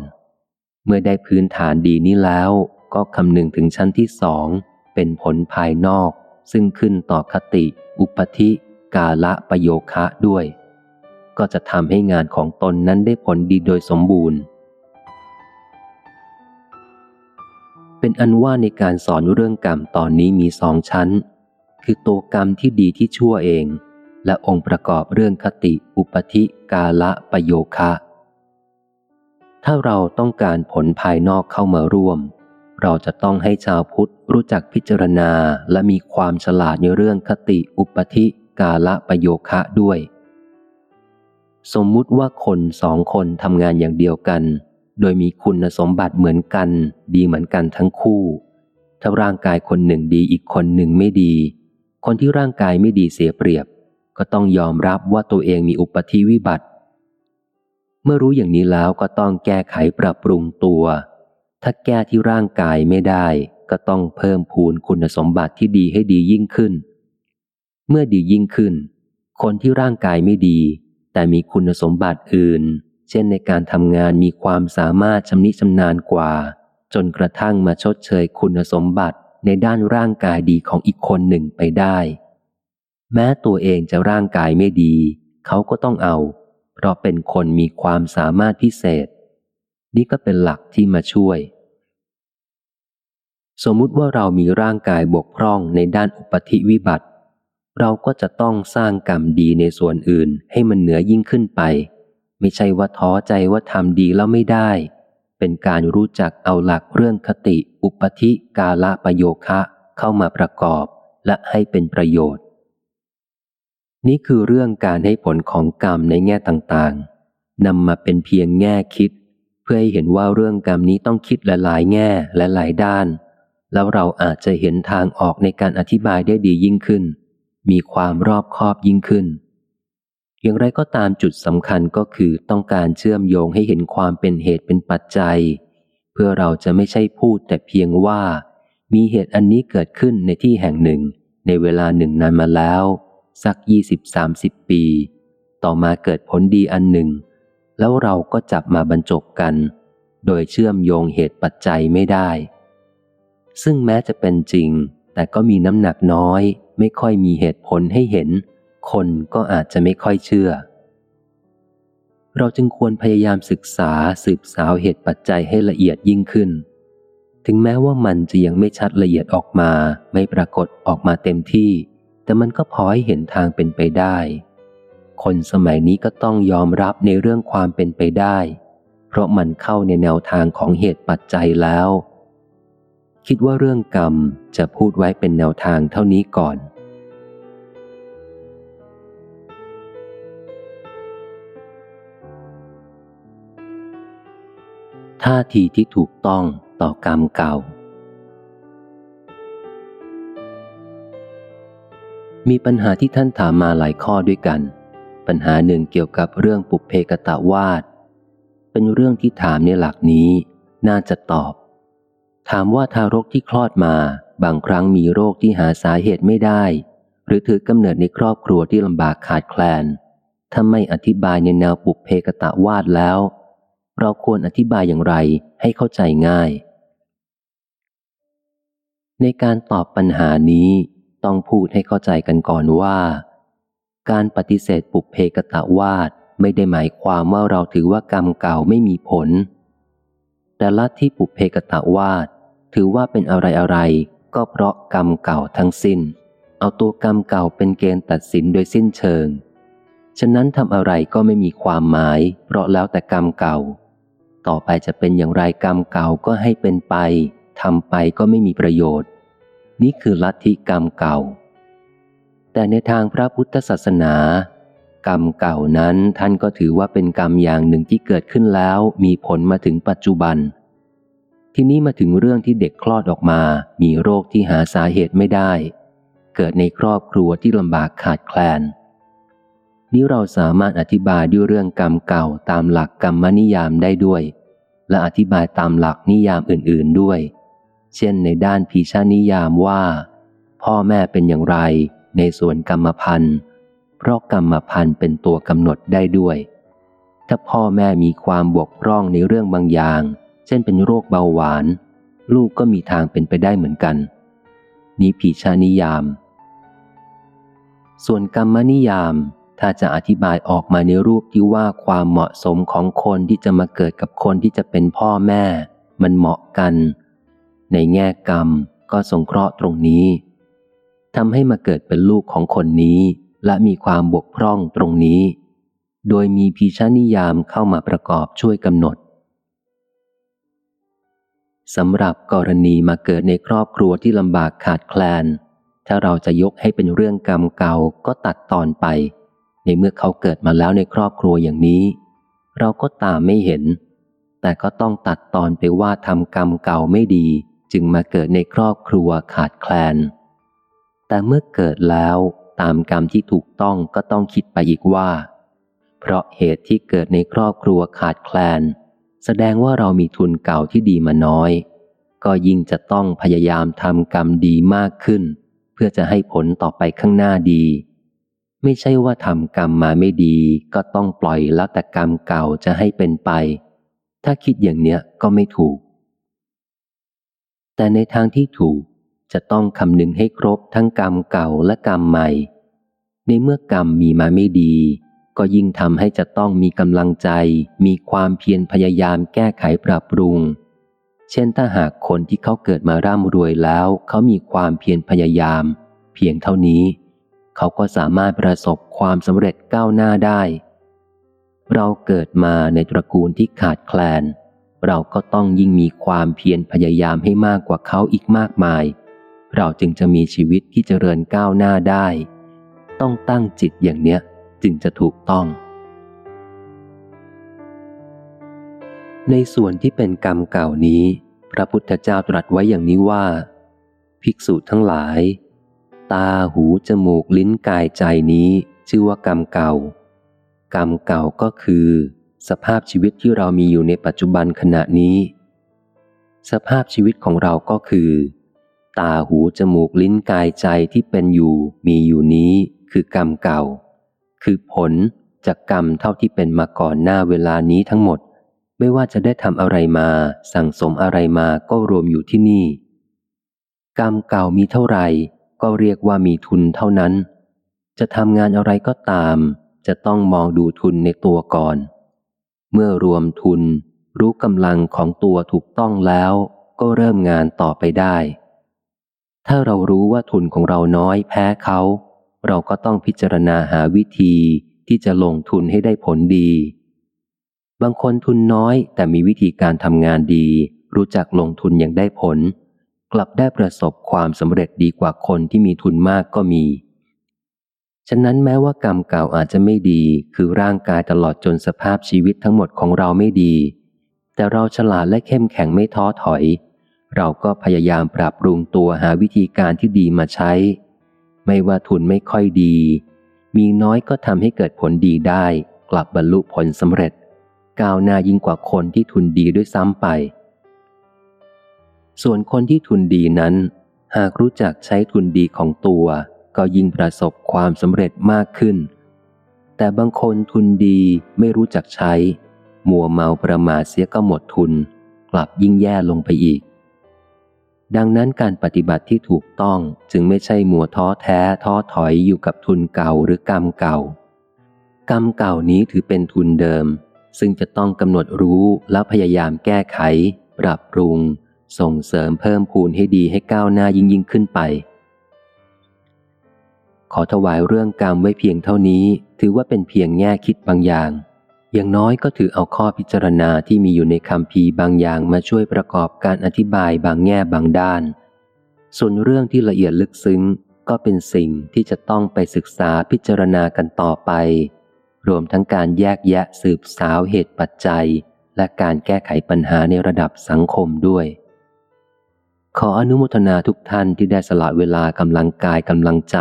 เมื่อได้พื้นฐานดีนี้แล้ว ก็คำนึงถึงชั้นที่สองเป็นผลภายนอก ซึ่งขึ้นต่อคติ อุปธิ กาละประโยคะด้วย ก็จะทำให้งานของตนนั้นได้ผลดีโดยสมบูรณ์ เป็นอันว่าในการสอนเรื่องกรรมตอนนี้มีสองชั้น คือตัวกรรมที่ดีที่ชั่วเอง และองค์ประกอบเรื่องคติอุปธิกาละประโยคะ ถ้าเราต้องการผลภายนอกเข้ามาร่วม เราจะต้องให้ชาวพุทธรู้จักพิจารณาและมีความฉลาดในเรื่องคติอุปธิกาละประโยคะด้วย สมมุติว่าคนสองคนทำงานอย่างเดียวกัน โดยมีคุณสมบัติเหมือนกัน ดีเหมือนกันทั้งคู่ ถ้าร่างกายคนหนึ่งดีอีกคนหนึ่งไม่ดี คนที่ร่างกายไม่ดีเสียเปรียบ ก็ต้องยอมรับว่าตัวเองมีอุปธิวิบัติ เมื่อรู้อย่างนี้แล้วก็ต้องแก้ไขปรับปรุงตัว ถ้าแก้ที่ร่างกายไม่ได้ ก็ต้องเพิ่มพูนคุณสมบัติที่ดีให้ดียิ่งขึ้น เมื่อดียิ่งขึ้น คนที่ร่างกายไม่ดี แต่มีคุณสมบัติอื่น เช่นในการทำงานมีความสามารถชำนิชำนาญกว่า จนกระทั่งมาชดเชยคุณสมบัติในด้านร่างกายดีของอีกคนหนึ่งไปได้ แม้ตัวเองจะร่างกายไม่ดี เขาก็ต้องเอา เพราะเป็นคนมีความสามารถพิเศษ นี่ก็เป็นหลักที่มาช่วย สมมุติว่าเรามีร่างกายบกพร่องในด้านอุปธิวิบัติ เราก็จะต้องสร้างกรรมดีในส่วนอื่นให้มันเหนือยิ่งขึ้นไป ไม่ใช่ว่าท้อใจว่าทำดีแล้วไม่ได้ เป็นการรู้จักเอาหลักเรื่องคติ อุปธิกาละประโยคะเข้ามาประกอบและให้เป็นประโยชน์ นี่คือเรื่องการให้ผลของกรรมในแง่ต่างๆนำมาเป็นเพียงแง่คิด เพื่อให้เห็นว่าเรื่องกรรมนี้ต้องคิดหลายๆแง่และหลายด้าน แล้วเราอาจจะเห็นทางออกในการอธิบายได้ดียิ่งขึ้น มีความรอบคอบยิ่งขึ้น อย่างไรก็ตามจุดสำคัญก็คือต้องการเชื่อมโยงให้เห็นความเป็นเหตุเป็นปัจจัย เพื่อเราจะไม่ใช่พูดแต่เพียงว่า มีเหตุอันนี้เกิดขึ้นในที่แห่งหนึ่ง ในเวลาหนึ่งนานมาแล้ว สักยี่สิบสามสิบปี ต่อมาเกิดผลดีอันหนึ่ง แล้วเราก็จับมาบรรจบกัน โดยเชื่อมโยงเหตุปัจจัยไม่ได้ ซึ่งแม้จะเป็นจริง แต่ก็มีน้ำหนักน้อย ไม่ค่อยมีเหตุผลให้เห็น คนก็อาจจะไม่ค่อยเชื่อ เราจึงควรพยายามศึกษาสืบสาวเหตุปัจจัยให้ละเอียดยิ่งขึ้น ถึงแม้ว่ามันจะยังไม่ชัดละเอียดออกมา ไม่ปรากฏออกมาเต็มที่ แต่มันก็พอให้เห็นทางเป็นไปได้ คนสมัยนี้ก็ต้องยอมรับในเรื่องความเป็นไปได้ เพราะมันเข้าในแนวทางของเหตุปัจจัยแล้ว คิดว่าเรื่องกรรมจะพูดไว้เป็นแนวทางเท่านี้ก่อน ท่าทีที่ถูกต้องต่อกรรมเก่า มีปัญหาที่ท่านถามมาหลายข้อด้วยกัน ปัญหาหนึ่งเกี่ยวกับเรื่องปุเพกตะวาด เป็นเรื่องที่ถามในหลักนี้ น่าจะตอบ ถามว่าทารกที่คลอดมาบางครั้งมีโรคที่หาสาเหตุไม่ได้ หรือถือกำเนิดในครอบครัวที่ลำบากขาดแคลน ถ้าไม่อธิบายในแนวปุเพกตะวาดแล้ว เราควรอธิบายอย่างไรให้เข้าใจง่าย ในการตอบปัญหานี้ต้องพูดให้เข้าใจกันก่อนว่า การปฏิเสธปุเพกตะวาดไม่ได้หมายความว่าเราถือว่ากรรมเก่าไม่มีผล แต่ละที่ปุเพกตะวาดถือว่าเป็นอะไรอะไรก็เพราะกรรมเก่าทั้งสิ้น เอาตัวกรรมเก่าเป็นเกณฑ์ตัดสินโดยสิ้นเชิง ฉะนั้นทำอะไรก็ไม่มีความหมาย เพราะแล้วแต่กรรมเก่า ต่อไปจะเป็นอย่างไรกรรมเก่าก็ให้เป็นไปทำไปก็ไม่มีประโยชน์ นี่คือลัทธิกรรมเก่า แต่ในทางพระพุทธศาสนา กรรมเก่านั้นท่านก็ถือว่าเป็นกรรมอย่างหนึ่งที่เกิดขึ้นแล้ว มีผลมาถึงปัจจุบัน ทีนี้มาถึงเรื่องที่เด็กคลอดออกมา มีโรคที่หาสาเหตุไม่ได้ เกิดในครอบครัวที่ลำบากขาดแคลน นี้เราสามารถอธิบายด้วยเรื่องกรรมเก่าตามหลักกรรมนิยามได้ด้วย และอธิบายตามหลักนิยามอื่น ๆด้วย เช่นในด้านพีชานิยามว่า พ่อแม่เป็นอย่างไร ในส่วนกรรมพันธ์เพราะกรรมพันธ์เป็นตัวกำหนดได้ด้วย ถ้าพ่อแม่มีความบกพร่องในเรื่องบางอย่าง เช่นเป็นโรคเบาหวาน ลูกก็มีทางเป็นไปได้เหมือนกัน นี้ผีชานิยาม ส่วนกรรมนิยาม ถ้าจะอธิบายออกมาในรูปที่ว่าความเหมาะสมของคนที่จะมาเกิดกับคนที่จะเป็นพ่อแม่ มันเหมาะกัน ในแง่กรรมก็สงเคราะห์ตรงนี้ทำให้มาเกิดเป็นลูกของคนนี้ และมีความบกพร่องตรงนี้ โดยมีพีชานิยามเข้ามาประกอบช่วยกำหนดสำหรับกรณีมาเกิดในครอบครัวที่ลำบากขาดแคลน ถ้าเราจะยกให้เป็นเรื่องกรรมเก่าก็ตัดตอนไป ในเมื่อเขาเกิดมาแล้วในครอบครัวอย่างนี้ เราก็ตามไม่เห็น แต่ก็ต้องตัดตอนไปว่าทำกรรมเก่าไม่ดี จึงมาเกิดในครอบครัวขาดแคลน แต่เมื่อเกิดแล้วตามกรรมที่ถูกต้องก็ต้องคิดไปอีกว่า เพราะเหตุที่เกิดในครอบครัวขาดแคลน แสดงว่าเรามีทุนเก่าที่ดีมาน้อย ก็ยิ่งจะต้องพยายามทำกรรมดีมากขึ้น เพื่อจะให้ผลต่อไปข้างหน้าดี ไม่ใช่ว่าทำกรรมมาไม่ดี ก็ต้องปล่อยแล้วแต่กรรมเก่าจะให้เป็นไป ถ้าคิดอย่างเนี้ยก็ไม่ถูก แต่ในทางที่ถูกจะต้องคำนึงให้ครบทั้งกรรมเก่าและกรรมใหม่ ในเมื่อกรรมมีมาไม่ดี ก็ยิ่งทำให้จะต้องมีกำลังใจ มีความเพียรพยายามแก้ไขปรับปรุง เช่นถ้าหากคนที่เขาเกิดมาร่ำรวยแล้ว เขามีความเพียรพยายาม เพียงเท่านี้ เขาก็สามารถประสบความสำเร็จก้าวหน้าได้ เราเกิดมาในตระกูลที่ขาดแคลน เราก็ต้องยิ่งมีความเพียรพยายามให้มากกว่าเขาอีกมากมาย เราจึงจะมีชีวิตที่เจริญก้าวหน้าได้ ต้องตั้งจิตอย่างเนี้ยจึงจะถูกต้อง ในส่วนที่เป็นกรรมเก่านี้ พระพุทธเจ้าตรัสไว้อย่างนี้ว่า ภิกษุทั้งหลาย ตาหูจมูกลิ้นกายใจนี้ ชื่อว่ากรรมเก่า กรรมเก่าก็คือ สภาพชีวิตที่เรามีอยู่ในปัจจุบันขณะนี้ สภาพชีวิตของเราก็คือ ตาหูจมูกลิ้นกายใจที่เป็นอยู่มีอยู่นี้คือกรรมเก่า คือผลจากกรรมเท่าที่เป็นมาก่อนหน้าเวลานี้ทั้งหมด ไม่ว่าจะได้ทำอะไรมา สั่งสมอะไรมาก็รวมอยู่ที่นี่ กรรมเก่ามีเท่าไหร่ ก็เรียกว่ามีทุนเท่านั้น จะทำงานอะไรก็ตาม จะต้องมองดูทุนในตัวก่อน เมื่อรวมทุน รู้กำลังของตัวถูกต้องแล้ว ก็เริ่มงานต่อไปได้ ถ้าเรารู้ว่าทุนของเราน้อยแพ้เขา เราก็ต้องพิจารณาหาวิธีที่จะลงทุนให้ได้ผลดี บางคนทุนน้อยแต่มีวิธีการทำงานดี รู้จักลงทุนอย่างได้ผล กลับได้ประสบความสำเร็จดีกว่าคนที่มีทุนมากก็มี ฉะนั้นแม้ว่ากรรมเก่าอาจจะไม่ดี คือร่างกายตลอดจนสภาพชีวิตทั้งหมดของเราไม่ดี แต่เราฉลาดและเข้มแข็งไม่ท้อถอย เราก็พยายามปรับปรุงตัวหาวิธีการที่ดีมาใช้ ไม่ว่าทุนไม่ค่อยดี มีน้อยก็ทำให้เกิดผลดีได้ กลับบรรลุผลสำเร็จ ก้าวหน้ายิ่งกว่าคนที่ทุนดีด้วยซ้ำไป ส่วนคนที่ทุนดีนั้น หากรู้จักใช้ทุนดีของตัว ก็ยิ่งประสบความสำเร็จมากขึ้น แต่บางคนทุนดีไม่รู้จักใช้ มัวเมาประมาทเสียก็หมดทุน กลับยิ่งแย่ลงไปอีก ดังนั้นการปฏิบัติที่ถูกต้องจึงไม่ใช่มัวท้อแท้ท้อถอยอยู่กับทุนเก่าหรือกรรมเก่า กรรมเก่านี้ถือเป็นทุนเดิม ซึ่งจะต้องกำหนดรู้แล้วพยายามแก้ไข ปรับปรุง ส่งเสริมเพิ่มพูนให้ดีให้ก้าวหน้ายิ่งยิ่งขึ้นไป ขอถวายเรื่องกรรมไว้เพียงเท่านี้ ถือว่าเป็นเพียงแง่คิดบางอย่าง อย่างน้อยก็ถือเอาข้อพิจารณาที่มีอยู่ในคำพีบางอย่างมาช่วยประกอบการอธิบายบางแง่บางด้าน ส่วนเรื่องที่ละเอียดลึกซึ้งก็เป็นสิ่งที่จะต้องไปศึกษาพิจารณากันต่อไป รวมทั้งการแยกแยะสืบสาวเหตุปัจจัย และการแก้ไขปัญหาในระดับสังคมด้วย ขออนุโมทนาทุกท่านที่ได้สละเวลากำลังกายกำลังใจ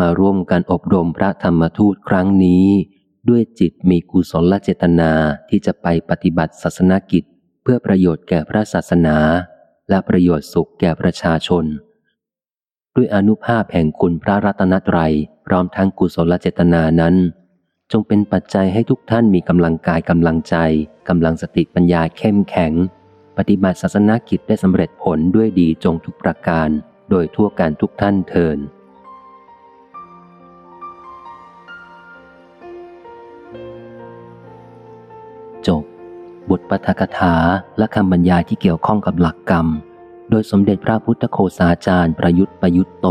มาร่วมกันอบรมพระธรรมทูตครั้งนี้ ด้วยจิตมีกุศลลเจตนาที่จะไปปฏิบัติศาสนกิจ เพื่อประโยชน์แก่พระศาสนา และประโยชน์สุขแก่ประชาชน ด้วยอนุภาพแห่งคุณพระรัตนตรัยพร้อมทั้งกุศลเจตนานั้น จงเป็นปัจจัยให้ทุกท่านมีกำลังกายกำลังใจกำลังสติปัญญาเข้มแข็ง ปฏิบัติศาสนกิจได้สำเร็จผลด้วยดีจงทุกประการ โดยทั่วการทุกท่านเทินจบบทปฐกถาและคำบรรยายที่เกี่ยวข้องกับหลักกรรม โดยสมเด็จพระพุทธโคสาจารย์ประยุทธ์ประยุทธ์โต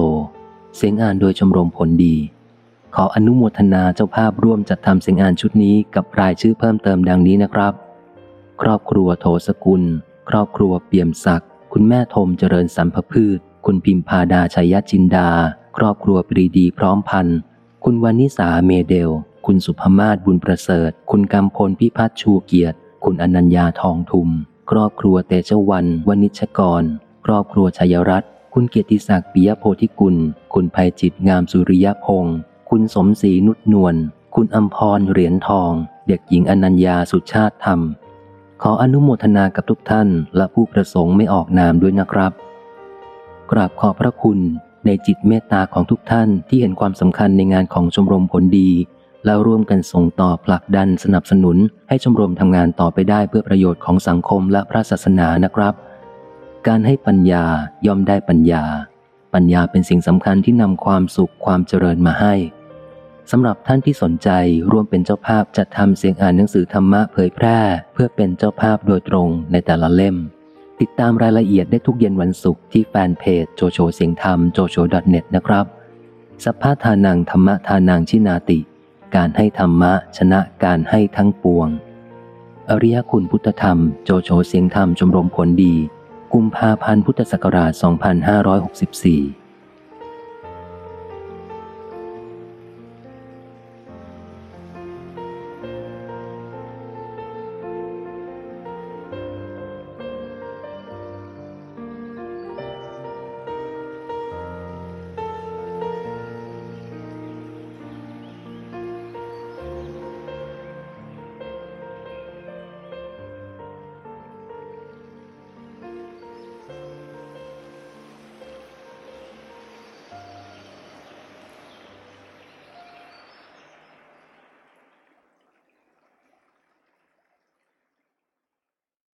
เสียงอ่านโดยชมรมผลดี ขออนุโมทนาเจ้าภาพร่วมจัดทำเสียงอ่านชุดนี้กับรายชื่อเพิ่มเติมดังนี้นะครับ ครอบครัวโทสกุล ครอบครัวเปี่ยมศักดิ์คุณแม่ทมเจริญสัมพพืช คุณพิมพาดาชัยจินดา ครอบครัวปรีดีพร้อมพันธ์คุณวานิสาเมเดล คุณสุภมาศบุญประเสริฐ คุณกำพลพิพัฒชูเกียรติ คุณอนัญญาทองทุม ครอบครัวเตชวันวณิชกร ครอบครัวชัยรัตน์ คุณเกียรติศักดิ์ปิยโพธิกุล คุณภัยจิตงามสุริยพงศ์คุณสมศรีนุชนวล คุณอัมพรเหรียญทอง เด็กหญิงอนัญญาสุชาติธรรม ขออนุโมทนากับทุกท่านและผู้ประสงค์ไม่ออกนามด้วยนะครับ กราบขอบพระคุณในจิตเมตตาของทุกท่านที่เห็นความสำคัญในงานของชมรมผลดี แล้วร่วมกันส่งต่อผลักดันสนับสนุน ให้ชมรมทำงานต่อไปได้เพื่อประโยชน์ของสังคมและพระศาสนานะครับ การให้ปัญญาย่อมได้ปัญญา ปัญญาเป็นสิ่งสำคัญที่นำความสุขความเจริญมาให้ สำหรับท่านที่สนใจร่วมเป็นเจ้าภาพจัดทำเสียงอ่านหนังสือธรรมะเผยแพร่ เพื่อเป็นเจ้าภาพโดยตรงในแต่ละเล่ม ติดตามรายละเอียดได้ทุกเย็นวันศุกร์ที่แฟนเพจโจโฉเสียงธรรมโจโฉ .net นะครับ สัพพะทานังธรรมะทานังชินาติ การให้ธรรมะชนะการให้ทั้งปวง อริยคุณพุทธธรรมโจโฉเสียงธรรมชมรมผลดี กุมภาพันธ์พุทธศักราช 2564